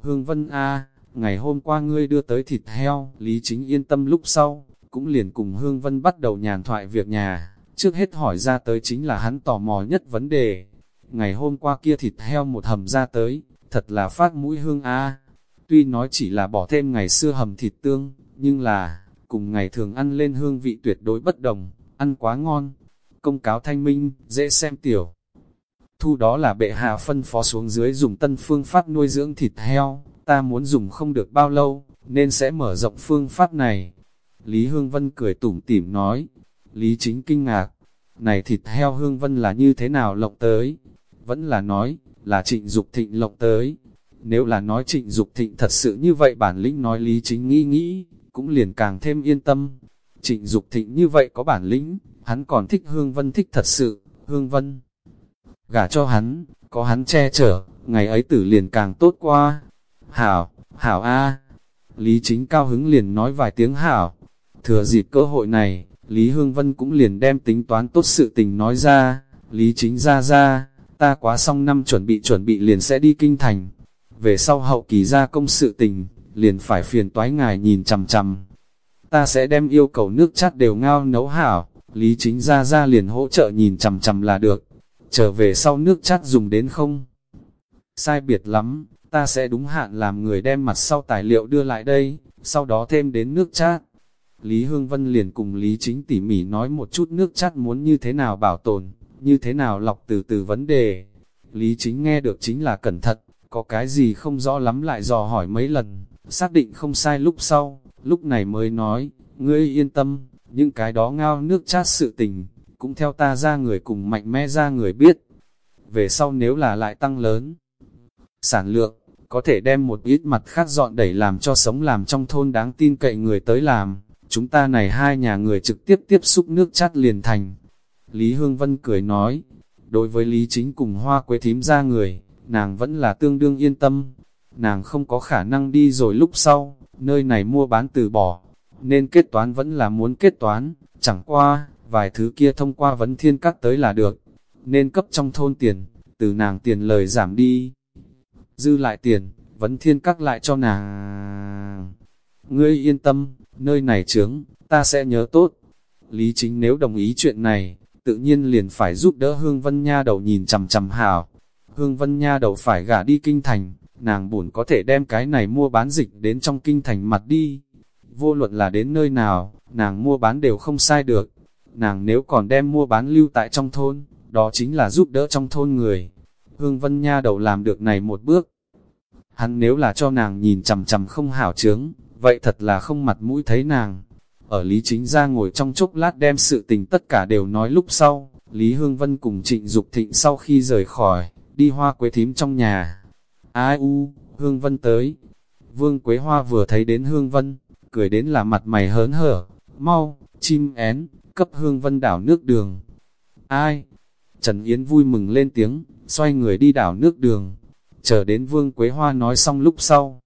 Hương vân a ngày hôm qua ngươi đưa tới thịt heo, Lý Chính yên tâm lúc sau, cũng liền cùng Hương Vân bắt đầu nhàn thoại việc nhà, trước hết hỏi ra tới chính là hắn tò mò nhất vấn đề. Ngày hôm qua kia thịt heo một hầm ra tới, thật là phát mũi hương a. Tuy nói chỉ là bỏ thêm ngày xưa hầm thịt tương, nhưng là, cùng ngày thường ăn lên hương vị tuyệt đối bất đồng, ăn quá ngon. Công cáo thanh minh, dễ xem tiểu. Thu đó là bệ hạ phân phó xuống dưới dùng tân phương pháp nuôi dưỡng thịt heo, ta muốn dùng không được bao lâu, nên sẽ mở rộng phương pháp này. Lý Hương Vân cười tủm tỉm nói, Lý Chính kinh ngạc, này thịt heo Hương Vân là như thế nào lộng tới? Vẫn là nói, là trịnh Dục thịnh lộng tới. Nếu là nói trịnh Dục thịnh thật sự như vậy bản lĩnh nói Lý Chính nghĩ nghĩ, cũng liền càng thêm yên tâm. Trịnh Dục thịnh như vậy có bản lĩnh, hắn còn thích Hương Vân thích thật sự, Hương Vân. Gả cho hắn, có hắn che chở, ngày ấy tử liền càng tốt qua. Hảo, hảo a Lý chính cao hứng liền nói vài tiếng hảo. Thừa dịp cơ hội này, Lý Hương Vân cũng liền đem tính toán tốt sự tình nói ra. Lý chính ra ra, ta quá xong năm chuẩn bị chuẩn bị liền sẽ đi kinh thành. Về sau hậu kỳ ra công sự tình, liền phải phiền toái ngài nhìn chằm chằm. Ta sẽ đem yêu cầu nước chát đều ngao nấu hảo, Lý chính ra ra liền hỗ trợ nhìn chằm chằm là được. Trở về sau nước chát dùng đến không? Sai biệt lắm, ta sẽ đúng hạn làm người đem mặt sau tài liệu đưa lại đây, sau đó thêm đến nước chát. Lý Hương Vân liền cùng Lý Chính tỉ mỉ nói một chút nước chát muốn như thế nào bảo tồn, như thế nào lọc từ từ vấn đề. Lý Chính nghe được chính là cẩn thận, có cái gì không rõ lắm lại dò hỏi mấy lần, xác định không sai lúc sau, lúc này mới nói, ngươi yên tâm, những cái đó ngao nước chát sự tình, cũng theo ta ra người cùng mạnh mẽ ra người biết. Về sau nếu là lại tăng lớn, sản lượng, có thể đem một ít mặt khác dọn đẩy làm cho sống làm trong thôn đáng tin cậy người tới làm. Chúng ta này hai nhà người trực tiếp tiếp xúc nước chát liền thành. Lý Hương Vân cười nói, đối với Lý Chính cùng hoa quế thím ra người, nàng vẫn là tương đương yên tâm. Nàng không có khả năng đi rồi lúc sau, nơi này mua bán từ bỏ, nên kết toán vẫn là muốn kết toán, chẳng qua, vài thứ kia thông qua vấn thiên các tới là được, nên cấp trong thôn tiền, từ nàng tiền lời giảm đi dư lại tiền, vấn thiên các lại cho nàng. Ngươi yên tâm, nơi này trướng, ta sẽ nhớ tốt. Lý chính nếu đồng ý chuyện này, tự nhiên liền phải giúp đỡ Hương Vân Nha đầu nhìn chằm chằm hảo. Hương Vân Nha đầu phải gả đi kinh thành, nàng buồn có thể đem cái này mua bán dịch đến trong kinh thành mặt đi. Vô luận là đến nơi nào, nàng mua bán đều không sai được. Nàng nếu còn đem mua bán lưu tại trong thôn, đó chính là giúp đỡ trong thôn người. Hương Vân Nha đầu làm được này một bước. Hắn nếu là cho nàng nhìn chằm chằm không hảo chướng, vậy thật là không mặt mũi thấy nàng. Ở Lý Chính ra ngồi trong chốc lát đem sự tình tất cả đều nói lúc sau, Lý Hương Vân cùng Trịnh Dục Thịnh sau khi rời khỏi, đi hoa quế thím trong nhà. Ai u, Hương Vân tới. Vương Quế Hoa vừa thấy đến Hương Vân, cười đến là mặt mày hớn hở, mau, chim én, cấp Hương Vân đảo nước đường. Ai? Trần Yến vui mừng lên tiếng, xoay người đi đảo nước đường. Chờ đến Vương Quế Hoa nói xong lúc sau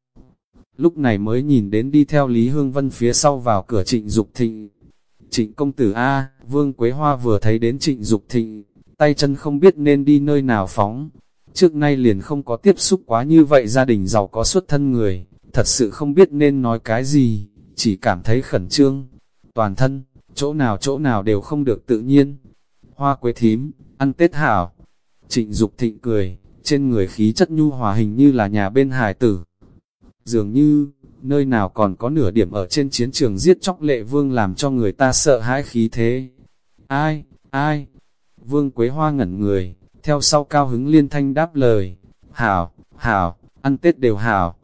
lúc này mới nhìn đến đi theo Lý Hương Vân phía sau vào cửa trịnh Dục thịnh. Trịnh công tử A, Vương Quế Hoa vừa thấy đến trịnh Dục thịnh, tay chân không biết nên đi nơi nào phóng. Trước nay liền không có tiếp xúc quá như vậy gia đình giàu có xuất thân người, thật sự không biết nên nói cái gì, chỉ cảm thấy khẩn trương. Toàn thân, chỗ nào chỗ nào đều không được tự nhiên. Hoa quế thím, ăn Tết hảo. Trịnh Dục thịnh cười, trên người khí chất nhu hòa hình như là nhà bên hải tử. Dường như, nơi nào còn có nửa điểm ở trên chiến trường giết chóc lệ vương làm cho người ta sợ hãi khí thế. Ai, ai? Vương Quế Hoa ngẩn người, theo sau cao hứng liên thanh đáp lời. Hảo, hảo, ăn Tết đều hảo.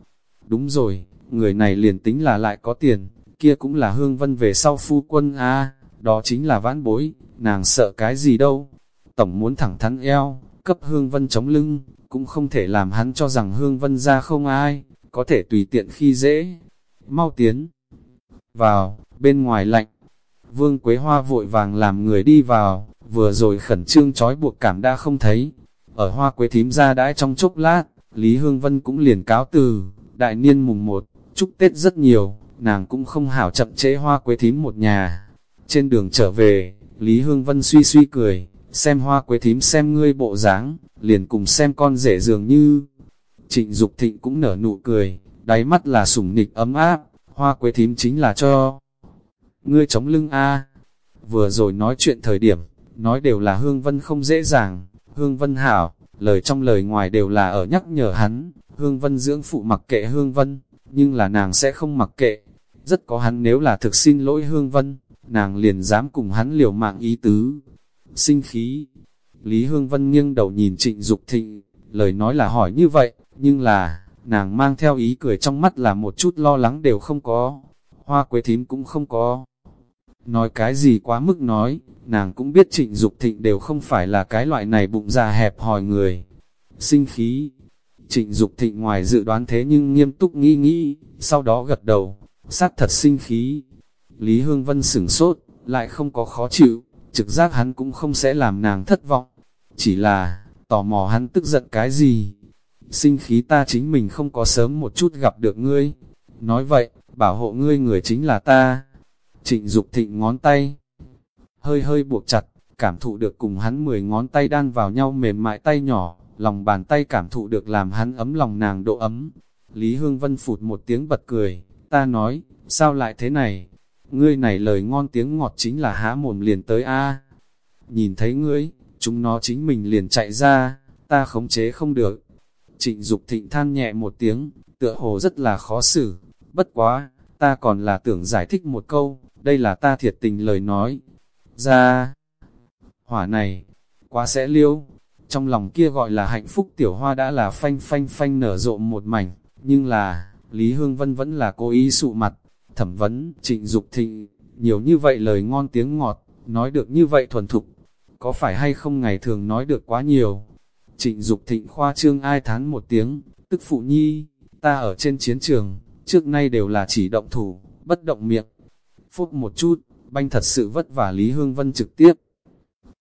Đúng rồi, người này liền tính là lại có tiền, kia cũng là hương vân về sau phu quân a đó chính là vãn bối, nàng sợ cái gì đâu. Tổng muốn thẳng thắn eo, cấp hương vân chống lưng, cũng không thể làm hắn cho rằng hương vân ra không ai, có thể tùy tiện khi dễ. Mau tiến vào, bên ngoài lạnh. Vương Quế Hoa vội vàng làm người đi vào, vừa rồi khẩn trương trói buộc cảm đã không thấy. Ở hoa quế thím ra đãi trong chốc lát, Lý Hương Vân cũng liền cáo từ, đại niên mùng một, chúc Tết rất nhiều, nàng cũng không hảo chậm trễ hoa quế thím một nhà. Trên đường trở về, Lý Hương Vân suy suy cười, xem hoa quế thím xem ngươi bộ dáng, liền cùng xem con rể dường như. Trịnh Dục Thịnh cũng nở nụ cười, đáy mắt là sủng nịch ấm áp, hoa quế thím chính là cho. Ngươi chống lưng A, vừa rồi nói chuyện thời điểm, nói đều là Hương Vân không dễ dàng, Hương Vân hảo, lời trong lời ngoài đều là ở nhắc nhở hắn, Hương Vân dưỡng phụ mặc kệ Hương Vân, nhưng là nàng sẽ không mặc kệ, rất có hắn nếu là thực xin lỗi Hương Vân, nàng liền dám cùng hắn liều mạng ý tứ. Sinh khí, Lý Hương Vân nghiêng đầu nhìn trịnh Dục thịnh, lời nói là hỏi như vậy, nhưng là, nàng mang theo ý cười trong mắt là một chút lo lắng đều không có, hoa quế thím cũng không có. Nói cái gì quá mức nói, nàng cũng biết trịnh Dục thịnh đều không phải là cái loại này bụng già hẹp hòi người. Sinh khí, trịnh Dục thịnh ngoài dự đoán thế nhưng nghiêm túc nghĩ nghĩ, sau đó gật đầu, xác thật sinh khí. Lý Hương Vân sửng sốt, lại không có khó chịu, trực giác hắn cũng không sẽ làm nàng thất vọng. Chỉ là, tò mò hắn tức giận cái gì? Sinh khí ta chính mình không có sớm một chút gặp được ngươi. Nói vậy, bảo hộ ngươi người chính là ta. Trịnh Dục thịnh ngón tay, hơi hơi buộc chặt, cảm thụ được cùng hắn mười ngón tay đan vào nhau mềm mại tay nhỏ, lòng bàn tay cảm thụ được làm hắn ấm lòng nàng độ ấm. Lý Hương Vân phụt một tiếng bật cười, ta nói, sao lại thế này? Ngươi này lời ngon tiếng ngọt chính là há mồm liền tới a Nhìn thấy ngươi, chúng nó chính mình liền chạy ra, ta khống chế không được. Trịnh Dục thịnh than nhẹ một tiếng, tựa hồ rất là khó xử, bất quá, ta còn là tưởng giải thích một câu, đây là ta thiệt tình lời nói. Ra, hỏa này, quá sẽ liêu, trong lòng kia gọi là hạnh phúc tiểu hoa đã là phanh phanh phanh nở rộ một mảnh, nhưng là, Lý Hương Vân vẫn là cố ý sụ mặt, thẩm vấn, trịnh Dục thịnh, nhiều như vậy lời ngon tiếng ngọt, nói được như vậy thuần thục, có phải hay không ngày thường nói được quá nhiều. Trịnh Dục thịnh khoa trương ai thán một tiếng, tức phụ nhi, ta ở trên chiến trường, trước nay đều là chỉ động thủ, bất động miệng. Phúc một chút, banh thật sự vất vả Lý Hương Vân trực tiếp.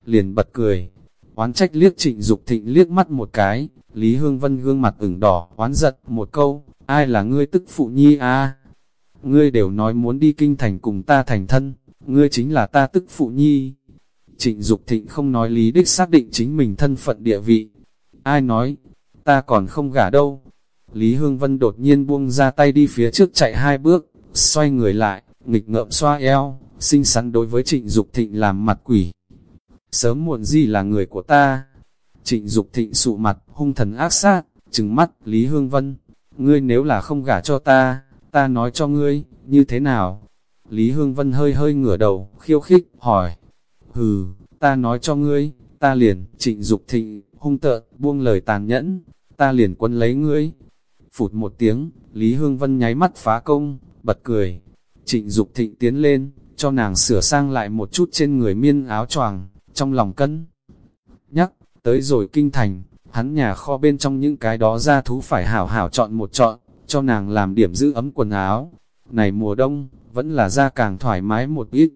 Liền bật cười, oán trách liếc trịnh Dục thịnh liếc mắt một cái, Lý Hương Vân gương mặt ửng đỏ, oán giận một câu, ai là ngươi tức phụ nhi a Ngươi đều nói muốn đi kinh thành cùng ta thành thân, ngươi chính là ta tức phụ nhi. Trịnh Dục Thịnh không nói lý đích xác định chính mình thân phận địa vị. Ai nói, ta còn không gả đâu. Lý Hương Vân đột nhiên buông ra tay đi phía trước chạy hai bước, xoay người lại, nghịch ngợm xoa eo, xinh xắn đối với trịnh Dục Thịnh làm mặt quỷ. Sớm muộn gì là người của ta? Trịnh Dục Thịnh sụ mặt, hung thần ác sát, trừng mắt, Lý Hương Vân. Ngươi nếu là không gả cho ta, ta nói cho ngươi, như thế nào? Lý Hương Vân hơi hơi ngửa đầu, khiêu khích, hỏi. Hừ, ta nói cho ngươi, ta liền, trịnh Dục thịnh, hung tợn, buông lời tàn nhẫn, ta liền quân lấy ngươi. Phụt một tiếng, Lý Hương Vân nháy mắt phá công, bật cười. Trịnh Dục thịnh tiến lên, cho nàng sửa sang lại một chút trên người miên áo choàng, trong lòng cân. Nhắc, tới rồi kinh thành, hắn nhà kho bên trong những cái đó ra thú phải hảo hảo chọn một chọn, cho nàng làm điểm giữ ấm quần áo. Này mùa đông, vẫn là da càng thoải mái một ít.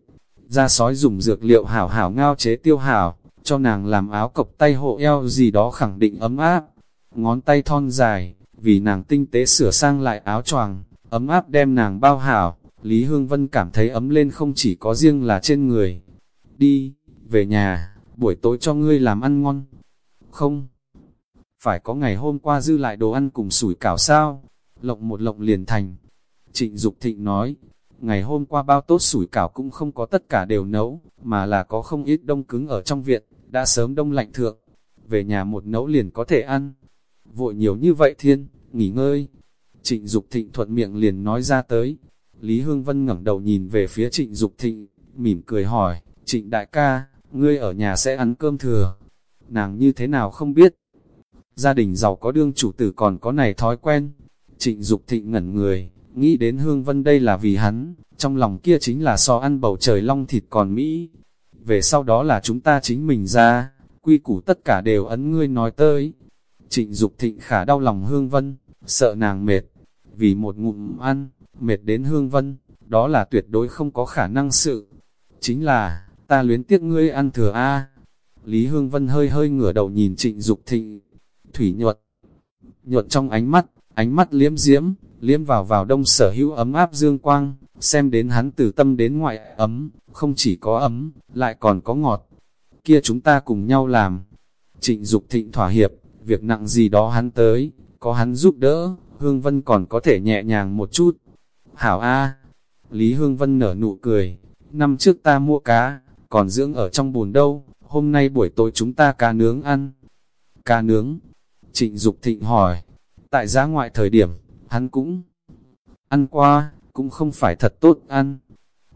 Da sói dùng dược liệu hảo hảo ngao chế tiêu hảo, cho nàng làm áo cộc tay hộ eo gì đó khẳng định ấm áp. Ngón tay thon dài, vì nàng tinh tế sửa sang lại áo choàng, ấm áp đem nàng bao hảo, Lý Hương Vân cảm thấy ấm lên không chỉ có riêng là trên người. Đi, về nhà, buổi tối cho ngươi làm ăn ngon. Không, phải có ngày hôm qua dư lại đồ ăn cùng sủi cảo sao, lộng một lộng liền thành. Trịnh Dục Thịnh nói, ngày hôm qua bao tốt sủi cảo cũng không có tất cả đều nấu, mà là có không ít đông cứng ở trong viện, đã sớm đông lạnh thượng. Về nhà một nấu liền có thể ăn. Vội nhiều như vậy thiên, nghỉ ngơi. Trịnh Dục Thịnh thuận miệng liền nói ra tới. Lý Hương Vân ngẩng đầu nhìn về phía Trịnh Dục Thịnh, mỉm cười hỏi, Trịnh đại ca, ngươi ở nhà sẽ ăn cơm thừa. Nàng như thế nào không biết. Gia đình giàu có đương chủ tử còn có này thói quen. Trịnh Dục Thịnh ngẩn người, nghĩ đến Hương Vân đây là vì hắn, trong lòng kia chính là so ăn bầu trời long thịt còn Mỹ. Về sau đó là chúng ta chính mình ra, quy củ tất cả đều ấn ngươi nói tới. Trịnh Dục Thịnh khả đau lòng Hương Vân, sợ nàng mệt, vì một ngụm ăn, mệt đến Hương Vân, đó là tuyệt đối không có khả năng sự. Chính là, ta luyến tiếc ngươi ăn thừa A. Lý Hương Vân hơi hơi ngửa đầu nhìn trịnh Dục thịnh, thủy nhuận, nhuận trong ánh mắt, ánh mắt liếm diễm, liếm vào vào đông sở hữu ấm áp dương quang, xem đến hắn từ tâm đến ngoại ấm, không chỉ có ấm, lại còn có ngọt. Kia chúng ta cùng nhau làm. Trịnh Dục thịnh thỏa hiệp, việc nặng gì đó hắn tới, có hắn giúp đỡ, Hương Vân còn có thể nhẹ nhàng một chút. Hảo A, Lý Hương Vân nở nụ cười, năm trước ta mua cá, còn dưỡng ở trong bùn đâu, hôm nay buổi tối chúng ta cá nướng ăn. Cá nướng, trịnh Dục thịnh hỏi, tại giá ngoại thời điểm, hắn cũng ăn qua, cũng không phải thật tốt ăn.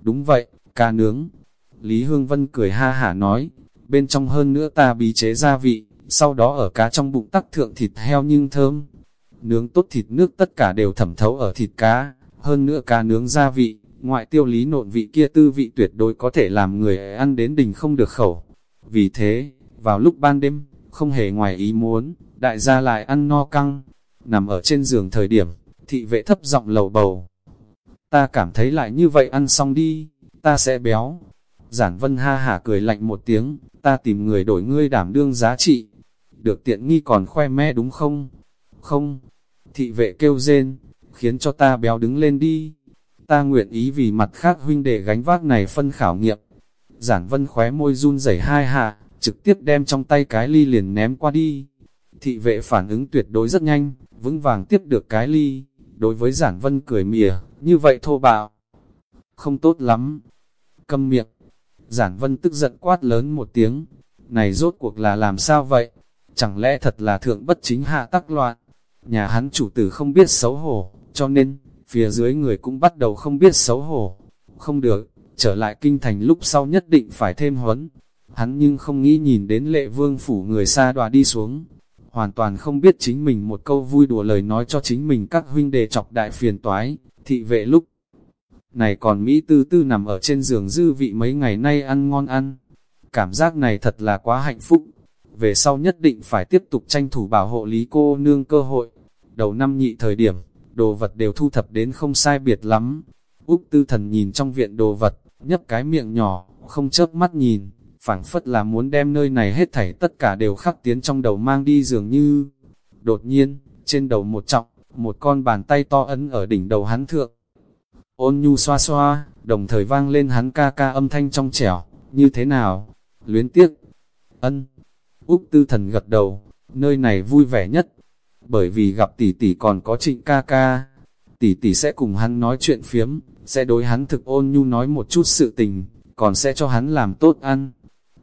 Đúng vậy, cá nướng. Lý Hương Vân cười ha hả nói, bên trong hơn nữa ta bí chế gia vị, sau đó ở cá trong bụng tắc thượng thịt heo nhưng thơm. Nướng tốt thịt nước tất cả đều thẩm thấu ở thịt cá, hơn nữa cá nướng gia vị, ngoại tiêu lý nộn vị kia tư vị tuyệt đối có thể làm người ăn đến đỉnh không được khẩu. Vì thế, vào lúc ban đêm, không hề ngoài ý muốn, đại gia lại ăn no căng, nằm ở trên giường thời điểm, thị vệ thấp giọng lầu bầu. Ta cảm thấy lại như vậy ăn xong đi, ta sẽ béo. Giản vân ha hả cười lạnh một tiếng, ta tìm người đổi ngươi đảm đương giá trị. Được tiện nghi còn khoe me đúng không? Không. Thị vệ kêu rên, khiến cho ta béo đứng lên đi. Ta nguyện ý vì mặt khác huynh đệ gánh vác này phân khảo nghiệm. Giản vân khóe môi run rẩy hai hạ, trực tiếp đem trong tay cái ly liền ném qua đi. Thị vệ phản ứng tuyệt đối rất nhanh, vững vàng tiếp được cái ly. Đối với giản vân cười mỉa, như vậy thô bạo. Không tốt lắm. Câm miệng. Giản vân tức giận quát lớn một tiếng. Này rốt cuộc là làm sao vậy? Chẳng lẽ thật là thượng bất chính hạ tắc loạn? Nhà hắn chủ tử không biết xấu hổ, cho nên, phía dưới người cũng bắt đầu không biết xấu hổ. Không được, trở lại kinh thành lúc sau nhất định phải thêm huấn. Hắn nhưng không nghĩ nhìn đến lệ vương phủ người xa đòa đi xuống. Hoàn toàn không biết chính mình một câu vui đùa lời nói cho chính mình các huynh đệ chọc đại phiền toái, thị vệ lúc. Này còn Mỹ tư tư nằm ở trên giường dư vị mấy ngày nay ăn ngon ăn. Cảm giác này thật là quá hạnh phúc. Về sau nhất định phải tiếp tục tranh thủ bảo hộ lý cô nương cơ hội. Đầu năm nhị thời điểm, đồ vật đều thu thập đến không sai biệt lắm. Úc tư thần nhìn trong viện đồ vật, nhấp cái miệng nhỏ, không chớp mắt nhìn, phảng phất là muốn đem nơi này hết thảy tất cả đều khắc tiến trong đầu mang đi dường như. Đột nhiên, trên đầu một trọng, một con bàn tay to ấn ở đỉnh đầu hắn thượng. Ôn nhu xoa xoa, đồng thời vang lên hắn ca ca âm thanh trong trẻo, như thế nào? Luyến tiếc. Ân. Úc tư thần gật đầu, nơi này vui vẻ nhất, bởi vì gặp tỷ tỷ còn có trịnh ca ca. Tỷ tỷ sẽ cùng hắn nói chuyện phiếm, sẽ đối hắn thực ôn nhu nói một chút sự tình, còn sẽ cho hắn làm tốt ăn.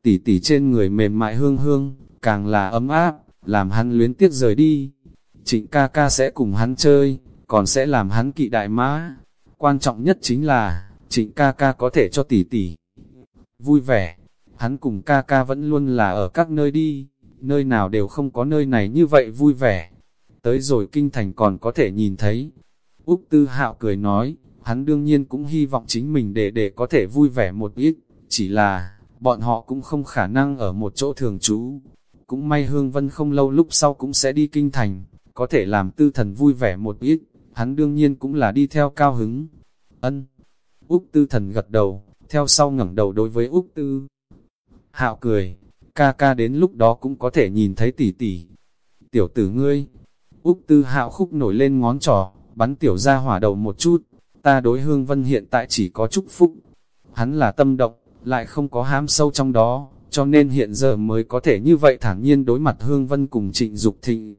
Tỷ tỷ trên người mềm mại hương hương, càng là ấm áp, làm hắn luyến tiếc rời đi. Trịnh ca ca sẽ cùng hắn chơi, còn sẽ làm hắn kỵ đại mã. Quan trọng nhất chính là, trịnh ca ca có thể cho tỷ tỷ vui vẻ. Hắn cùng ca ca vẫn luôn là ở các nơi đi, nơi nào đều không có nơi này như vậy vui vẻ tới rồi kinh thành còn có thể nhìn thấy. Úc Tư Hạo cười nói, hắn đương nhiên cũng hy vọng chính mình để để có thể vui vẻ một ít, chỉ là, bọn họ cũng không khả năng ở một chỗ thường trú. Cũng may Hương Vân không lâu lúc sau cũng sẽ đi kinh thành, có thể làm tư thần vui vẻ một ít, hắn đương nhiên cũng là đi theo cao hứng. Ân. Úc Tư thần gật đầu, theo sau ngẩng đầu đối với Úc Tư. Hạo cười, ca ca đến lúc đó cũng có thể nhìn thấy tỷ tỷ. Tiểu tử ngươi, Úc Tư Hạo khúc nổi lên ngón trỏ, bắn tiểu ra hỏa đầu một chút, ta đối hương vân hiện tại chỉ có chúc phúc. Hắn là tâm động, lại không có ham sâu trong đó, cho nên hiện giờ mới có thể như vậy thản nhiên đối mặt hương vân cùng trịnh Dục thịnh.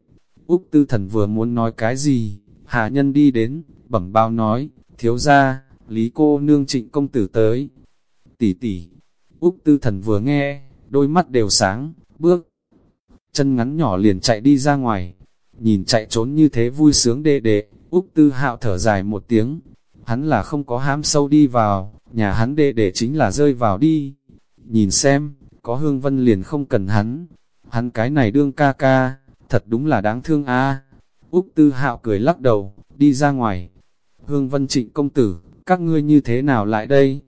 Úc tư thần vừa muốn nói cái gì, Hà nhân đi đến, bẩm bao nói, thiếu ra, lý cô nương trịnh công tử tới. Tỷ tỷ, Úc tư thần vừa nghe, đôi mắt đều sáng, bước. Chân ngắn nhỏ liền chạy đi ra ngoài, nhìn chạy trốn như thế vui sướng đê đệ, Úc tư hạo thở dài một tiếng. Hắn là không có hám sâu đi vào, nhà hắn đệ đệ chính là rơi vào đi. Nhìn xem, có hương vân liền không cần hắn. Hắn cái này đương ca ca, thật đúng là đáng thương a. Úc tư hạo cười lắc đầu, đi ra ngoài. Hương vân trịnh công tử, các ngươi như thế nào lại đây?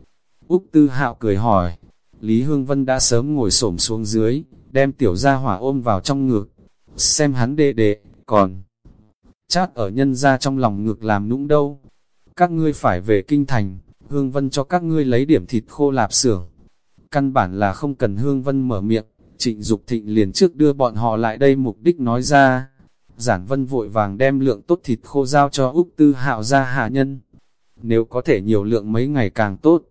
Úc tư hạo cười hỏi. Lý Hương Vân đã sớm ngồi xổm xuống dưới, đem tiểu gia hỏa ôm vào trong ngực. Xem hắn đệ đệ, còn chát ở nhân ra trong lòng ngực làm nũng đâu. Các ngươi phải về kinh thành, Hương Vân cho các ngươi lấy điểm thịt khô lạp xưởng. Căn bản là không cần Hương Vân mở miệng, trịnh Dục thịnh liền trước đưa bọn họ lại đây mục đích nói ra. Giản Vân vội vàng đem lượng tốt thịt khô giao cho Úc Tư Hạo ra hạ nhân. Nếu có thể nhiều lượng mấy ngày càng tốt.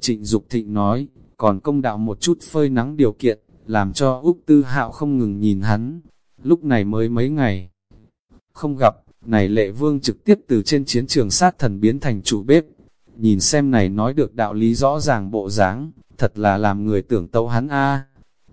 Trịnh Dục thịnh nói, còn công đạo một chút phơi nắng điều kiện, làm cho Úc Tư Hạo không ngừng nhìn hắn. Lúc này mới mấy ngày. Không gặp, này lệ vương trực tiếp từ trên chiến trường sát thần biến thành chủ bếp. Nhìn xem này nói được đạo lý rõ ràng bộ dáng, thật là làm người tưởng tấu hắn a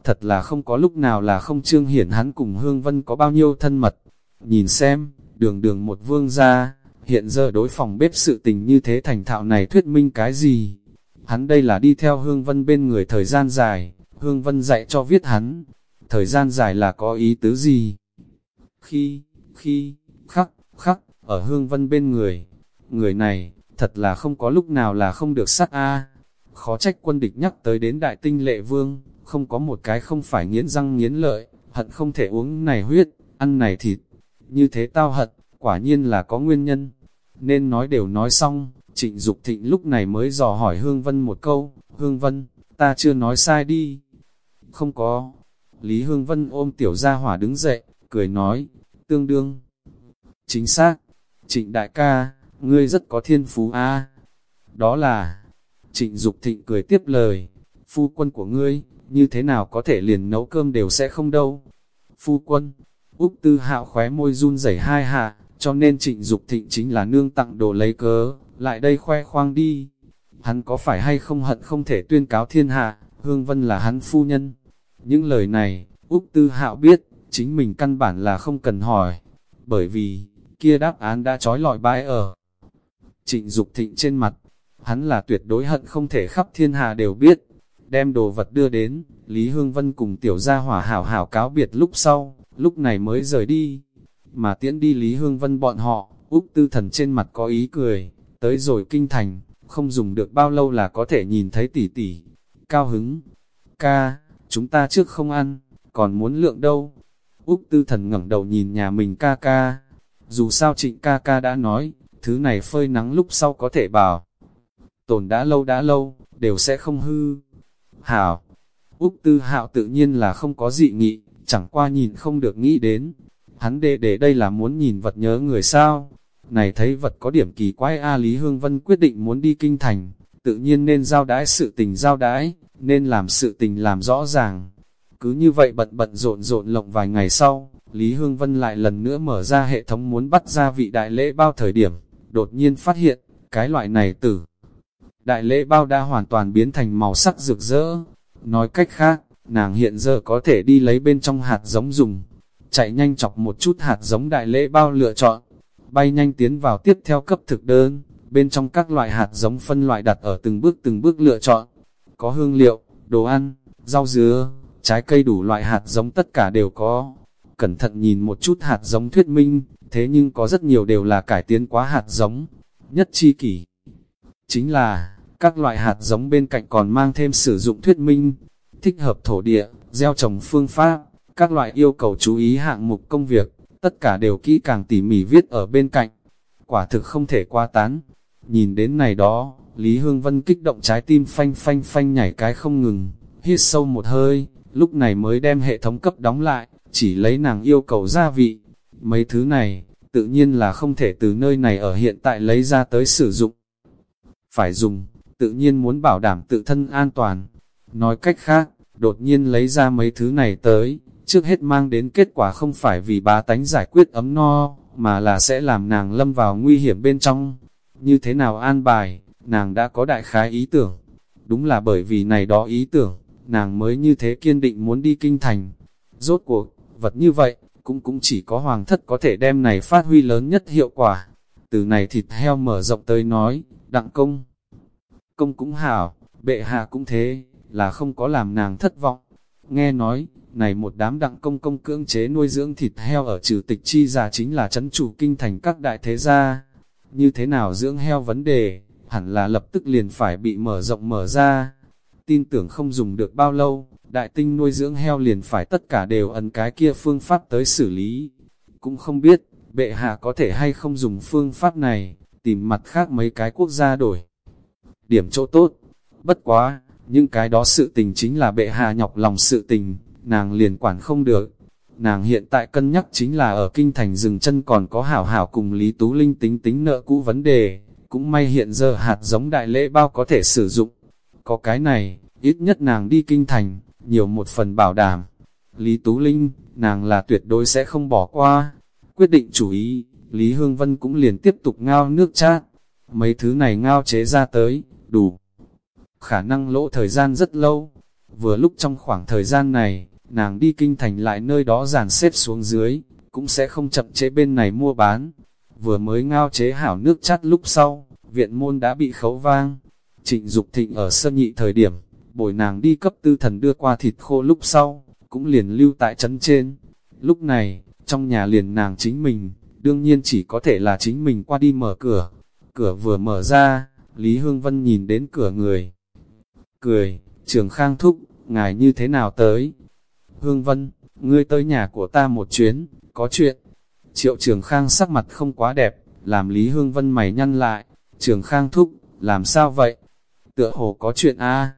Thật là không có lúc nào là không trương hiển hắn cùng Hương Vân có bao nhiêu thân mật. Nhìn xem, đường đường một vương ra, hiện giờ đối phòng bếp sự tình như thế thành thạo này thuyết minh cái gì? Hắn đây là đi theo Hương Vân bên người thời gian dài, Hương Vân dạy cho viết hắn. Thời gian dài là có ý tứ gì? Khi, khi, khắc, khắc, ở Hương Vân bên người. Người này, thật là không có lúc nào là không được sát a Khó trách quân địch nhắc tới đến đại tinh lệ vương, không có một cái không phải nghiến răng nghiến lợi, hận không thể uống này huyết, ăn này thịt. Như thế tao hận, quả nhiên là có nguyên nhân. Nên nói đều nói xong, trịnh Dục thịnh lúc này mới dò hỏi Hương Vân một câu, Hương Vân, ta chưa nói sai đi. Không có. Lý Hương Vân ôm tiểu gia hỏa đứng dậy, cười nói, tương đương. Chính xác, trịnh đại ca, ngươi rất có thiên phú a Đó là, trịnh Dục thịnh cười tiếp lời, phu quân của ngươi, như thế nào có thể liền nấu cơm đều sẽ không đâu. Phu quân, Úc Tư Hạo khóe môi run rẩy hai hạ, cho nên trịnh Dục thịnh chính là nương tặng đồ lấy cớ, lại đây khoe khoang đi. Hắn có phải hay không hận không thể tuyên cáo thiên hạ, Hương Vân là hắn phu nhân. Những lời này, Úc Tư Hạo biết, chính mình căn bản là không cần hỏi, bởi vì, kia đáp án đã trói lọi bãi ở. Trịnh Dục thịnh trên mặt, hắn là tuyệt đối hận không thể khắp thiên hạ đều biết, đem đồ vật đưa đến, Lý Hương Vân cùng tiểu gia hỏa hảo hảo cáo biệt lúc sau, lúc này mới rời đi. Mà tiễn đi Lý Hương Vân bọn họ, Úc Tư Thần trên mặt có ý cười, tới rồi kinh thành, không dùng được bao lâu là có thể nhìn thấy tỷ tỷ. Cao hứng, ca, chúng ta trước không ăn, còn muốn lượng đâu. Úc Tư Thần ngẩng đầu nhìn nhà mình ca ca. Dù sao trịnh ca ca đã nói, thứ này phơi nắng lúc sau có thể bảo. Tồn đã lâu đã lâu, đều sẽ không hư. Hảo, Úc Tư Hạo tự nhiên là không có dị nghị, chẳng qua nhìn không được nghĩ đến. Hắn đề để đây là muốn nhìn vật nhớ người sao. Này thấy vật có điểm kỳ quái A Lý Hương Vân quyết định muốn đi kinh thành, tự nhiên nên giao đái sự tình giao đái, nên làm sự tình làm rõ ràng. Cứ như vậy bận bận rộn rộn lộng vài ngày sau, Lý Hương Vân lại lần nữa mở ra hệ thống muốn bắt ra vị đại lễ bao thời điểm, đột nhiên phát hiện, cái loại này tử. Đại lễ bao đã hoàn toàn biến thành màu sắc rực rỡ. Nói cách khác, nàng hiện giờ có thể đi lấy bên trong hạt giống dùng. Chạy nhanh chọc một chút hạt giống đại lễ bao lựa chọn. Bay nhanh tiến vào tiếp theo cấp thực đơn. Bên trong các loại hạt giống phân loại đặt ở từng bước từng bước lựa chọn. Có hương liệu, đồ ăn, rau dứa, trái cây đủ loại hạt giống tất cả đều có. Cẩn thận nhìn một chút hạt giống thuyết minh, thế nhưng có rất nhiều đều là cải tiến quá hạt giống. Nhất chi kỷ, chính là, các loại hạt giống bên cạnh còn mang thêm sử dụng thuyết minh, thích hợp thổ địa, gieo trồng phương pháp, các loại yêu cầu chú ý hạng mục công việc, tất cả đều kỹ càng tỉ mỉ viết ở bên cạnh. Quả thực không thể qua tán. Nhìn đến này đó, Lý Hương Vân kích động trái tim phanh phanh phanh nhảy cái không ngừng, hít sâu một hơi, lúc này mới đem hệ thống cấp đóng lại, chỉ lấy nàng yêu cầu gia vị. Mấy thứ này, tự nhiên là không thể từ nơi này ở hiện tại lấy ra tới sử dụng. Phải dùng, tự nhiên muốn bảo đảm tự thân an toàn. Nói cách khác, đột nhiên lấy ra mấy thứ này tới, trước hết mang đến kết quả không phải vì bá tánh giải quyết ấm no, mà là sẽ làm nàng lâm vào nguy hiểm bên trong. Như thế nào an bài, nàng đã có đại khái ý tưởng. Đúng là bởi vì này đó ý tưởng, nàng mới như thế kiên định muốn đi kinh thành. Rốt cuộc, vật như vậy, cũng cũng chỉ có hoàng thất có thể đem này phát huy lớn nhất hiệu quả. Từ này thịt heo mở rộng tới nói, đặng công. Công cũng hảo, bệ hạ cũng thế, là không có làm nàng thất vọng. Nghe nói, này một đám đặng công công cưỡng chế nuôi dưỡng thịt heo ở trừ tịch chi già chính là chấn chủ kinh thành các đại thế gia. Như thế nào dưỡng heo vấn đề, hẳn là lập tức liền phải bị mở rộng mở ra. Tin tưởng không dùng được bao lâu, đại tinh nuôi dưỡng heo liền phải tất cả đều ấn cái kia phương pháp tới xử lý. Cũng không biết, bệ hạ có thể hay không dùng phương pháp này, tìm mặt khác mấy cái quốc gia đổi. Điểm chỗ tốt, bất quá, những cái đó sự tình chính là bệ hạ nhọc lòng sự tình, nàng liền quản không được. Nàng hiện tại cân nhắc chính là ở kinh thành rừng chân còn có hảo hảo cùng Lý Tú Linh tính tính nợ cũ vấn đề, cũng may hiện giờ hạt giống đại lễ bao có thể sử dụng. Có cái này, ít nhất nàng đi kinh thành, nhiều một phần bảo đảm. Lý Tú Linh, nàng là tuyệt đối sẽ không bỏ qua. Quyết định chủ ý, Lý Hương Vân cũng liền tiếp tục ngao nước chát. Mấy thứ này ngao chế ra tới, đủ. Khả năng lỗ thời gian rất lâu. Vừa lúc trong khoảng thời gian này, nàng đi kinh thành lại nơi đó dàn xếp xuống dưới, cũng sẽ không chậm chế bên này mua bán. Vừa mới ngao chế hảo nước chát lúc sau, viện môn đã bị khấu vang. Trịnh Dục Thịnh ở sân nhị thời điểm, bồi nàng đi cấp tư thần đưa qua thịt khô lúc sau, cũng liền lưu tại trấn trên. Lúc này, trong nhà liền nàng chính mình, đương nhiên chỉ có thể là chính mình qua đi mở cửa. Cửa vừa mở ra, Lý Hương Vân nhìn đến cửa người. Cười, trường khang thúc, ngài như thế nào tới? Hương Vân, ngươi tới nhà của ta một chuyến, có chuyện. Triệu trường khang sắc mặt không quá đẹp, làm Lý Hương Vân mày nhăn lại. Trường khang thúc, làm sao vậy? Tựa hồ có chuyện a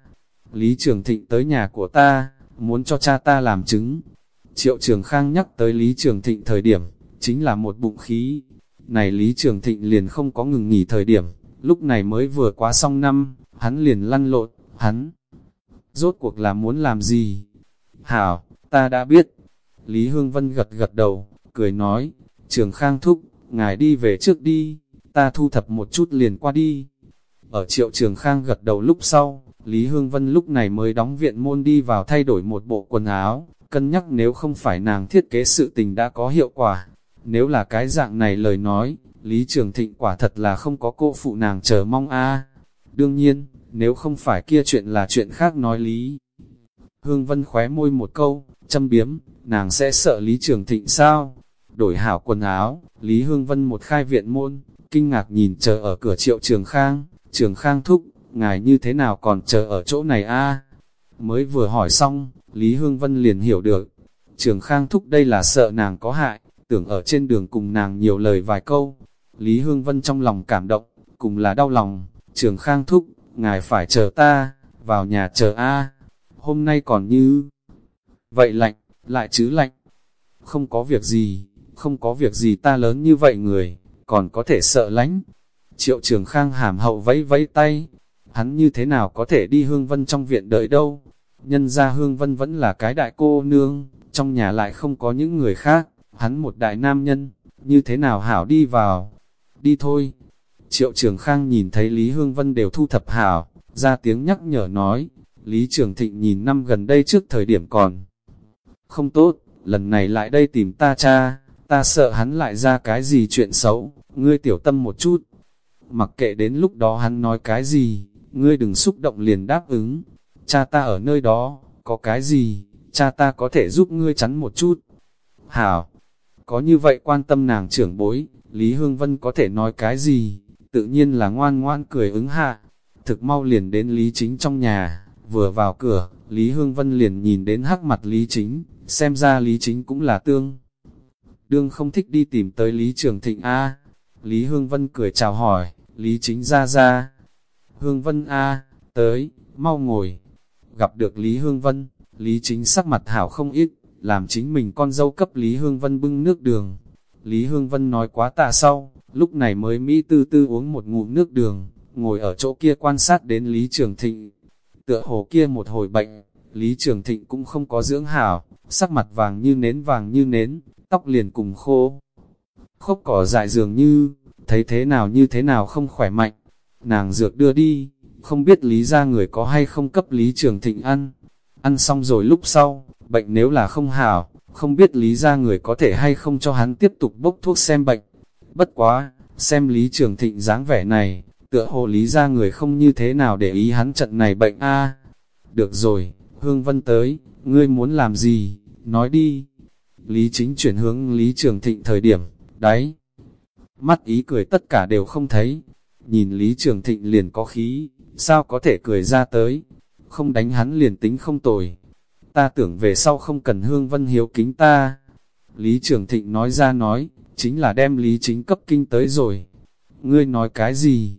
Lý Trường Thịnh tới nhà của ta, muốn cho cha ta làm chứng. Triệu Trường Khang nhắc tới Lý Trường Thịnh thời điểm, chính là một bụng khí. Này Lý Trường Thịnh liền không có ngừng nghỉ thời điểm, lúc này mới vừa quá xong năm, hắn liền lăn lộn, hắn. Rốt cuộc là muốn làm gì? Hảo, ta đã biết. Lý Hương Vân gật gật đầu, cười nói, Trường Khang thúc, ngài đi về trước đi, ta thu thập một chút liền qua đi. Ở triệu Trường Khang gật đầu lúc sau, Lý Hương Vân lúc này mới đóng viện môn đi vào thay đổi một bộ quần áo, cân nhắc nếu không phải nàng thiết kế sự tình đã có hiệu quả. Nếu là cái dạng này lời nói, Lý Trường Thịnh quả thật là không có cô phụ nàng chờ mong a. Đương nhiên, nếu không phải kia chuyện là chuyện khác nói Lý. Hương Vân khóe môi một câu, châm biếm, nàng sẽ sợ Lý Trường Thịnh sao? Đổi hảo quần áo, Lý Hương Vân một khai viện môn, kinh ngạc nhìn chờ ở cửa triệu Trường Khang, Trường Khang thúc, ngài như thế nào còn chờ ở chỗ này a? Mới vừa hỏi xong, Lý Hương Vân liền hiểu được. Trường Khang thúc đây là sợ nàng có hại, tưởng ở trên đường cùng nàng nhiều lời vài câu. Lý Hương Vân trong lòng cảm động, cùng là đau lòng. Trường Khang thúc, ngài phải chờ ta, vào nhà chờ a. Hôm nay còn như... Vậy lạnh, lại chứ lạnh. Không có việc gì, không có việc gì ta lớn như vậy người, còn có thể sợ lánh. Triệu Trường Khang hàm hậu vẫy vẫy tay, hắn như thế nào có thể đi Hương Vân trong viện đợi đâu. Nhân ra Hương Vân vẫn là cái đại cô nương, trong nhà lại không có những người khác, hắn một đại nam nhân, như thế nào hảo đi vào. Đi thôi. Triệu Trường Khang nhìn thấy Lý Hương Vân đều thu thập hảo, ra tiếng nhắc nhở nói, Lý Trường Thịnh nhìn năm gần đây trước thời điểm còn. Không tốt, lần này lại đây tìm ta cha, ta sợ hắn lại ra cái gì chuyện xấu, ngươi tiểu tâm một chút. Mặc kệ đến lúc đó hắn nói cái gì, ngươi đừng xúc động liền đáp ứng, cha ta ở nơi đó, có cái gì, cha ta có thể giúp ngươi chắn một chút. Hảo, có như vậy quan tâm nàng trưởng bối, Lý Hương Vân có thể nói cái gì, tự nhiên là ngoan ngoan cười ứng hạ. Thực mau liền đến Lý Chính trong nhà, vừa vào cửa, Lý Hương Vân liền nhìn đến hắc mặt Lý Chính, xem ra Lý Chính cũng là tương. Đương không thích đi tìm tới Lý Trường Thịnh A. Lý Hương Vân cười chào hỏi, Lý Chính ra ra, Hương Vân A, tới, mau ngồi. Gặp được Lý Hương Vân, Lý Chính sắc mặt hảo không ít, làm chính mình con dâu cấp Lý Hương Vân bưng nước đường. Lý Hương Vân nói quá tạ sau, lúc này mới Mỹ tư tư uống một ngụm nước đường, ngồi ở chỗ kia quan sát đến Lý Trường Thịnh. Tựa hồ kia một hồi bệnh, Lý Trường Thịnh cũng không có dưỡng hảo, sắc mặt vàng như nến vàng như nến, tóc liền cùng khô. Khốc cỏ dại dường như, thấy thế nào như thế nào không khỏe mạnh. Nàng dược đưa đi, không biết lý ra người có hay không cấp Lý Trường Thịnh ăn. Ăn xong rồi lúc sau, bệnh nếu là không hảo, không biết lý ra người có thể hay không cho hắn tiếp tục bốc thuốc xem bệnh. Bất quá, xem Lý Trường Thịnh dáng vẻ này, tựa hồ lý ra người không như thế nào để ý hắn trận này bệnh a Được rồi, Hương Vân tới, ngươi muốn làm gì, nói đi. Lý chính chuyển hướng Lý Trường Thịnh thời điểm, đấy. Mắt ý cười tất cả đều không thấy. Nhìn Lý Trường Thịnh liền có khí, sao có thể cười ra tới. Không đánh hắn liền tính không tồi. Ta tưởng về sau không cần Hương Vân hiếu kính ta. Lý Trường Thịnh nói ra nói, chính là đem Lý Chính cấp kinh tới rồi. Ngươi nói cái gì?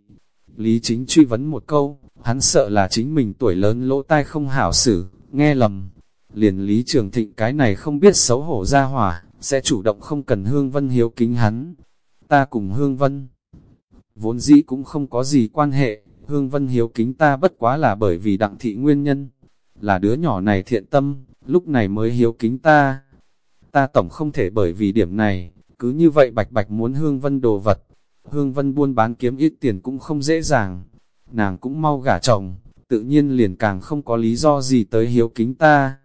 Lý Chính truy vấn một câu, hắn sợ là chính mình tuổi lớn lỗ tai không hảo xử, nghe lầm. Liền Lý Trường Thịnh cái này không biết xấu hổ ra hỏa, sẽ chủ động không cần Hương Vân hiếu kính hắn. Ta cùng Hương Vân, vốn dĩ cũng không có gì quan hệ, Hương Vân hiếu kính ta bất quá là bởi vì đặng thị nguyên nhân. Là đứa nhỏ này thiện tâm, lúc này mới hiếu kính ta. Ta tổng không thể bởi vì điểm này, cứ như vậy bạch bạch muốn Hương Vân đồ vật. Hương Vân buôn bán kiếm ít tiền cũng không dễ dàng. Nàng cũng mau gả chồng, tự nhiên liền càng không có lý do gì tới hiếu kính ta.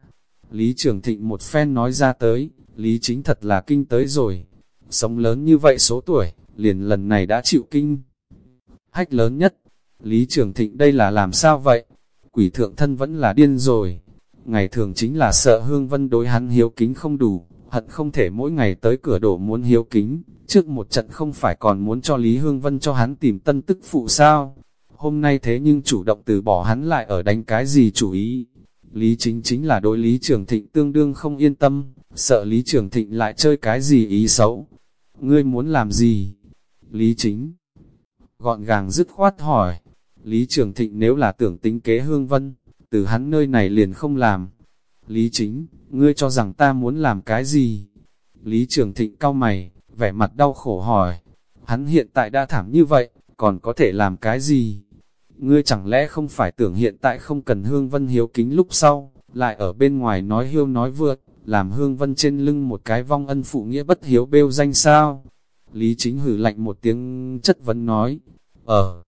Lý Trường Thịnh một phen nói ra tới, Lý chính thật là kinh tới rồi. Sống lớn như vậy số tuổi, liền lần này đã chịu kinh. Hách lớn nhất, Lý Trường Thịnh đây là làm sao vậy? Quỷ thượng thân vẫn là điên rồi. Ngày thường chính là sợ Hương Vân đối hắn hiếu kính không đủ, hận không thể mỗi ngày tới cửa đổ muốn hiếu kính, trước một trận không phải còn muốn cho Lý Hương Vân cho hắn tìm tân tức phụ sao. Hôm nay thế nhưng chủ động từ bỏ hắn lại ở đánh cái gì chủ ý. Lý chính chính là đối Lý Trường Thịnh tương đương không yên tâm, sợ Lý Trường Thịnh lại chơi cái gì ý xấu. Ngươi muốn làm gì? Lý chính gọn gàng dứt khoát hỏi. Lý Trường Thịnh nếu là tưởng tính kế Hương Vân, từ hắn nơi này liền không làm. Lý chính, ngươi cho rằng ta muốn làm cái gì? Lý Trường Thịnh cau mày, vẻ mặt đau khổ hỏi. Hắn hiện tại đã thảm như vậy, còn có thể làm cái gì? Ngươi chẳng lẽ không phải tưởng hiện tại không cần Hương Vân hiếu kính lúc sau, lại ở bên ngoài nói hiêu nói vượt, làm Hương Vân trên lưng một cái vong ân phụ nghĩa bất hiếu bêu danh sao? Lý chính hử lạnh một tiếng chất vấn nói, ở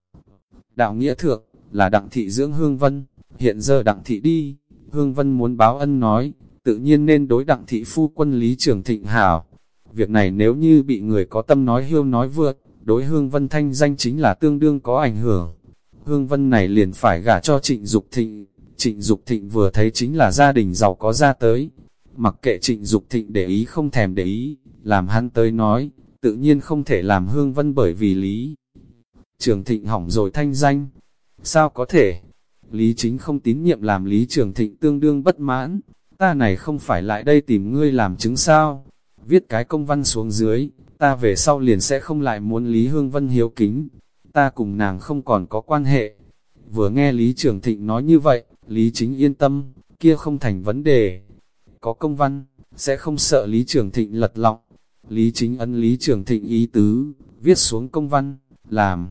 đạo nghĩa thượng, là đặng thị dưỡng Hương Vân, hiện giờ đặng thị đi, Hương Vân muốn báo ân nói, tự nhiên nên đối đặng thị phu quân Lý Trường Thịnh hảo. Việc này nếu như bị người có tâm nói hiêu nói vượt, đối Hương Vân thanh danh chính là tương đương có ảnh hưởng. Hương Vân này liền phải gả cho Trịnh Dục Thịnh, Trịnh Dục Thịnh vừa thấy chính là gia đình giàu có ra tới. Mặc kệ Trịnh Dục Thịnh để ý không thèm để ý, làm hắn tới nói, tự nhiên không thể làm Hương Vân bởi vì Lý. Trường Thịnh hỏng rồi thanh danh. Sao có thể? Lý chính không tín nhiệm làm Lý Trường Thịnh tương đương bất mãn. Ta này không phải lại đây tìm ngươi làm chứng sao? Viết cái công văn xuống dưới, ta về sau liền sẽ không lại muốn Lý Hương Vân hiếu kính. Ta cùng nàng không còn có quan hệ. Vừa nghe Lý Trường Thịnh nói như vậy, Lý chính yên tâm, kia không thành vấn đề. Có công văn, sẽ không sợ Lý Trường Thịnh lật lọng. Lý chính ân Lý Trường Thịnh ý tứ, viết xuống công văn, làm.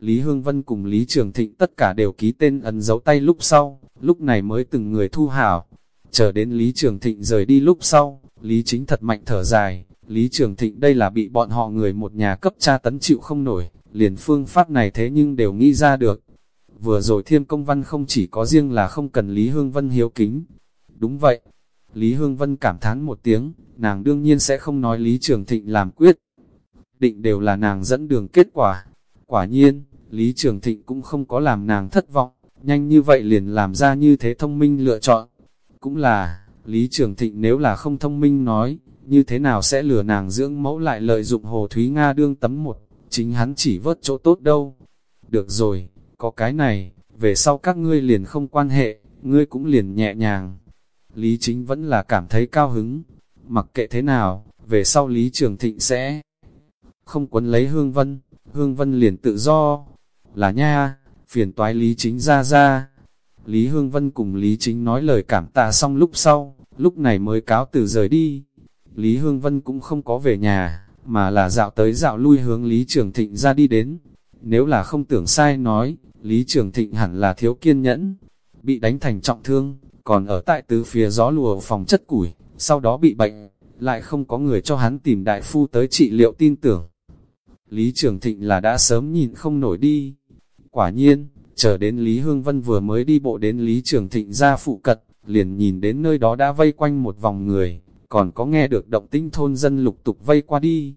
Lý Hương Vân cùng Lý Trường Thịnh tất cả đều ký tên ấn dấu tay lúc sau, lúc này mới từng người thu hảo. Chờ đến Lý Trường Thịnh rời đi lúc sau, Lý Chính thật mạnh thở dài, Lý Trường Thịnh đây là bị bọn họ người một nhà cấp tra tấn chịu không nổi, liền phương pháp này thế nhưng đều nghĩ ra được. Vừa rồi thiêm công văn không chỉ có riêng là không cần Lý Hương Vân hiếu kính. Đúng vậy, Lý Hương Vân cảm thán một tiếng, nàng đương nhiên sẽ không nói Lý Trường Thịnh làm quyết. Định đều là nàng dẫn đường kết quả. Quả nhiên, Lý Trường Thịnh cũng không có làm nàng thất vọng, nhanh như vậy liền làm ra như thế thông minh lựa chọn. Cũng là, Lý Trường Thịnh nếu là không thông minh nói, như thế nào sẽ lừa nàng dưỡng mẫu lại lợi dụng Hồ Thúy Nga đương tấm một, chính hắn chỉ vớt chỗ tốt đâu. Được rồi, có cái này, về sau các ngươi liền không quan hệ, ngươi cũng liền nhẹ nhàng. Lý Chính vẫn là cảm thấy cao hứng, mặc kệ thế nào, về sau Lý Trường Thịnh sẽ không quấn lấy Hương Vân, Hương Vân liền tự do, là nha, phiền toái Lý Chính ra ra. Lý Hương Vân cùng Lý Chính nói lời cảm tạ xong lúc sau, lúc này mới cáo từ rời đi. Lý Hương Vân cũng không có về nhà, mà là dạo tới dạo lui hướng Lý Trường Thịnh ra đi đến. Nếu là không tưởng sai nói, Lý Trường Thịnh hẳn là thiếu kiên nhẫn, bị đánh thành trọng thương, còn ở tại tứ phía gió lùa phòng chất củi, sau đó bị bệnh, lại không có người cho hắn tìm đại phu tới trị liệu tin tưởng. Lý Trường Thịnh là đã sớm nhìn không nổi đi. Quả nhiên, chờ đến Lý Hương Vân vừa mới đi bộ đến Lý Trường Thịnh ra phụ cận, liền nhìn đến nơi đó đã vây quanh một vòng người, còn có nghe được động tinh thôn dân lục tục vây qua đi.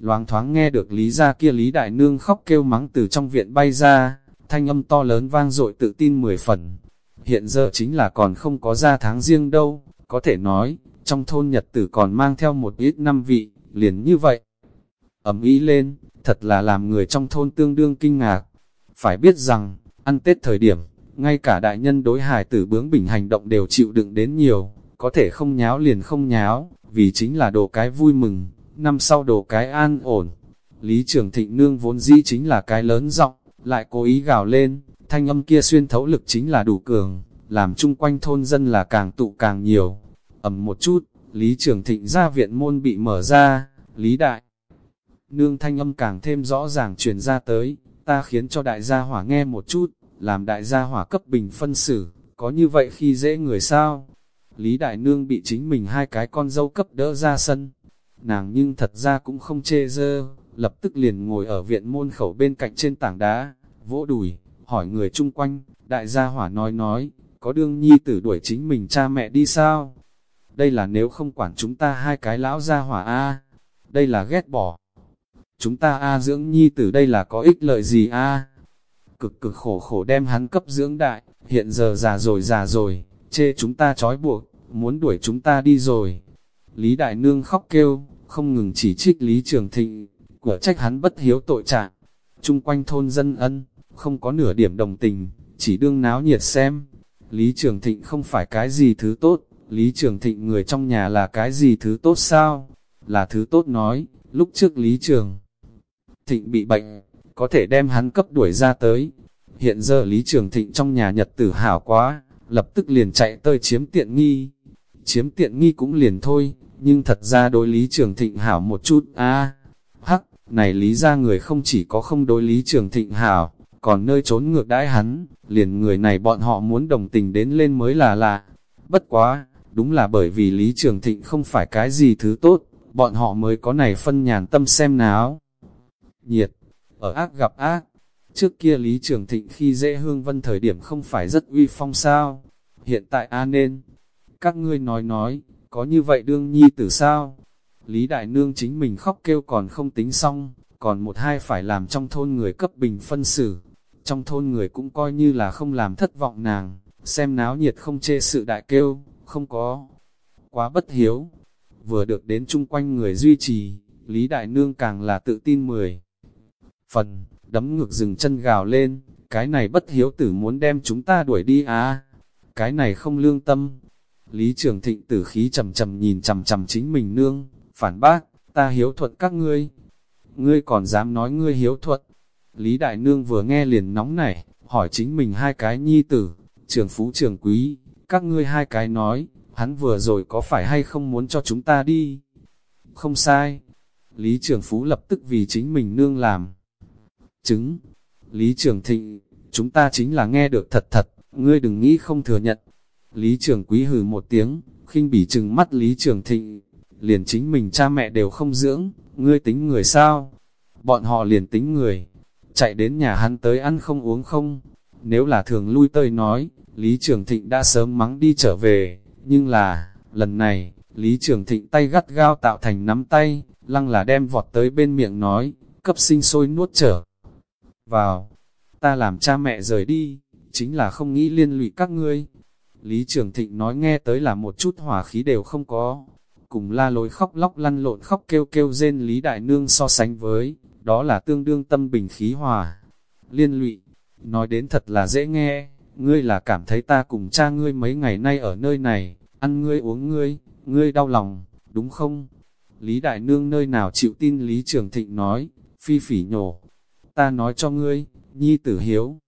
Loáng thoáng nghe được Lý gia kia Lý Đại Nương khóc kêu mắng từ trong viện bay ra, thanh âm to lớn vang dội tự tin mười phần. Hiện giờ chính là còn không có ra tháng riêng đâu, có thể nói, trong thôn nhật tử còn mang theo một ít năm vị, liền như vậy. Ấm ý lên, thật là làm người trong thôn tương đương kinh ngạc. Phải biết rằng, ăn Tết thời điểm, ngay cả đại nhân đối hài tử bướng bỉnh hành động đều chịu đựng đến nhiều, có thể không nháo liền không nháo, vì chính là đồ cái vui mừng, năm sau đồ cái an ổn. Lý Trường Thịnh Nương vốn dĩ chính là cái lớn giọng lại cố ý gào lên, thanh âm kia xuyên thấu lực chính là đủ cường, làm chung quanh thôn dân là càng tụ càng nhiều. ầm một chút, Lý Trường Thịnh ra viện môn bị mở ra, Lý Đại. Nương thanh âm càng thêm rõ ràng truyền ra tới, ta khiến cho đại gia hỏa nghe một chút, làm đại gia hỏa cấp bình phân xử, có như vậy khi dễ người sao? Lý Đại Nương bị chính mình hai cái con dâu cấp đỡ ra sân. Nàng nhưng thật ra cũng không chê dơ, lập tức liền ngồi ở viện môn khẩu bên cạnh trên tảng đá, vỗ đùi, hỏi người chung quanh, đại gia hỏa nói nói, có đương nhi tử đuổi chính mình cha mẹ đi sao? Đây là nếu không quản chúng ta hai cái lão gia hỏa A, đây là ghét bỏ. Chúng ta A dưỡng nhi tử đây là có ích lợi gì A? Cực cực khổ khổ đem hắn cấp dưỡng đại, hiện giờ già rồi già rồi, chê chúng ta trói buộc, muốn đuổi chúng ta đi rồi. Lý Đại Nương khóc kêu, không ngừng chỉ trích Lý Trường Thịnh, của trách hắn bất hiếu tội trạng. Trung quanh thôn dân ân, không có nửa điểm đồng tình, chỉ đương náo nhiệt xem. Lý Trường Thịnh không phải cái gì thứ tốt, Lý Trường Thịnh người trong nhà là cái gì thứ tốt sao? Là thứ tốt nói, lúc trước Lý Trường Thịnh bị bệnh, có thể đem hắn cấp đuổi ra tới. Hiện giờ Lý Trường Thịnh trong nhà nhật tử hảo quá, lập tức liền chạy tới chiếm tiện nghi. Chiếm tiện nghi cũng liền thôi, nhưng thật ra đối Lý Trường Thịnh hảo một chút, a hắc, này Lý ra người không chỉ có không đối Lý Trường Thịnh hảo, còn nơi trốn ngược đãi hắn, liền người này bọn họ muốn đồng tình đến lên mới là lạ. Bất quá, đúng là bởi vì Lý Trường Thịnh không phải cái gì thứ tốt, bọn họ mới có này phân nhàn tâm xem nào. Nhiệt, ở ác gặp ác, trước kia Lý Trường Thịnh khi dễ hương vân thời điểm không phải rất uy phong sao, hiện tại a nên, các ngươi nói nói, có như vậy đương nhi tử sao? Lý Đại Nương chính mình khóc kêu còn không tính xong, còn một hai phải làm trong thôn người cấp bình phân xử. Trong thôn người cũng coi như là không làm thất vọng nàng, xem náo nhiệt không chê sự đại kêu, không có. Quá bất hiếu, vừa được đến chung quanh người duy trì, Lý Đại Nương càng là tự tin mười. Phần, đấm ngược dừng chân gào lên, cái này bất hiếu tử muốn đem chúng ta đuổi đi à, cái này không lương tâm. Lý Trường Thịnh tử khí trầm trầm nhìn trầm trầm chính mình nương, phản bác, ta hiếu thuận các ngươi. Ngươi còn dám nói ngươi hiếu thuận. Lý Đại Nương vừa nghe liền nóng nảy, hỏi chính mình hai cái nhi tử, trường phú trường quý, các ngươi hai cái nói, hắn vừa rồi có phải hay không muốn cho chúng ta đi? Không sai. Lý Trường Phú lập tức vì chính mình nương làm. Chứng. Lý Trường Thịnh, chúng ta chính là nghe được thật thật, ngươi đừng nghĩ không thừa nhận. Lý Trường Quý hừ một tiếng, khinh bỉ trừng mắt Lý Trường Thịnh, liền chính mình cha mẹ đều không dưỡng, ngươi tính người sao? Bọn họ liền tính người, chạy đến nhà hắn tới ăn không uống không? Nếu là thường lui tơi nói, Lý Trường Thịnh đã sớm mắng đi trở về, nhưng là, lần này, Lý Trường Thịnh tay gắt gao tạo thành nắm tay, lăng là đem vọt tới bên miệng nói, cấp sinh sôi nuốt trở. Vào, ta làm cha mẹ rời đi, chính là không nghĩ liên lụy các ngươi. Lý Trường Thịnh nói nghe tới là một chút hỏa khí đều không có, cùng la lối khóc lóc lăn lộn khóc kêu kêu rên Lý Đại Nương so sánh với, đó là tương đương tâm bình khí hòa. Liên lụy, nói đến thật là dễ nghe, ngươi là cảm thấy ta cùng cha ngươi mấy ngày nay ở nơi này, ăn ngươi uống ngươi, ngươi đau lòng, đúng không? Lý Đại Nương nơi nào chịu tin Lý Trường Thịnh nói, phi phỉ nhổ, ta nói cho ngươi, nhi tử hiếu.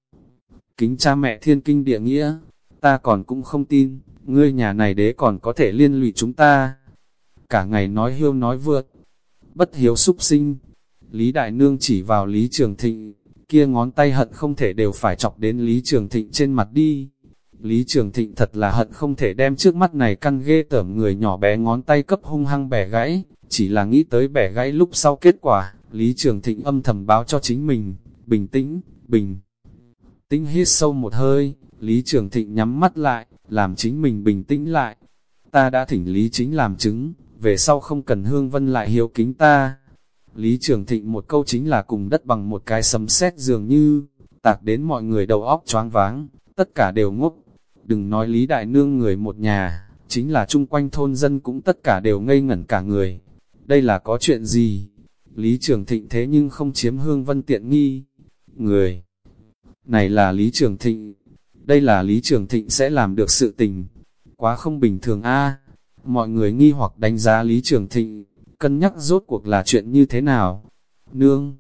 Kính cha mẹ thiên kinh địa nghĩa, ta còn cũng không tin, ngươi nhà này đế còn có thể liên lụy chúng ta cả ngày nói hiêu nói vượt, bất hiếu súc sinh. Lý Đại Nương chỉ vào Lý Trường Thịnh, kia ngón tay hận không thể đều phải chọc đến Lý Trường Thịnh trên mặt đi. Lý Trường Thịnh thật là hận không thể đem trước mắt này căn ghê tởm người nhỏ bé ngón tay cấp hung hăng bẻ gãy, chỉ là nghĩ tới bẻ gãy lúc sau kết quả, Lý Trường Thịnh âm thầm báo cho chính mình, bình tĩnh, bình tĩnh hít sâu một hơi, Lý Trường Thịnh nhắm mắt lại, làm chính mình bình tĩnh lại. Ta đã thỉnh Lý Chính làm chứng, về sau không cần Hương Vân lại hiếu kính ta. Lý Trường Thịnh một câu chính là cùng đất bằng một cái sấm sét dường như, tạc đến mọi người đầu óc choáng váng, tất cả đều ngốc. Đừng nói Lý Đại Nương người một nhà, chính là chung quanh thôn dân cũng tất cả đều ngây ngẩn cả người. Đây là có chuyện gì? Lý Trường Thịnh thế nhưng không chiếm Hương Vân tiện nghi. Người này là Lý Trường Thịnh. Đây là Lý Trường Thịnh sẽ làm được sự tình. Quá không bình thường a Mọi người nghi hoặc đánh giá Lý Trường Thịnh, cân nhắc rốt cuộc là chuyện như thế nào. Nương,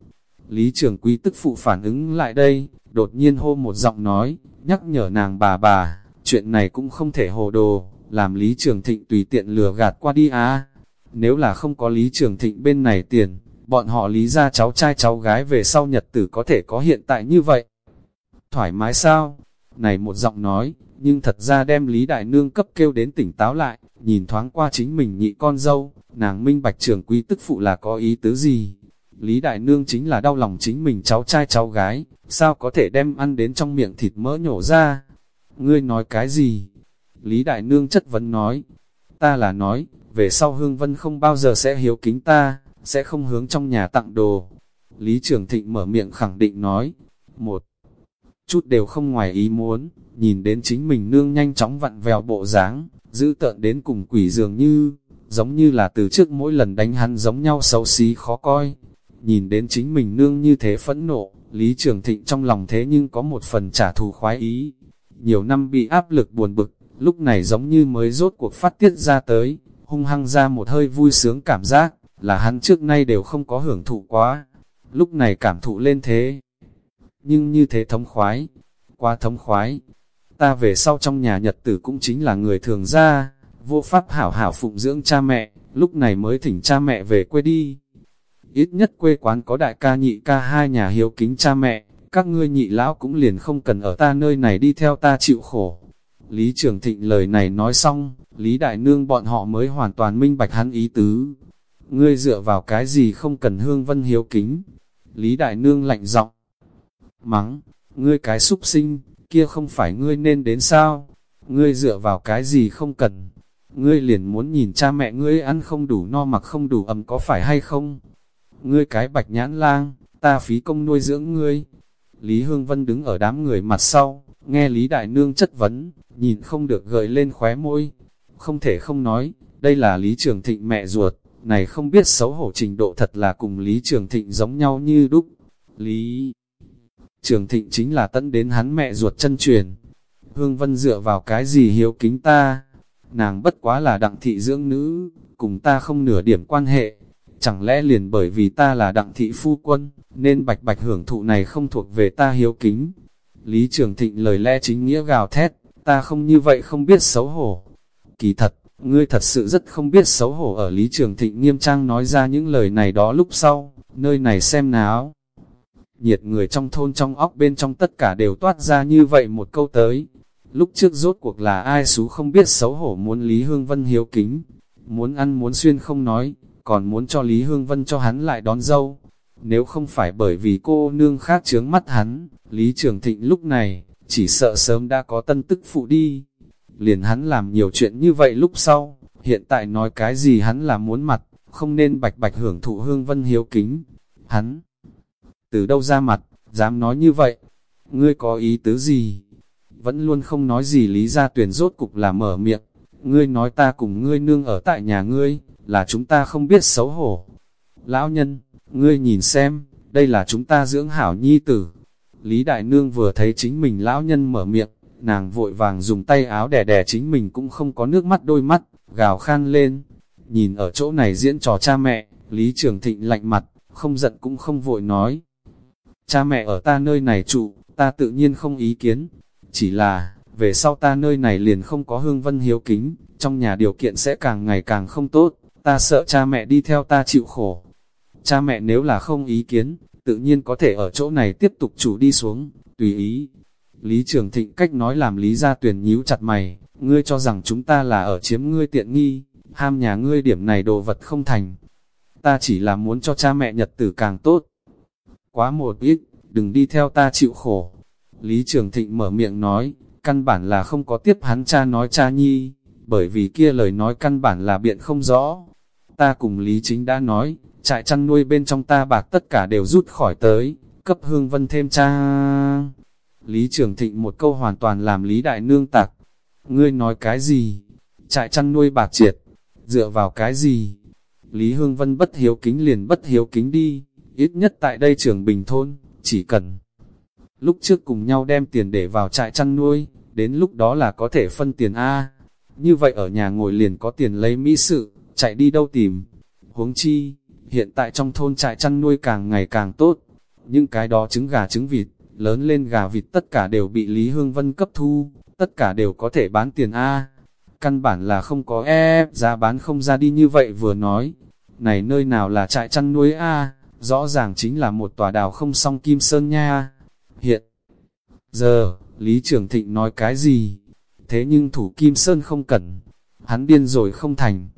Lý Trường Quý tức phụ phản ứng lại đây, đột nhiên hô một giọng nói, nhắc nhở nàng bà bà, chuyện này cũng không thể hồ đồ, làm Lý Trường Thịnh tùy tiện lừa gạt qua đi á. Nếu là không có Lý Trường Thịnh bên này tiền, bọn họ lý ra cháu trai cháu gái về sau nhật tử có thể có hiện tại như vậy. Thoải mái sao? Này một giọng nói, nhưng thật ra đem Lý Đại Nương cấp kêu đến tỉnh táo lại, nhìn thoáng qua chính mình nhị con dâu, nàng minh bạch trưởng quý tức phụ là có ý tứ gì. Lý Đại Nương chính là đau lòng chính mình cháu trai cháu gái, sao có thể đem ăn đến trong miệng thịt mỡ nhổ ra? Ngươi nói cái gì? Lý Đại Nương chất vấn nói, ta là nói, về sau Hương Vân không bao giờ sẽ hiếu kính ta, sẽ không hướng trong nhà tặng đồ. Lý Trường Thịnh mở miệng khẳng định nói, một chút đều không ngoài ý muốn, nhìn đến chính mình nương nhanh chóng vặn vèo bộ dáng, giữ tợn đến cùng quỷ dường như, giống như là từ trước mỗi lần đánh hắn giống nhau xấu xí khó coi. Nhìn đến chính mình nương như thế phẫn nộ, Lý Trường Thịnh trong lòng thế nhưng có một phần trả thù khoái ý. Nhiều năm bị áp lực buồn bực, lúc này giống như mới rốt cuộc phát tiết ra tới, hung hăng ra một hơi vui sướng cảm giác, là hắn trước nay đều không có hưởng thụ quá. Lúc này cảm thụ lên thế. Nhưng như thế thống khoái, quá thống khoái. Ta về sau trong nhà nhật tử cũng chính là người thường ra, vô pháp hảo hảo phụng dưỡng cha mẹ, lúc này mới thỉnh cha mẹ về quê đi. Ít nhất quê quán có đại ca nhị ca hai nhà hiếu kính cha mẹ, các ngươi nhị lão cũng liền không cần ở ta nơi này đi theo ta chịu khổ. Lý Trường Thịnh lời này nói xong, Lý Đại Nương bọn họ mới hoàn toàn minh bạch hắn ý tứ. Ngươi dựa vào cái gì không cần hương vân hiếu kính. Lý Đại Nương lạnh giọng mắng, ngươi cái súc sinh, kia không phải ngươi nên đến sao? Ngươi dựa vào cái gì không cần? Ngươi liền muốn nhìn cha mẹ ngươi ăn không đủ no mặc không đủ ấm có phải hay không? Ngươi cái bạch nhãn lang, ta phí công nuôi dưỡng ngươi. Lý Hương Vân đứng ở đám người mặt sau, nghe Lý Đại Nương chất vấn, nhìn không được gợi lên khóe môi. Không thể không nói, đây là Lý Trường Thịnh mẹ ruột, này không biết xấu hổ trình độ thật là cùng Lý Trường Thịnh giống nhau như đúc. Lý Trường Thịnh chính là tận đến hắn mẹ ruột chân truyền. Hương Vân dựa vào cái gì hiếu kính ta? Nàng bất quá là đặng thị dưỡng nữ, cùng ta không nửa điểm quan hệ. Chẳng lẽ liền bởi vì ta là đặng thị phu quân, nên bạch bạch hưởng thụ này không thuộc về ta hiếu kính. Lý Trường Thịnh lời lẽ chính nghĩa gào thét, ta không như vậy không biết xấu hổ. Kỳ thật, ngươi thật sự rất không biết xấu hổ ở Lý Trường Thịnh nghiêm trang nói ra những lời này đó lúc sau, nơi này xem nào nhiệt người trong thôn trong óc bên trong tất cả đều toát ra như vậy một câu tới. Lúc trước rốt cuộc là ai xú không biết xấu hổ muốn Lý Hương Vân hiếu kính, muốn ăn muốn xuyên không nói, còn muốn cho Lý Hương Vân cho hắn lại đón dâu. Nếu không phải bởi vì cô nương khác chướng mắt hắn, Lý Trường Thịnh lúc này, chỉ sợ sớm đã có tân tức phụ đi. Liền hắn làm nhiều chuyện như vậy lúc sau, hiện tại nói cái gì hắn là muốn mặt, không nên bạch bạch hưởng thụ Hương Vân hiếu kính. Hắn từ đâu ra mặt, dám nói như vậy, ngươi có ý tứ gì? Vẫn luôn không nói gì lý ra tuyển rốt cục là mở miệng, ngươi nói ta cùng ngươi nương ở tại nhà ngươi, là chúng ta không biết xấu hổ. Lão nhân, ngươi nhìn xem, đây là chúng ta dưỡng hảo nhi tử. Lý Đại Nương vừa thấy chính mình lão nhân mở miệng, nàng vội vàng dùng tay áo đẻ đẻ chính mình cũng không có nước mắt đôi mắt, gào khan lên. Nhìn ở chỗ này diễn trò cha mẹ, Lý Trường Thịnh lạnh mặt, không giận cũng không vội nói. Cha mẹ ở ta nơi này trụ, ta tự nhiên không ý kiến. Chỉ là, về sau ta nơi này liền không có hương vân hiếu kính, trong nhà điều kiện sẽ càng ngày càng không tốt. ta sợ cha mẹ đi theo ta chịu khổ. Cha mẹ nếu là không ý kiến, tự nhiên có thể ở chỗ này tiếp tục chủ đi xuống, tùy ý. Lý Trường Thịnh cách nói làm Lý Gia Tuyền nhíu chặt mày, ngươi cho rằng chúng ta là ở chiếm ngươi tiện nghi, ham nhà ngươi điểm này đồ vật không thành. Ta chỉ là muốn cho cha mẹ nhật tử càng tốt. Quá một ít, đừng đi theo ta chịu khổ. Lý Trường Thịnh mở miệng nói, căn bản là không có tiếp hắn cha nói cha nhi, bởi vì kia lời nói căn bản là biện không rõ. Ta cùng Lý Chính đã nói, trại chăn nuôi bên trong ta bạc tất cả đều rút khỏi tới, cấp hương vân thêm cha. Lý Trường Thịnh một câu hoàn toàn làm Lý Đại Nương tạc. Ngươi nói cái gì? Trại chăn nuôi bạc triệt, dựa vào cái gì? Lý Hương Vân bất hiếu kính liền bất hiếu kính đi, ít nhất tại đây trường bình thôn, chỉ cần lúc trước cùng nhau đem tiền để vào trại chăn nuôi, đến lúc đó là có thể phân tiền A. Như vậy ở nhà ngồi liền có tiền lấy mỹ sự, chạy đi đâu tìm. Huống chi, hiện tại trong thôn trại chăn nuôi càng ngày càng tốt. Những cái đó trứng gà trứng vịt, lớn lên gà vịt tất cả đều bị Lý Hương Vân cấp thu, tất cả đều có thể bán tiền A. Căn bản là không có e giá bán không ra đi như vậy vừa nói. Này nơi nào là trại chăn nuôi A, rõ ràng chính là một tòa đào không song kim sơn nha. Hiện giờ, Lý Trường Thịnh nói cái gì? Thế nhưng thủ kim sơn không cần, hắn điên rồi không thành.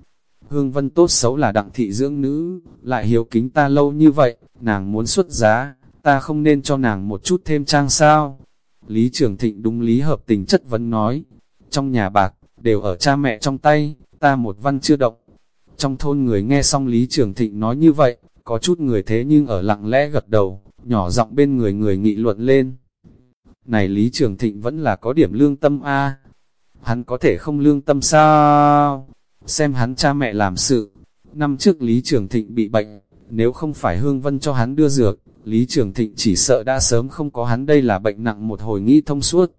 Hương Vân tốt xấu là đặng thị dưỡng nữ, lại hiếu kính ta lâu như vậy, nàng muốn xuất giá, ta không nên cho nàng một chút thêm trang sao. Lý Trường Thịnh đúng lý hợp tình chất vấn nói, trong nhà bạc, đều ở cha mẹ trong tay, ta một văn chưa động. Trong thôn người nghe xong Lý Trường Thịnh nói như vậy, có chút người thế nhưng ở lặng lẽ gật đầu, nhỏ giọng bên người người nghị luận lên. Này Lý Trường Thịnh vẫn là có điểm lương tâm a Hắn có thể không lương tâm sao? Xem hắn cha mẹ làm sự. Năm trước Lý Trường Thịnh bị bệnh, nếu không phải Hương Vân cho hắn đưa dược, Lý Trường Thịnh chỉ sợ đã sớm không có hắn đây là bệnh nặng một hồi nghĩ thông suốt.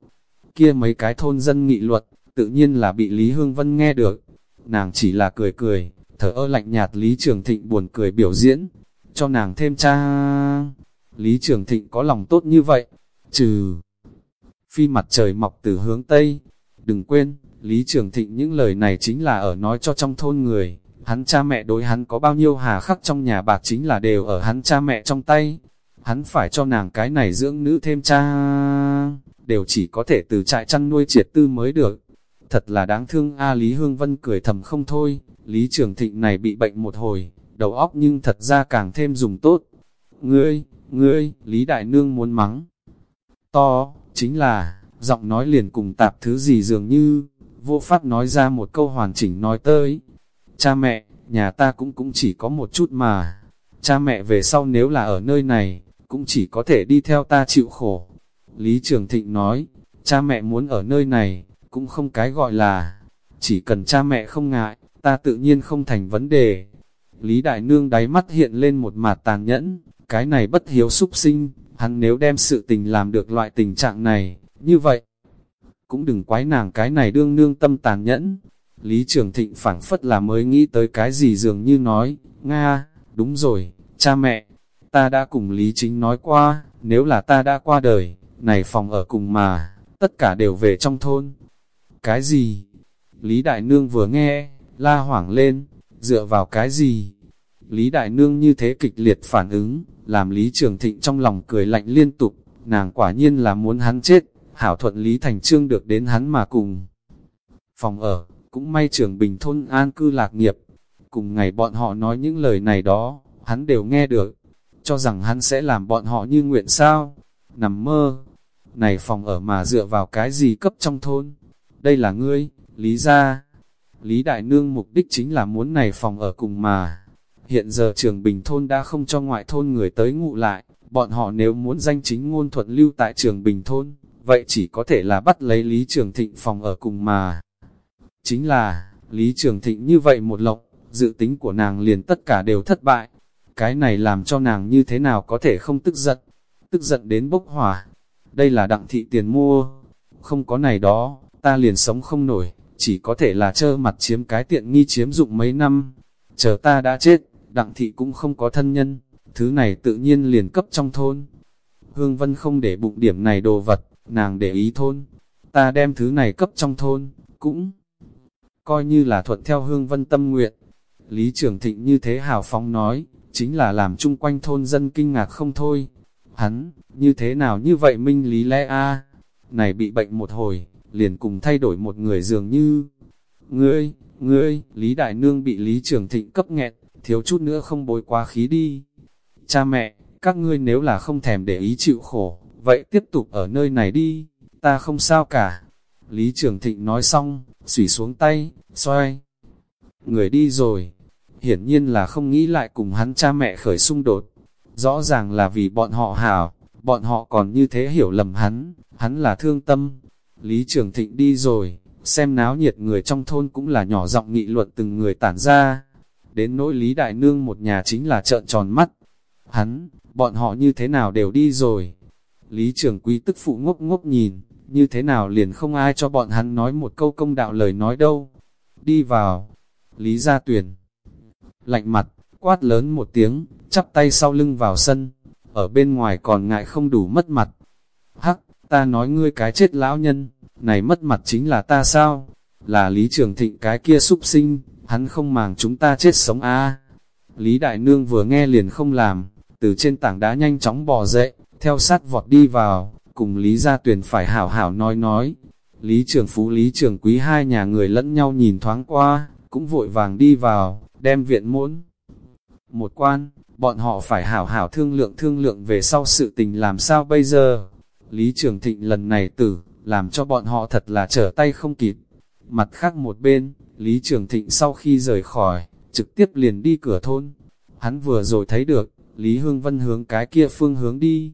Kia mấy cái thôn dân nghị luật, tự nhiên là bị Lý Hương Vân nghe được. Nàng chỉ là cười cười, thở ơ lạnh nhạt Lý Trường Thịnh buồn cười biểu diễn, cho nàng thêm cha. Lý Trường Thịnh có lòng tốt như vậy, trừ phi mặt trời mọc từ hướng Tây. Đừng quên, Lý Trường Thịnh những lời này chính là ở nói cho trong thôn người, hắn cha mẹ đối hắn có bao nhiêu hà khắc trong nhà bạc chính là đều ở hắn cha mẹ trong tay. Hắn phải cho nàng cái này dưỡng nữ thêm cha, đều chỉ có thể từ trại chăn nuôi triệt tư mới được. Thật là đáng thương A Lý Hương Vân cười thầm không thôi, Lý Trường Thịnh này bị bệnh một hồi, đầu óc nhưng thật ra càng thêm dùng tốt. Ngươi, ngươi, Lý Đại Nương muốn mắng. To, chính là, giọng nói liền cùng tạp thứ gì dường như, vô pháp nói ra một câu hoàn chỉnh nói tới. Cha mẹ, nhà ta cũng cũng chỉ có một chút mà. Cha mẹ về sau nếu là ở nơi này, cũng chỉ có thể đi theo ta chịu khổ. Lý Trường Thịnh nói, cha mẹ muốn ở nơi này, cũng không cái gọi là, chỉ cần cha mẹ không ngại, ta tự nhiên không thành vấn đề. Lý Đại Nương đáy mắt hiện lên một mặt tàn nhẫn, cái này bất hiếu súc sinh, hắn nếu đem sự tình làm được loại tình trạng này, như vậy, cũng đừng quái nàng cái này đương nương tâm tàn nhẫn. Lý Trường Thịnh phảng phất là mới nghĩ tới cái gì dường như nói, Nga, đúng rồi, cha mẹ, ta đã cùng Lý Chính nói qua, nếu là ta đã qua đời, này phòng ở cùng mà, tất cả đều về trong thôn. Cái gì? Lý Đại Nương vừa nghe, la hoảng lên, dựa vào cái gì? Lý Đại Nương như thế kịch liệt phản ứng, làm Lý Trường Thịnh trong lòng cười lạnh liên tục, nàng quả nhiên là muốn hắn chết, hảo thuận Lý Thành Trương được đến hắn mà cùng. Phòng ở, cũng may trường bình thôn an cư lạc nghiệp, cùng ngày bọn họ nói những lời này đó, hắn đều nghe được, cho rằng hắn sẽ làm bọn họ như nguyện sao, nằm mơ, này phòng ở mà dựa vào cái gì cấp trong thôn, đây là ngươi, Lý gia. Lý Đại Nương mục đích chính là muốn này phòng ở cùng mà. Hiện giờ trường Bình Thôn đã không cho ngoại thôn người tới ngụ lại, bọn họ nếu muốn danh chính ngôn thuận lưu tại trường Bình Thôn, vậy chỉ có thể là bắt lấy Lý Trường Thịnh phòng ở cùng mà. Chính là, Lý Trường Thịnh như vậy một lộc, dự tính của nàng liền tất cả đều thất bại. Cái này làm cho nàng như thế nào có thể không tức giận, tức giận đến bốc hỏa. Đây là đặng thị tiền mua, không có này đó, ta liền sống không nổi, chỉ có thể là trơ mặt chiếm cái tiện nghi chiếm dụng mấy năm. Chờ ta đã chết, đặng thị cũng không có thân nhân, thứ này tự nhiên liền cấp trong thôn. Hương Vân không để bụng điểm này đồ vật, nàng để ý thôn. Ta đem thứ này cấp trong thôn, cũng coi như là thuận theo Hương Vân tâm nguyện. Lý Trường Thịnh như thế hào phóng nói, chính là làm chung quanh thôn dân kinh ngạc không thôi. Hắn, như thế nào như vậy minh lý lẽ a Này bị bệnh một hồi, liền cùng thay đổi một người dường như. Ngươi, ngươi, Lý Đại Nương bị Lý Trường Thịnh cấp nghẹt thiếu chút nữa không bối quá khí đi. Cha mẹ, các ngươi nếu là không thèm để ý chịu khổ, vậy tiếp tục ở nơi này đi, ta không sao cả. Lý Trường Thịnh nói xong, xủy xuống tay, xoay. Người đi rồi, hiển nhiên là không nghĩ lại cùng hắn cha mẹ khởi xung đột. Rõ ràng là vì bọn họ hảo, bọn họ còn như thế hiểu lầm hắn, hắn là thương tâm. Lý Trường Thịnh đi rồi, xem náo nhiệt người trong thôn cũng là nhỏ giọng nghị luận từng người tản ra. Đến nỗi Lý Đại Nương một nhà chính là trợn tròn mắt. Hắn, bọn họ như thế nào đều đi rồi. Lý Trường Quý tức phụ ngốc ngốc nhìn, như thế nào liền không ai cho bọn hắn nói một câu công đạo lời nói đâu. Đi vào, Lý Gia Tuyền, lạnh mặt, quát lớn một tiếng, chắp tay sau lưng vào sân, ở bên ngoài còn ngại không đủ mất mặt. Hắc, ta nói ngươi cái chết lão nhân, này mất mặt chính là ta sao? Là Lý Trường Thịnh cái kia súc sinh, hắn không màng chúng ta chết sống a Lý Đại Nương vừa nghe liền không làm, từ trên tảng đá nhanh chóng bò dậy, theo sát vọt đi vào, cùng Lý Gia Tuyền phải hảo hảo nói nói. Lý Trường Phú Lý Trường Quý hai nhà người lẫn nhau nhìn thoáng qua, cũng vội vàng đi vào, đem viện muốn. Một quan, bọn họ phải hảo hảo thương lượng thương lượng về sau sự tình làm sao bây giờ. Lý Trường Thịnh lần này tử, làm cho bọn họ thật là trở tay không kịp. Mặt khác một bên, Lý Trường Thịnh sau khi rời khỏi, trực tiếp liền đi cửa thôn. Hắn vừa rồi thấy được, Lý Hương Vân hướng cái kia phương hướng đi.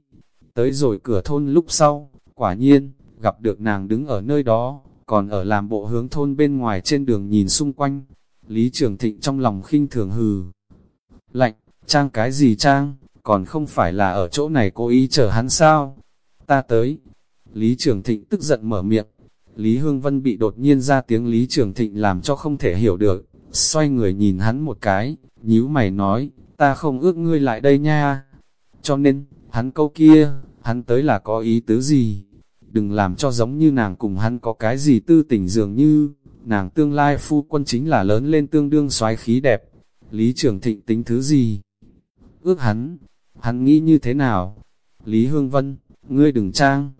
Tới rồi cửa thôn lúc sau, quả nhiên, gặp được nàng đứng ở nơi đó, còn ở làm bộ hướng thôn bên ngoài trên đường nhìn xung quanh. Lý Trường Thịnh trong lòng khinh thường hừ. Lạnh, trang cái gì trang, còn không phải là ở chỗ này cố ý chờ hắn sao? Ta tới. Lý Trường Thịnh tức giận mở miệng. Lý Hương Vân bị đột nhiên ra tiếng Lý Trường Thịnh làm cho không thể hiểu được. Xoay người nhìn hắn một cái, nhíu mày nói, ta không ước ngươi lại đây nha. Cho nên, hắn câu kia, hắn tới là có ý tứ gì? Đừng làm cho giống như nàng cùng hắn có cái gì tư tình dường như, nàng tương lai phu quân chính là lớn lên tương đương xoái khí đẹp. Lý Trường Thịnh tính thứ gì? Ước hắn, hắn nghĩ như thế nào? Lý Hương Vân, ngươi đừng trang.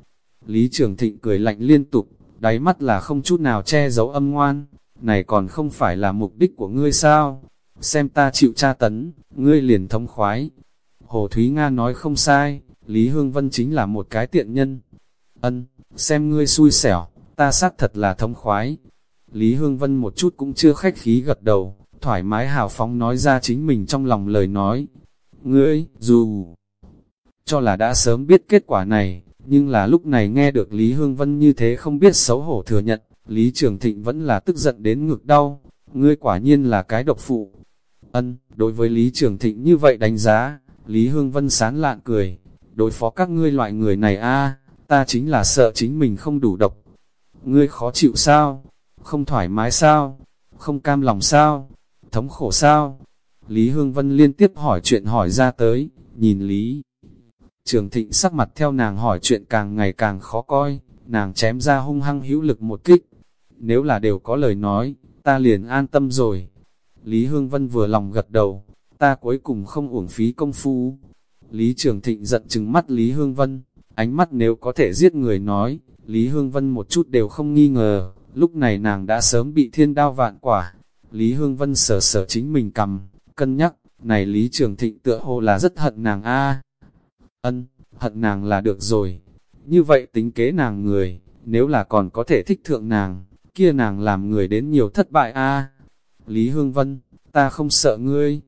Lý Trường Thịnh cười lạnh liên tục, đáy mắt là không chút nào che giấu âm ngoan. Này còn không phải là mục đích của ngươi sao? Xem ta chịu tra tấn, ngươi liền thống khoái. Hồ Thúy Nga nói không sai, Lý Hương Vân chính là một cái tiện nhân. Ân, xem ngươi xui xẻo, ta xác thật là thống khoái. Lý Hương Vân một chút cũng chưa khách khí gật đầu, thoải mái hào phóng nói ra chính mình trong lòng lời nói. Ngươi, dù cho là đã sớm biết kết quả này, nhưng là lúc này nghe được Lý Hương Vân như thế không biết xấu hổ thừa nhận, Lý Trường Thịnh vẫn là tức giận đến ngực đau. Ngươi quả nhiên là cái độc phụ. Ân, đối với Lý Trường Thịnh như vậy đánh giá, Lý Hương Vân sán lạn cười, đối phó các ngươi loại người này a ta chính là sợ chính mình không đủ độc. Ngươi khó chịu sao? Không thoải mái sao? Không cam lòng sao? Thống khổ sao? Lý Hương Vân liên tiếp hỏi chuyện hỏi ra tới, nhìn Lý. Trường thịnh sắc mặt theo nàng hỏi chuyện càng ngày càng khó coi, nàng chém ra hung hăng hữu lực một kích. Nếu là đều có lời nói, ta liền an tâm rồi. Lý Hương Vân vừa lòng gật đầu, ta cuối cùng không uổng phí công phu. Lý Trường Thịnh giận chừng mắt Lý Hương Vân, ánh mắt nếu có thể giết người nói, Lý Hương Vân một chút đều không nghi ngờ, lúc này nàng đã sớm bị thiên đao vạn quả. Lý Hương Vân sở sở chính mình cầm, cân nhắc, này Lý Trường Thịnh tựa hồ là rất hận nàng a Ân, hận nàng là được rồi. Như vậy tính kế nàng người, nếu là còn có thể thích thượng nàng, kia nàng làm người đến nhiều thất bại a Lý Hương Vân, ta không sợ ngươi.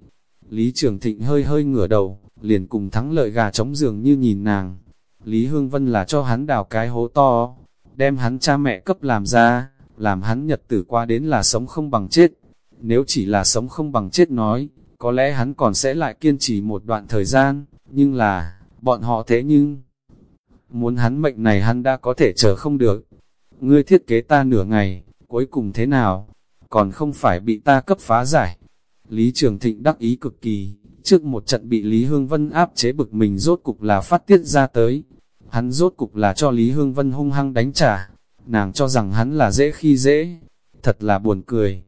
Lý Trường Thịnh hơi hơi ngửa đầu, liền cùng thắng lợi gà trống giường như nhìn nàng. Lý Hương Vân là cho hắn đào cái hố to, đem hắn cha mẹ cấp làm ra, làm hắn nhật tử qua đến là sống không bằng chết. Nếu chỉ là sống không bằng chết nói, có lẽ hắn còn sẽ lại kiên trì một đoạn thời gian, nhưng là, bọn họ thế nhưng, muốn hắn mệnh này hắn đã có thể chờ không được. Ngươi thiết kế ta nửa ngày, cuối cùng thế nào, còn không phải bị ta cấp phá giải. Lý Trường Thịnh đắc ý cực kỳ, trước một trận bị Lý Hương Vân áp chế bực mình rốt cục là phát tiết ra tới. Hắn rốt cục là cho Lý Hương Vân hung hăng đánh trả, nàng cho rằng hắn là dễ khi dễ, thật là buồn cười.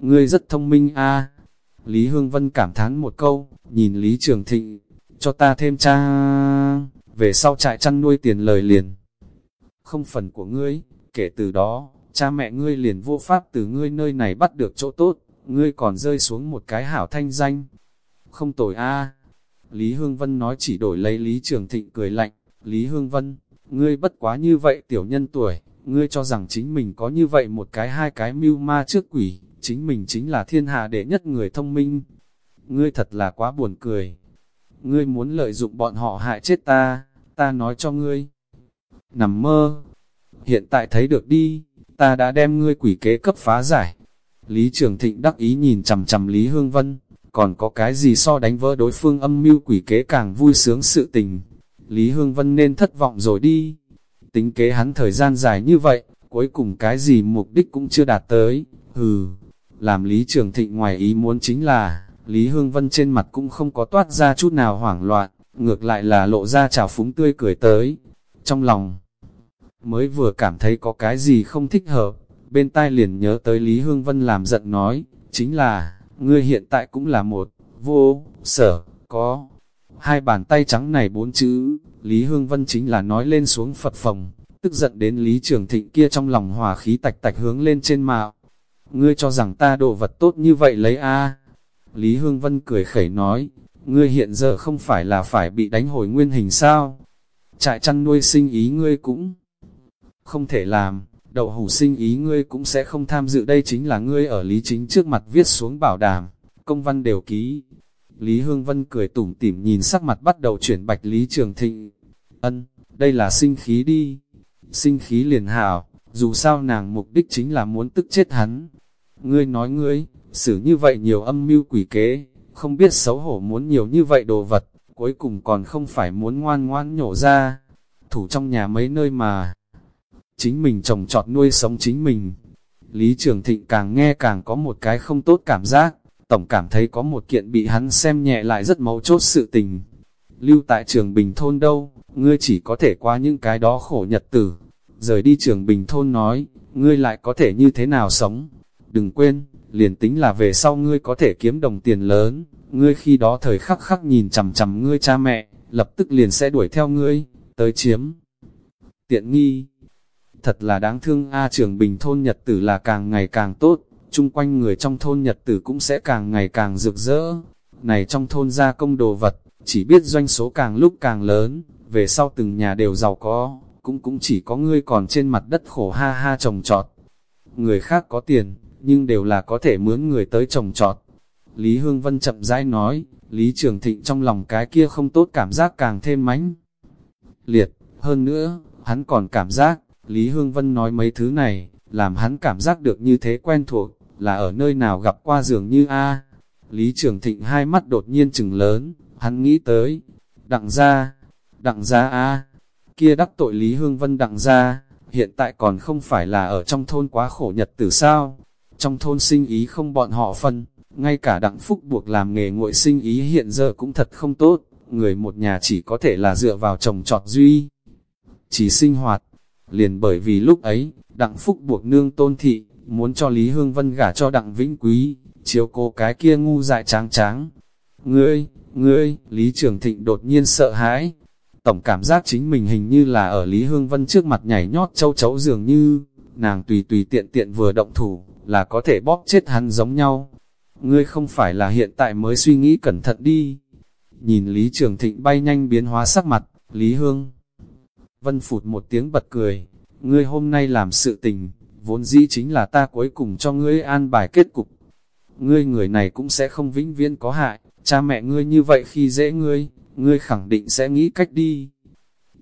Ngươi rất thông minh a Lý Hương Vân cảm thán một câu, nhìn Lý Trường Thịnh, cho ta thêm cha, về sau trại chăn nuôi tiền lời liền. Không phần của ngươi, kể từ đó, cha mẹ ngươi liền vô pháp từ ngươi nơi này bắt được chỗ tốt, ngươi còn rơi xuống một cái hảo thanh danh. Không tồi a Lý Hương Vân nói chỉ đổi lấy Lý Trường Thịnh cười lạnh, Lý Hương Vân, ngươi bất quá như vậy tiểu nhân tuổi, ngươi cho rằng chính mình có như vậy một cái hai cái mưu ma trước quỷ, chính mình chính là thiên hạ đệ nhất người thông minh. Ngươi thật là quá buồn cười. Ngươi muốn lợi dụng bọn họ hại chết ta, ta nói cho ngươi. Nằm mơ. Hiện tại thấy được đi, ta đã đem ngươi quỷ kế cấp phá giải. Lý Trường Thịnh đắc ý nhìn chầm chầm Lý Hương Vân, còn có cái gì so đánh vỡ đối phương âm mưu quỷ kế càng vui sướng sự tình. Lý Hương Vân nên thất vọng rồi đi. Tính kế hắn thời gian dài như vậy, cuối cùng cái gì mục đích cũng chưa đạt tới. Hừ, làm Lý Trường Thịnh ngoài ý muốn chính là, Lý Hương Vân trên mặt cũng không có toát ra chút nào hoảng loạn, ngược lại là lộ ra trào phúng tươi cười tới. Trong lòng, mới vừa cảm thấy có cái gì không thích hợp, bên tai liền nhớ tới Lý Hương Vân làm giận nói, chính là, ngươi hiện tại cũng là một, vô, sở, có. Hai bàn tay trắng này bốn chữ, Lý Hương Vân chính là nói lên xuống Phật phòng, tức giận đến Lý Trường Thịnh kia trong lòng hòa khí tạch tạch hướng lên trên mạo. Ngươi cho rằng ta đồ vật tốt như vậy lấy a Lý Hương Vân cười khẩy nói, ngươi hiện giờ không phải là phải bị đánh hồi nguyên hình sao? Trại chăn nuôi sinh ý ngươi cũng không thể làm, đậu hủ sinh ý ngươi cũng sẽ không tham dự đây chính là ngươi ở Lý Chính trước mặt viết xuống bảo đảm, công văn đều ký. Lý Hương Vân cười tủm tỉm nhìn sắc mặt bắt đầu chuyển bạch Lý Trường Thịnh. Ân, đây là sinh khí đi. Sinh khí liền hảo, dù sao nàng mục đích chính là muốn tức chết hắn. Ngươi nói ngươi, xử như vậy nhiều âm mưu quỷ kế, không biết xấu hổ muốn nhiều như vậy đồ vật, cuối cùng còn không phải muốn ngoan ngoan nhổ ra. Thủ trong nhà mấy nơi mà chính mình trồng trọt nuôi sống chính mình. Lý Trường Thịnh càng nghe càng có một cái không tốt cảm giác, tổng cảm thấy có một kiện bị hắn xem nhẹ lại rất mấu chốt sự tình. Lưu tại trường Bình Thôn đâu, ngươi chỉ có thể qua những cái đó khổ nhật tử. Rời đi trường Bình Thôn nói, ngươi lại có thể như thế nào sống. Đừng quên, liền tính là về sau ngươi có thể kiếm đồng tiền lớn, ngươi khi đó thời khắc khắc nhìn chằm chằm ngươi cha mẹ, lập tức liền sẽ đuổi theo ngươi, tới chiếm. Tiện nghi, thật là đáng thương A trường bình thôn nhật tử là càng ngày càng tốt, chung quanh người trong thôn nhật tử cũng sẽ càng ngày càng rực rỡ. Này trong thôn gia công đồ vật, chỉ biết doanh số càng lúc càng lớn, về sau từng nhà đều giàu có, cũng cũng chỉ có ngươi còn trên mặt đất khổ ha ha trồng trọt. Người khác có tiền, nhưng đều là có thể mướn người tới trồng trọt. Lý Hương Vân chậm rãi nói, Lý Trường Thịnh trong lòng cái kia không tốt cảm giác càng thêm mánh. Liệt, hơn nữa, hắn còn cảm giác, Lý Hương Vân nói mấy thứ này, làm hắn cảm giác được như thế quen thuộc, là ở nơi nào gặp qua dường như A. Lý Trường Thịnh hai mắt đột nhiên chừng lớn, hắn nghĩ tới, đặng ra, đặng ra A, kia đắc tội Lý Hương Vân đặng ra, hiện tại còn không phải là ở trong thôn quá khổ nhật tử sao, trong thôn sinh ý không bọn họ phân, ngay cả đặng phúc buộc làm nghề nguội sinh ý hiện giờ cũng thật không tốt, người một nhà chỉ có thể là dựa vào trồng trọt duy. Chỉ sinh hoạt, Liền bởi vì lúc ấy, Đặng Phúc buộc nương tôn thị, muốn cho Lý Hương Vân gả cho Đặng Vĩnh Quý, chiếu cô cái kia ngu dại tráng tráng. Ngươi, ngươi, Lý Trường Thịnh đột nhiên sợ hãi. Tổng cảm giác chính mình hình như là ở Lý Hương Vân trước mặt nhảy nhót châu chấu dường như, nàng tùy tùy tiện tiện vừa động thủ, là có thể bóp chết hắn giống nhau. Ngươi không phải là hiện tại mới suy nghĩ cẩn thận đi. Nhìn Lý Trường Thịnh bay nhanh biến hóa sắc mặt, Lý Hương Vân phụt một tiếng bật cười, ngươi hôm nay làm sự tình, vốn dĩ chính là ta cuối cùng cho ngươi an bài kết cục. Ngươi người này cũng sẽ không vĩnh viễn có hại, cha mẹ ngươi như vậy khi dễ ngươi, ngươi khẳng định sẽ nghĩ cách đi.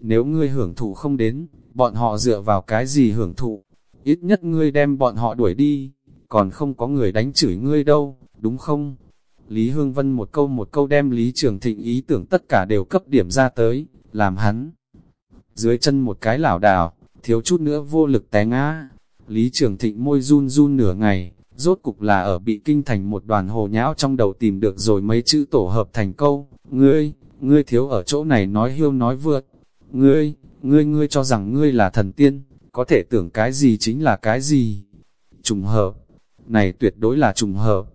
Nếu ngươi hưởng thụ không đến, bọn họ dựa vào cái gì hưởng thụ, ít nhất ngươi đem bọn họ đuổi đi, còn không có người đánh chửi ngươi đâu, đúng không? Lý Hương Vân một câu một câu đem Lý Trường Thịnh ý tưởng tất cả đều cấp điểm ra tới, làm hắn dưới chân một cái lảo đảo, thiếu chút nữa vô lực té ngã. Lý Trường Thịnh môi run run nửa ngày, rốt cục là ở bị kinh thành một đoàn hồ nhão trong đầu tìm được rồi mấy chữ tổ hợp thành câu, ngươi, ngươi thiếu ở chỗ này nói hiêu nói vượt, ngươi, ngươi ngươi cho rằng ngươi là thần tiên, có thể tưởng cái gì chính là cái gì. Trùng hợp, này tuyệt đối là trùng hợp.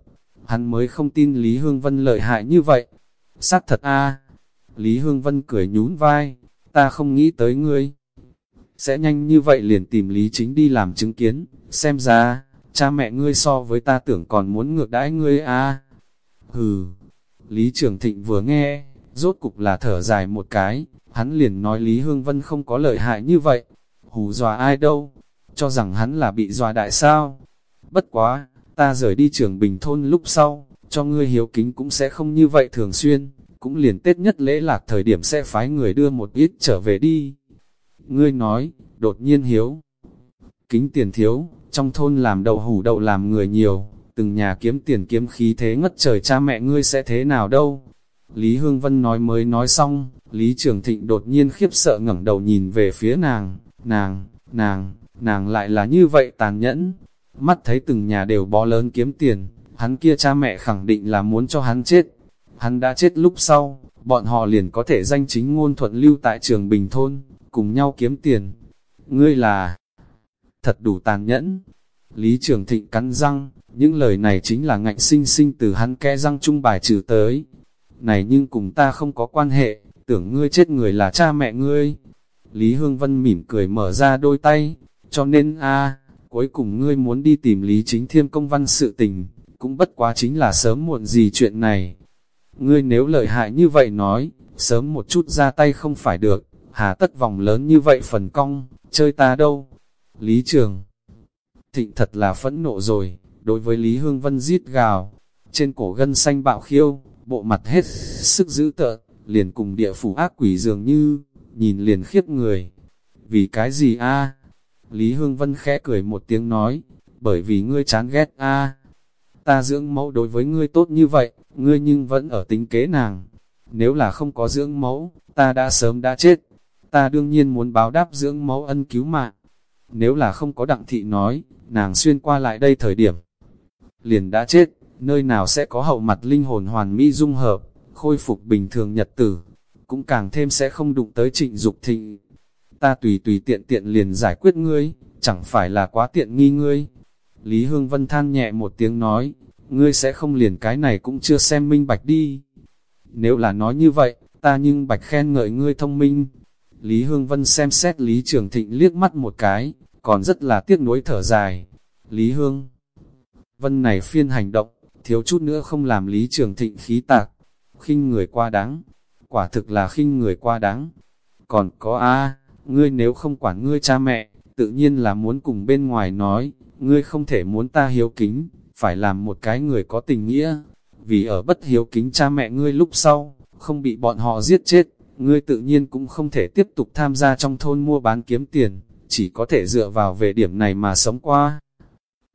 hắn mới không tin Lý Hương Vân lợi hại như vậy. Sát thật a Lý Hương Vân cười nhún vai, ta không nghĩ tới ngươi. Sẽ nhanh như vậy liền tìm Lý Chính đi làm chứng kiến, xem ra, cha mẹ ngươi so với ta tưởng còn muốn ngược đãi ngươi a Hừ, Lý Trường Thịnh vừa nghe, rốt cục là thở dài một cái, hắn liền nói Lý Hương Vân không có lợi hại như vậy, hù dọa ai đâu, cho rằng hắn là bị dọa đại sao. Bất quá, ta rời đi trường bình thôn lúc sau, cho ngươi hiếu kính cũng sẽ không như vậy thường xuyên, cũng liền Tết nhất lễ lạc thời điểm sẽ phái người đưa một ít trở về đi. Ngươi nói, đột nhiên hiếu, kính tiền thiếu, trong thôn làm đậu hủ đậu làm người nhiều, từng nhà kiếm tiền kiếm khí thế ngất trời cha mẹ ngươi sẽ thế nào đâu. Lý Hương Vân nói mới nói xong, Lý Trường Thịnh đột nhiên khiếp sợ ngẩng đầu nhìn về phía nàng, nàng, nàng, nàng lại là như vậy tàn nhẫn. Mắt thấy từng nhà đều bó lớn kiếm tiền, hắn kia cha mẹ khẳng định là muốn cho hắn chết. Hắn đã chết lúc sau, bọn họ liền có thể danh chính ngôn thuận lưu tại trường Bình Thôn, cùng nhau kiếm tiền. Ngươi là thật đủ tàn nhẫn. Lý Trường Thịnh cắn răng, những lời này chính là ngạnh sinh sinh từ hắn kẽ răng trung bài trừ tới. Này nhưng cùng ta không có quan hệ, tưởng ngươi chết người là cha mẹ ngươi. Lý Hương Vân mỉm cười mở ra đôi tay, cho nên a cuối cùng ngươi muốn đi tìm Lý Chính Thiêm công văn sự tình, cũng bất quá chính là sớm muộn gì chuyện này. Ngươi nếu lợi hại như vậy nói, sớm một chút ra tay không phải được, hà tất vòng lớn như vậy phần cong, chơi ta đâu. Lý Trường Thịnh thật là phẫn nộ rồi, đối với Lý Hương Vân giết gào, trên cổ gân xanh bạo khiêu, bộ mặt hết sức dữ tợn, liền cùng địa phủ ác quỷ dường như, nhìn liền khiếp người. Vì cái gì a? Lý Hương Vân khẽ cười một tiếng nói, bởi vì ngươi chán ghét a. Ta dưỡng mẫu đối với ngươi tốt như vậy, ngươi nhưng vẫn ở tính kế nàng. Nếu là không có dưỡng mẫu, ta đã sớm đã chết. Ta đương nhiên muốn báo đáp dưỡng mẫu ân cứu mạng. Nếu là không có đặng thị nói, nàng xuyên qua lại đây thời điểm. Liền đã chết, nơi nào sẽ có hậu mặt linh hồn hoàn mỹ dung hợp, khôi phục bình thường nhật tử, cũng càng thêm sẽ không đụng tới trịnh Dục thịnh. Ta tùy tùy tiện tiện liền giải quyết ngươi, chẳng phải là quá tiện nghi ngươi. Lý Hương Vân than nhẹ một tiếng nói, ngươi sẽ không liền cái này cũng chưa xem minh bạch đi. Nếu là nói như vậy, ta nhưng bạch khen ngợi ngươi thông minh. Lý Hương Vân xem xét Lý Trường Thịnh liếc mắt một cái, còn rất là tiếc nuối thở dài. Lý Hương Vân này phiên hành động, thiếu chút nữa không làm Lý Trường Thịnh khí tạc, khinh người qua đáng, quả thực là khinh người qua đáng. Còn có a ngươi nếu không quản ngươi cha mẹ, tự nhiên là muốn cùng bên ngoài nói, ngươi không thể muốn ta hiếu kính, phải làm một cái người có tình nghĩa, vì ở bất hiếu kính cha mẹ ngươi lúc sau, không bị bọn họ giết chết, ngươi tự nhiên cũng không thể tiếp tục tham gia trong thôn mua bán kiếm tiền, chỉ có thể dựa vào về điểm này mà sống qua.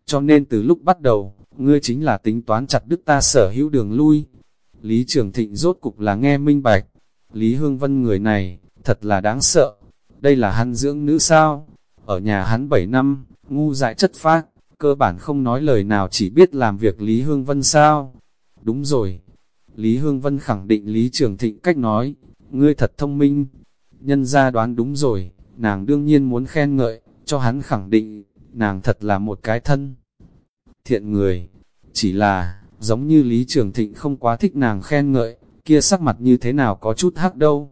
Cho nên từ lúc bắt đầu, ngươi chính là tính toán chặt đứt ta sở hữu đường lui. Lý Trường Thịnh rốt cục là nghe minh bạch, Lý Hương Vân người này, thật là đáng sợ. Đây là hắn dưỡng nữ sao? Ở nhà hắn 7 năm, ngu dại chất phác, cơ bản không nói lời nào chỉ biết làm việc Lý Hương Vân sao? Đúng rồi. Lý Hương Vân khẳng định Lý Trường Thịnh cách nói, ngươi thật thông minh. Nhân ra đoán đúng rồi, nàng đương nhiên muốn khen ngợi, cho hắn khẳng định, nàng thật là một cái thân. Thiện người, chỉ là, giống như Lý Trường Thịnh không quá thích nàng khen ngợi, kia sắc mặt như thế nào có chút hắc đâu.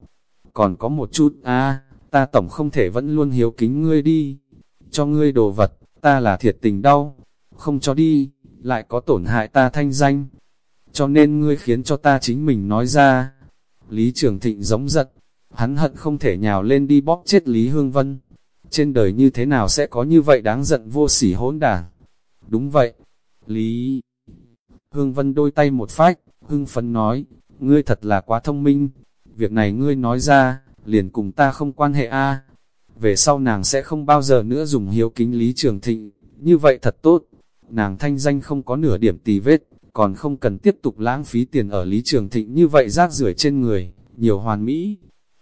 Còn có một chút, a ta tổng không thể vẫn luôn hiếu kính ngươi đi. Cho ngươi đồ vật, ta là thiệt tình đau. Không cho đi, lại có tổn hại ta thanh danh. Cho nên ngươi khiến cho ta chính mình nói ra. Lý Trường Thịnh giống giận, hắn hận không thể nhào lên đi bóp chết Lý Hương Vân. Trên đời như thế nào sẽ có như vậy đáng giận vô sỉ hỗn đảng? Đúng vậy, Lý Hương Vân đôi tay một phách, hưng phấn nói, ngươi thật là quá thông minh, việc này ngươi nói ra, liền cùng ta không quan hệ a. Về sau nàng sẽ không bao giờ nữa dùng hiếu kính Lý Trường Thịnh, như vậy thật tốt. Nàng thanh danh không có nửa điểm tì vết, còn không cần tiếp tục lãng phí tiền ở Lý Trường Thịnh như vậy rác rưởi trên người, nhiều hoàn mỹ.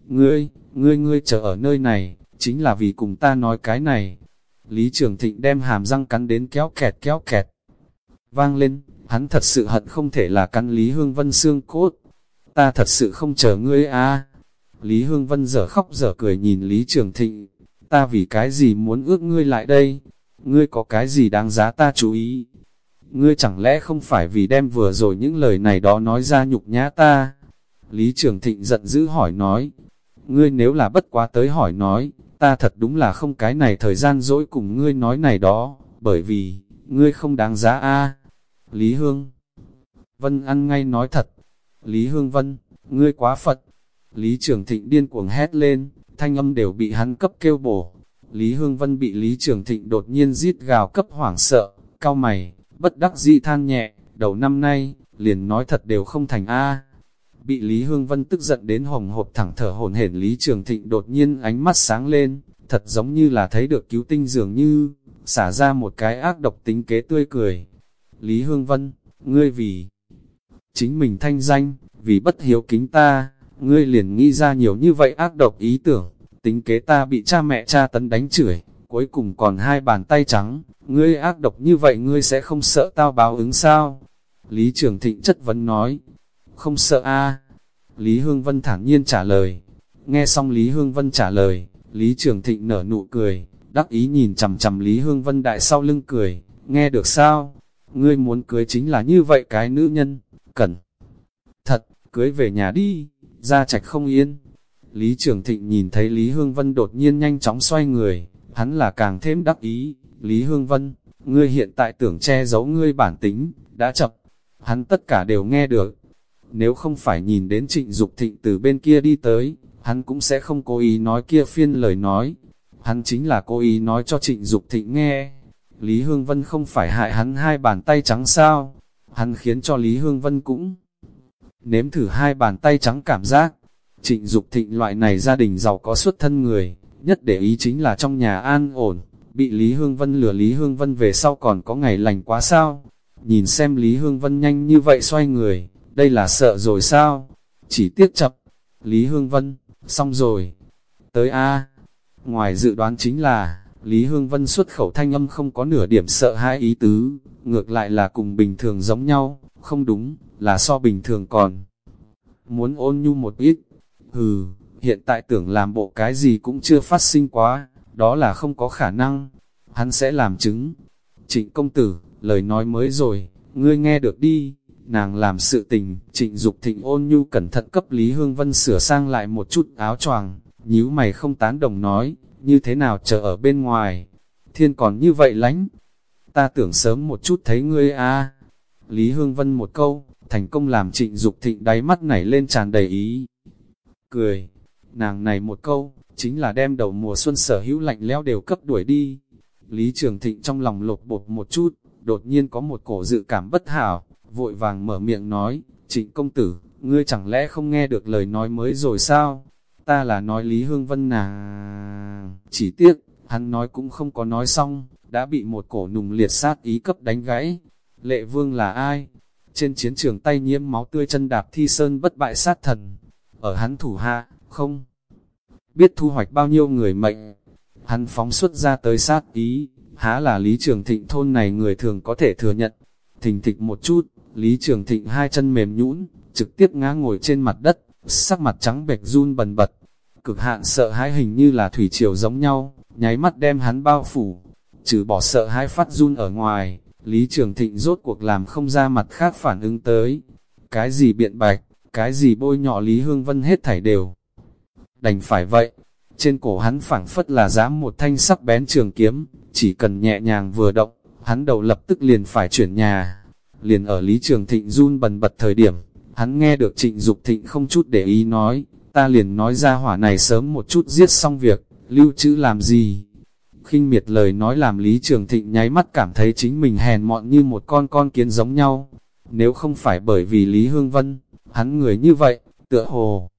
Ngươi, ngươi ngươi chờ ở nơi này, chính là vì cùng ta nói cái này. Lý Trường Thịnh đem hàm răng cắn đến kéo kẹt kéo kẹt. Vang lên, hắn thật sự hận không thể là cắn Lý Hương Vân xương cốt. Ta thật sự không chờ ngươi a Lý Hương Vân dở khóc dở cười nhìn Lý Trường Thịnh. Ta vì cái gì muốn ước ngươi lại đây? Ngươi có cái gì đáng giá ta chú ý? ngươi chẳng lẽ không phải vì đem vừa rồi những lời này đó nói ra nhục nhã ta? Lý Trường Thịnh giận dữ hỏi nói, ngươi nếu là bất quá tới hỏi nói, ta thật đúng là không cái này thời gian dỗi cùng ngươi nói này đó, bởi vì, ngươi không đáng giá a Lý Hương Vân ăn ngay nói thật, Lý Hương Vân, ngươi quá Phật. Lý Trường Thịnh điên cuồng hét lên, thanh âm đều bị hắn cấp kêu bổ. Lý Hương Vân bị Lý Trường Thịnh đột nhiên giết gào cấp hoảng sợ, cao mày, bất đắc dĩ than nhẹ, đầu năm nay, liền nói thật đều không thành A. Bị Lý Hương Vân tức giận đến hồng hộp thẳng thở hồn hển Lý Trường Thịnh đột nhiên ánh mắt sáng lên, thật giống như là thấy được cứu tinh dường như, xả ra một cái ác độc tính kế tươi cười. Lý Hương Vân, ngươi vì chính mình thanh danh, vì bất hiếu kính ta, ngươi liền nghĩ ra nhiều như vậy ác độc ý tưởng, tính kế ta bị cha mẹ cha tấn đánh chửi, cuối cùng còn hai bàn tay trắng, ngươi ác độc như vậy ngươi sẽ không sợ tao báo ứng sao? Lý Trường Thịnh chất vấn nói, không sợ a Lý Hương Vân thản nhiên trả lời, nghe xong Lý Hương Vân trả lời, Lý Trường Thịnh nở nụ cười, đắc ý nhìn chầm chầm Lý Hương Vân đại sau lưng cười, nghe được sao? Ngươi muốn cưới chính là như vậy cái nữ nhân, cần. Thật, cưới về nhà đi, ra trạch không yên. Lý Trường Thịnh nhìn thấy Lý Hương Vân đột nhiên nhanh chóng xoay người, hắn là càng thêm đắc ý. Lý Hương Vân, ngươi hiện tại tưởng che giấu ngươi bản tính, đã chập. Hắn tất cả đều nghe được. Nếu không phải nhìn đến trịnh Dục thịnh từ bên kia đi tới, hắn cũng sẽ không cố ý nói kia phiên lời nói. Hắn chính là cố ý nói cho trịnh Dục thịnh nghe. Lý Hương Vân không phải hại hắn hai bàn tay trắng sao? Hắn khiến cho Lý Hương Vân cũng nếm thử hai bàn tay trắng cảm giác. Trịnh Dục thịnh loại này gia đình giàu có xuất thân người, nhất để ý chính là trong nhà an ổn, bị Lý Hương Vân lừa Lý Hương Vân về sau còn có ngày lành quá sao? Nhìn xem Lý Hương Vân nhanh như vậy xoay người, đây là sợ rồi sao? Chỉ tiếc chập, Lý Hương Vân, xong rồi. Tới A, ngoài dự đoán chính là, Lý Hương Vân xuất khẩu thanh âm không có nửa điểm sợ hai ý tứ, ngược lại là cùng bình thường giống nhau, không đúng, là so bình thường còn. Muốn ôn nhu một ít, hừ, hiện tại tưởng làm bộ cái gì cũng chưa phát sinh quá, đó là không có khả năng, hắn sẽ làm chứng. Trịnh công tử, lời nói mới rồi, ngươi nghe được đi, nàng làm sự tình, trịnh Dục thịnh ôn nhu cẩn thận cấp Lý Hương Vân sửa sang lại một chút áo choàng, nhíu mày không tán đồng nói, như thế nào chờ ở bên ngoài, thiên còn như vậy lánh, ta tưởng sớm một chút thấy ngươi a. Lý Hương Vân một câu, thành công làm trịnh Dục thịnh đáy mắt nảy lên tràn đầy ý. Cười, nàng này một câu, chính là đem đầu mùa xuân sở hữu lạnh lẽo đều cấp đuổi đi. Lý Trường Thịnh trong lòng lột bột một chút, đột nhiên có một cổ dự cảm bất hảo, vội vàng mở miệng nói, trịnh công tử, ngươi chẳng lẽ không nghe được lời nói mới rồi sao? Ta là nói Lý Hương Vân nàng, chỉ tiếc, hắn nói cũng không có nói xong, đã bị một cổ nùng liệt sát ý cấp đánh gãy. Lệ vương là ai? Trên chiến trường tay nhiễm máu tươi chân đạp thi sơn bất bại sát thần. Ở hắn thủ hạ, không biết thu hoạch bao nhiêu người mệnh. Hắn phóng xuất ra tới sát ý, há là Lý Trường Thịnh thôn này người thường có thể thừa nhận. Thình thịch một chút, Lý Trường Thịnh hai chân mềm nhũn, trực tiếp ngã ngồi trên mặt đất, sắc mặt trắng bệch run bần bật. Cực hạn sợ hãi hình như là thủy triều giống nhau, nháy mắt đem hắn bao phủ. Trừ bỏ sợ hãi phát run ở ngoài, Lý Trường Thịnh rốt cuộc làm không ra mặt khác phản ứng tới. Cái gì biện bạch, cái gì bôi nhọ Lý Hương Vân hết thảy đều. Đành phải vậy, trên cổ hắn phảng phất là dám một thanh sắc bén trường kiếm, chỉ cần nhẹ nhàng vừa động, hắn đầu lập tức liền phải chuyển nhà. Liền ở Lý Trường Thịnh run bần bật thời điểm, hắn nghe được trịnh Dục thịnh không chút để ý nói, ta liền nói ra hỏa này sớm một chút giết xong việc, lưu trữ làm gì khinh miệt lời nói làm Lý Trường Thịnh nháy mắt cảm thấy chính mình hèn mọn như một con con kiến giống nhau. Nếu không phải bởi vì Lý Hương Vân, hắn người như vậy, tựa hồ.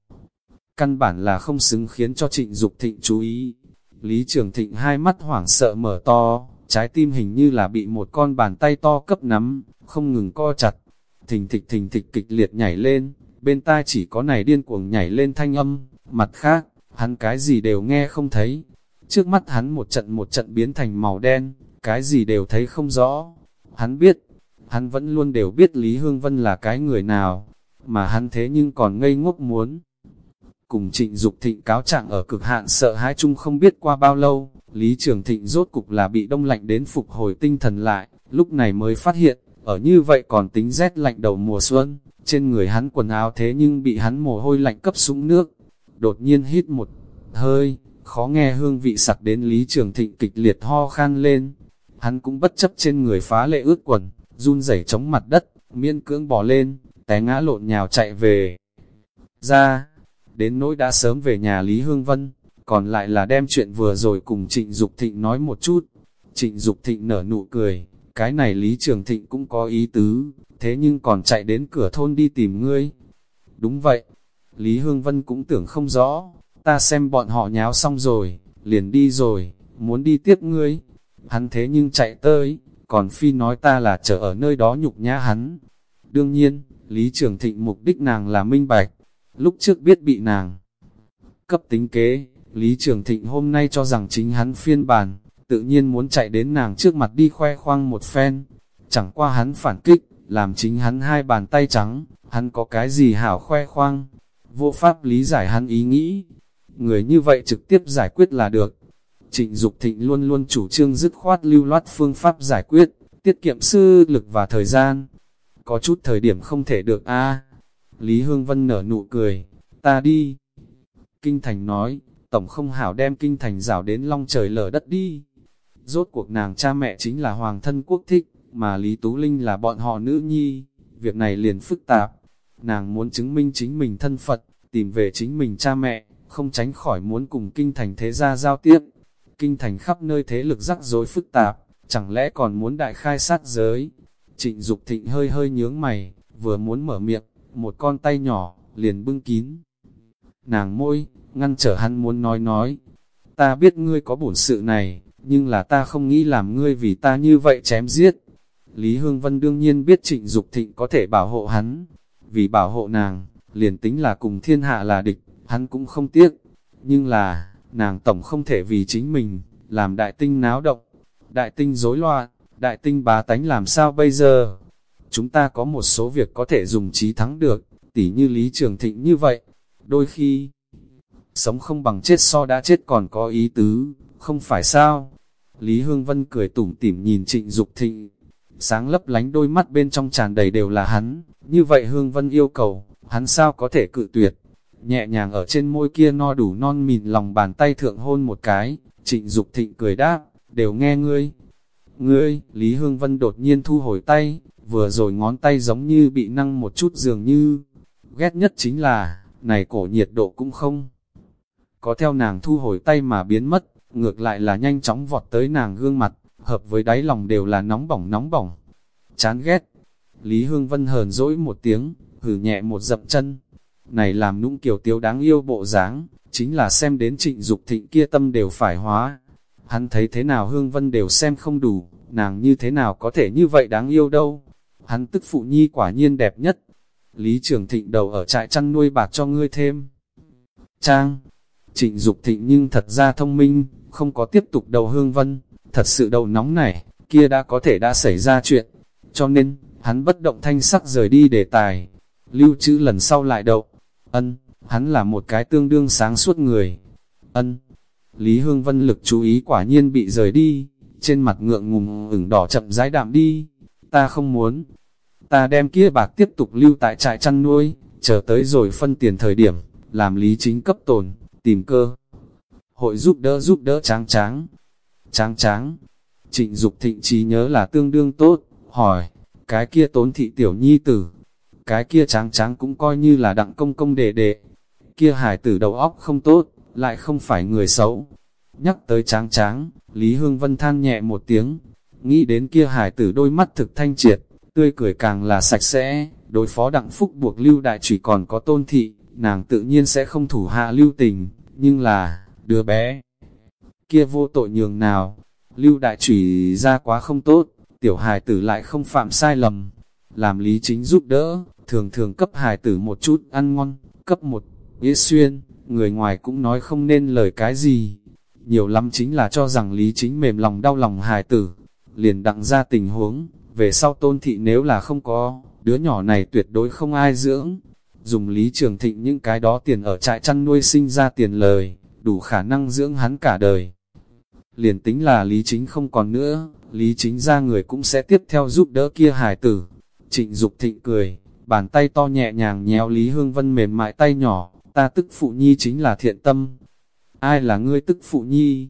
Căn bản là không xứng khiến cho trịnh Dục thịnh chú ý. Lý Trường Thịnh hai mắt hoảng sợ mở to, trái tim hình như là bị một con bàn tay to cấp nắm, không ngừng co chặt. Thình thịch thình thịch kịch liệt nhảy lên, bên tai chỉ có này điên cuồng nhảy lên thanh âm, mặt khác, hắn cái gì đều nghe không thấy. Trước mắt hắn một trận một trận biến thành màu đen, cái gì đều thấy không rõ. Hắn biết, hắn vẫn luôn đều biết Lý Hương Vân là cái người nào, mà hắn thế nhưng còn ngây ngốc muốn. Cùng trịnh Dục thịnh cáo trạng ở cực hạn sợ hãi chung không biết qua bao lâu, Lý Trường Thịnh rốt cục là bị đông lạnh đến phục hồi tinh thần lại, lúc này mới phát hiện, Ở như vậy còn tính rét lạnh đầu mùa xuân, trên người hắn quần áo thế nhưng bị hắn mồ hôi lạnh cấp súng nước. Đột nhiên hít một hơi, khó nghe hương vị sặc đến Lý Trường Thịnh kịch liệt ho khan lên. Hắn cũng bất chấp trên người phá lệ ướt quần, run rẩy chống mặt đất, miên cưỡng bỏ lên, té ngã lộn nhào chạy về. Ra, đến nỗi đã sớm về nhà Lý Hương Vân, còn lại là đem chuyện vừa rồi cùng Trịnh Dục Thịnh nói một chút. Trịnh Dục Thịnh nở nụ cười, cái này Lý Trường Thịnh cũng có ý tứ, thế nhưng còn chạy đến cửa thôn đi tìm ngươi. Đúng vậy, Lý Hương Vân cũng tưởng không rõ, ta xem bọn họ nháo xong rồi, liền đi rồi, muốn đi tiếp ngươi. Hắn thế nhưng chạy tới, còn phi nói ta là chờ ở nơi đó nhục nhã hắn. Đương nhiên, Lý Trường Thịnh mục đích nàng là minh bạch, lúc trước biết bị nàng cấp tính kế, Lý Trường Thịnh hôm nay cho rằng chính hắn phiên bản, tự nhiên muốn chạy đến nàng trước mặt đi khoe khoang một phen. Chẳng qua hắn phản kích, làm chính hắn hai bàn tay trắng, hắn có cái gì hảo khoe khoang. Vô pháp lý giải hắn ý nghĩ, người như vậy trực tiếp giải quyết là được. Trịnh Dục Thịnh luôn luôn chủ trương dứt khoát lưu loát phương pháp giải quyết, tiết kiệm sư lực và thời gian. Có chút thời điểm không thể được a Lý Hương Vân nở nụ cười, ta đi. Kinh Thành nói, tổng không hảo đem Kinh Thành rảo đến long trời lở đất đi. Rốt cuộc nàng cha mẹ chính là hoàng thân quốc thích, mà Lý Tú Linh là bọn họ nữ nhi. Việc này liền phức tạp. Nàng muốn chứng minh chính mình thân Phật, tìm về chính mình cha mẹ, không tránh khỏi muốn cùng Kinh Thành thế gia giao tiếp. Kinh Thành khắp nơi thế lực rắc rối phức tạp, chẳng lẽ còn muốn đại khai sát giới. Trịnh Dục Thịnh hơi hơi nhướng mày, vừa muốn mở miệng, một con tay nhỏ, liền bưng kín. Nàng môi, ngăn trở hắn muốn nói nói, ta biết ngươi có bổn sự này, nhưng là ta không nghĩ làm ngươi vì ta như vậy chém giết. Lý Hương Vân đương nhiên biết trịnh Dục thịnh có thể bảo hộ hắn, vì bảo hộ nàng, liền tính là cùng thiên hạ là địch, hắn cũng không tiếc. Nhưng là, nàng tổng không thể vì chính mình, làm đại tinh náo động, đại tinh rối loạn, đại tinh bá tánh làm sao bây giờ? Chúng ta có một số việc có thể dùng trí thắng được, tỉ như Lý Trường Thịnh như vậy. Đôi khi, sống không bằng chết so đã chết còn có ý tứ, không phải sao? Lý Hương Vân cười tủm tỉm nhìn trịnh Dục thịnh, sáng lấp lánh đôi mắt bên trong tràn đầy đều là hắn, như vậy Hương Vân yêu cầu, hắn sao có thể cự tuyệt? Nhẹ nhàng ở trên môi kia no đủ non mịn lòng bàn tay thượng hôn một cái, trịnh Dục thịnh cười đáp, đều nghe ngươi. Ngươi, Lý Hương Vân đột nhiên thu hồi tay, vừa rồi ngón tay giống như bị năng một chút dường như, ghét nhất chính là, này cổ nhiệt độ cũng không. Có theo nàng thu hồi tay mà biến mất, ngược lại là nhanh chóng vọt tới nàng gương mặt, hợp với đáy lòng đều là nóng bỏng nóng bỏng. Chán ghét. Lý Hương Vân hờn dỗi một tiếng, hử nhẹ một dậm chân. Này làm nũng kiểu tiếu đáng yêu bộ dáng, chính là xem đến trịnh Dục thịnh kia tâm đều phải hóa. Hắn thấy thế nào Hương Vân đều xem không đủ, nàng như thế nào có thể như vậy đáng yêu đâu. Hắn tức phụ nhi quả nhiên đẹp nhất. Lý Trường Thịnh đầu ở trại chăn nuôi bạc cho ngươi thêm. Trang, trịnh Dục thịnh nhưng thật ra thông minh, không có tiếp tục đầu hương vân, thật sự đầu nóng này, kia đã có thể đã xảy ra chuyện. Cho nên, hắn bất động thanh sắc rời đi đề tài. Lưu trữ lần sau lại đậu. Ân, hắn là một cái tương đương sáng suốt người. Ân, Lý Hương Vân lực chú ý quả nhiên bị rời đi, trên mặt ngượng ngùng ửng đỏ chậm rãi đạm đi. Ta không muốn. Ta đem kia bạc tiếp tục lưu tại trại chăn nuôi, chờ tới rồi phân tiền thời điểm, làm lý chính cấp tồn, tìm cơ hội giúp đỡ giúp đỡ tráng tráng. Tráng tráng, trịnh Dục thịnh trí nhớ là tương đương tốt, hỏi, cái kia tốn thị tiểu nhi tử, cái kia tráng tráng cũng coi như là đặng công công đệ đệ, kia hải tử đầu óc không tốt, lại không phải người xấu. Nhắc tới tráng tráng, Lý Hương Vân than nhẹ một tiếng, nghĩ đến kia hải tử đôi mắt thực thanh triệt, tươi cười càng là sạch sẽ, đối phó đặng phúc buộc lưu đại chỉ còn có tôn thị, nàng tự nhiên sẽ không thủ hạ lưu tình, nhưng là, đứa bé. Kia vô tội nhường nào, lưu đại chỉ ra quá không tốt, tiểu hài tử lại không phạm sai lầm. Làm lý chính giúp đỡ, thường thường cấp hài tử một chút ăn ngon, cấp một nghĩa xuyên, người ngoài cũng nói không nên lời cái gì. Nhiều lắm chính là cho rằng lý chính mềm lòng đau lòng hài tử, liền đặng ra tình huống, về sau tôn thị nếu là không có, đứa nhỏ này tuyệt đối không ai dưỡng. Dùng lý trường thịnh những cái đó tiền ở trại chăn nuôi sinh ra tiền lời, đủ khả năng dưỡng hắn cả đời. Liền tính là Lý Chính không còn nữa, Lý Chính ra người cũng sẽ tiếp theo giúp đỡ kia hài tử. Trịnh Dục thịnh cười, bàn tay to nhẹ nhàng nhéo Lý Hương Vân mềm mại tay nhỏ, ta tức phụ nhi chính là thiện tâm. Ai là ngươi tức phụ nhi?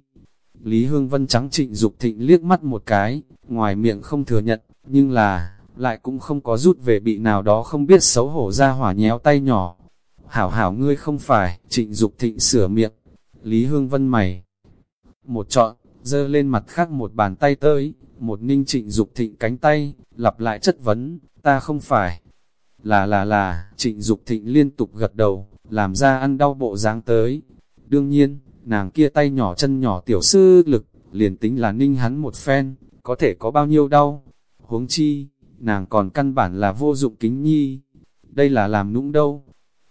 Lý Hương Vân trắng trịnh Dục thịnh liếc mắt một cái, ngoài miệng không thừa nhận, nhưng là, lại cũng không có rút về bị nào đó không biết xấu hổ ra hỏa nhéo tay nhỏ. Hảo hảo ngươi không phải, trịnh Dục thịnh sửa miệng. Lý Hương Vân mày. Một trọn, dơ lên mặt khác một bàn tay tới, một ninh trịnh Dục thịnh cánh tay, lặp lại chất vấn, ta không phải. Là là là, trịnh Dục thịnh liên tục gật đầu, làm ra ăn đau bộ dáng tới. Đương nhiên, nàng kia tay nhỏ chân nhỏ tiểu sư lực, liền tính là ninh hắn một phen, có thể có bao nhiêu đau. Huống chi, nàng còn căn bản là vô dụng kính nhi. Đây là làm nũng đâu.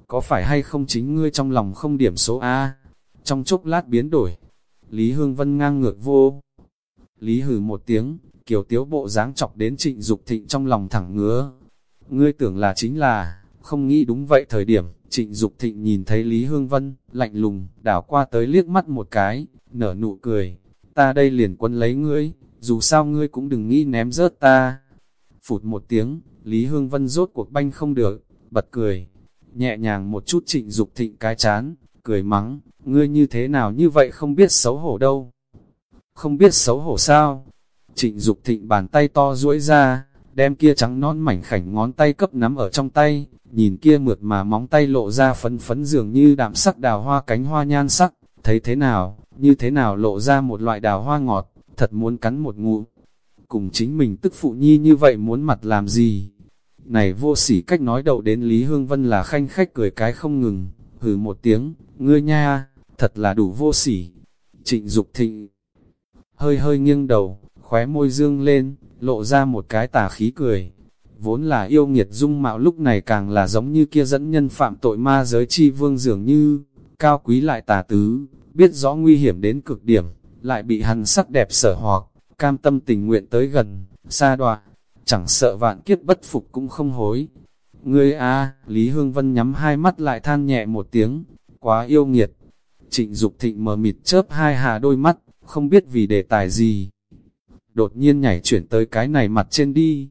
Có phải hay không chính ngươi trong lòng không điểm số A? Trong chốc lát biến đổi, Lý Hương Vân ngang ngược vô. Lý hừ một tiếng, kiểu tiếu bộ dáng chọc đến trịnh Dục thịnh trong lòng thẳng ngứa. Ngươi tưởng là chính là, không nghĩ đúng vậy thời điểm, trịnh Dục thịnh nhìn thấy Lý Hương Vân, lạnh lùng, đảo qua tới liếc mắt một cái, nở nụ cười. Ta đây liền quân lấy ngươi, dù sao ngươi cũng đừng nghĩ ném rớt ta. Phụt một tiếng, Lý Hương Vân rốt cuộc banh không được, bật cười. Nhẹ nhàng một chút trịnh Dục thịnh cái chán, cười mắng, ngươi như thế nào như vậy không biết xấu hổ đâu. Không biết xấu hổ sao? Trịnh Dục thịnh bàn tay to duỗi ra, đem kia trắng non mảnh khảnh ngón tay cấp nắm ở trong tay, nhìn kia mượt mà móng tay lộ ra phấn phấn dường như đạm sắc đào hoa cánh hoa nhan sắc, thấy thế nào, như thế nào lộ ra một loại đào hoa ngọt, thật muốn cắn một ngụ. Cùng chính mình tức phụ nhi như vậy muốn mặt làm gì? Này vô sỉ cách nói đầu đến Lý Hương Vân là khanh khách cười cái không ngừng, hừ một tiếng, ngươi nha, thật là đủ vô sỉ. Trịnh Dục thịnh, hơi hơi nghiêng đầu, khóe môi dương lên, lộ ra một cái tà khí cười. Vốn là yêu nghiệt dung mạo lúc này càng là giống như kia dẫn nhân phạm tội ma giới chi vương dường như, cao quý lại tà tứ, biết rõ nguy hiểm đến cực điểm, lại bị hắn sắc đẹp sở hoặc, cam tâm tình nguyện tới gần, xa đoạ, chẳng sợ vạn kiếp bất phục cũng không hối. Ngươi a Lý Hương Vân nhắm hai mắt lại than nhẹ một tiếng, quá yêu nghiệt. Trịnh Dục thịnh mờ mịt chớp hai hà đôi mắt, không biết vì đề tài gì. Đột nhiên nhảy chuyển tới cái này mặt trên đi.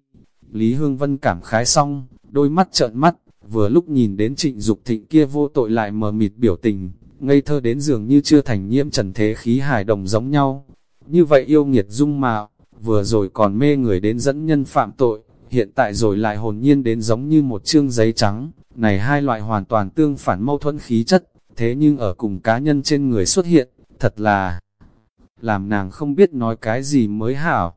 Lý Hương Vân cảm khái xong, đôi mắt trợn mắt, vừa lúc nhìn đến trịnh Dục thịnh kia vô tội lại mờ mịt biểu tình, ngây thơ đến dường như chưa thành nhiễm trần thế khí hài đồng giống nhau. Như vậy yêu nghiệt dung mạo, vừa rồi còn mê người đến dẫn nhân phạm tội, hiện tại rồi lại hồn nhiên đến giống như một chương giấy trắng, này hai loại hoàn toàn tương phản mâu thuẫn khí chất, thế nhưng ở cùng cá nhân trên người xuất hiện, thật là làm nàng không biết nói cái gì mới hảo.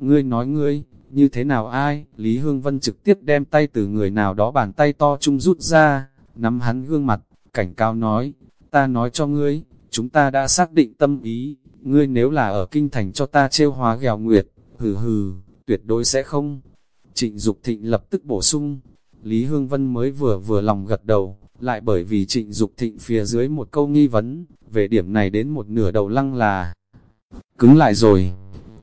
Ngươi nói ngươi, như thế nào ai? Lý Hương Vân trực tiếp đem tay từ người nào đó bàn tay to chung rút ra, nắm hắn gương mặt, cảnh cao nói, ta nói cho ngươi, chúng ta đã xác định tâm ý, ngươi nếu là ở kinh thành cho ta trêu hóa ghèo nguyệt, hừ hừ, tuyệt đối sẽ không. Trịnh Dục Thịnh lập tức bổ sung, Lý Hương Vân mới vừa vừa lòng gật đầu, lại bởi vì trịnh Dục Thịnh phía dưới một câu nghi vấn, về điểm này đến một nửa đầu lăng là cứng lại rồi.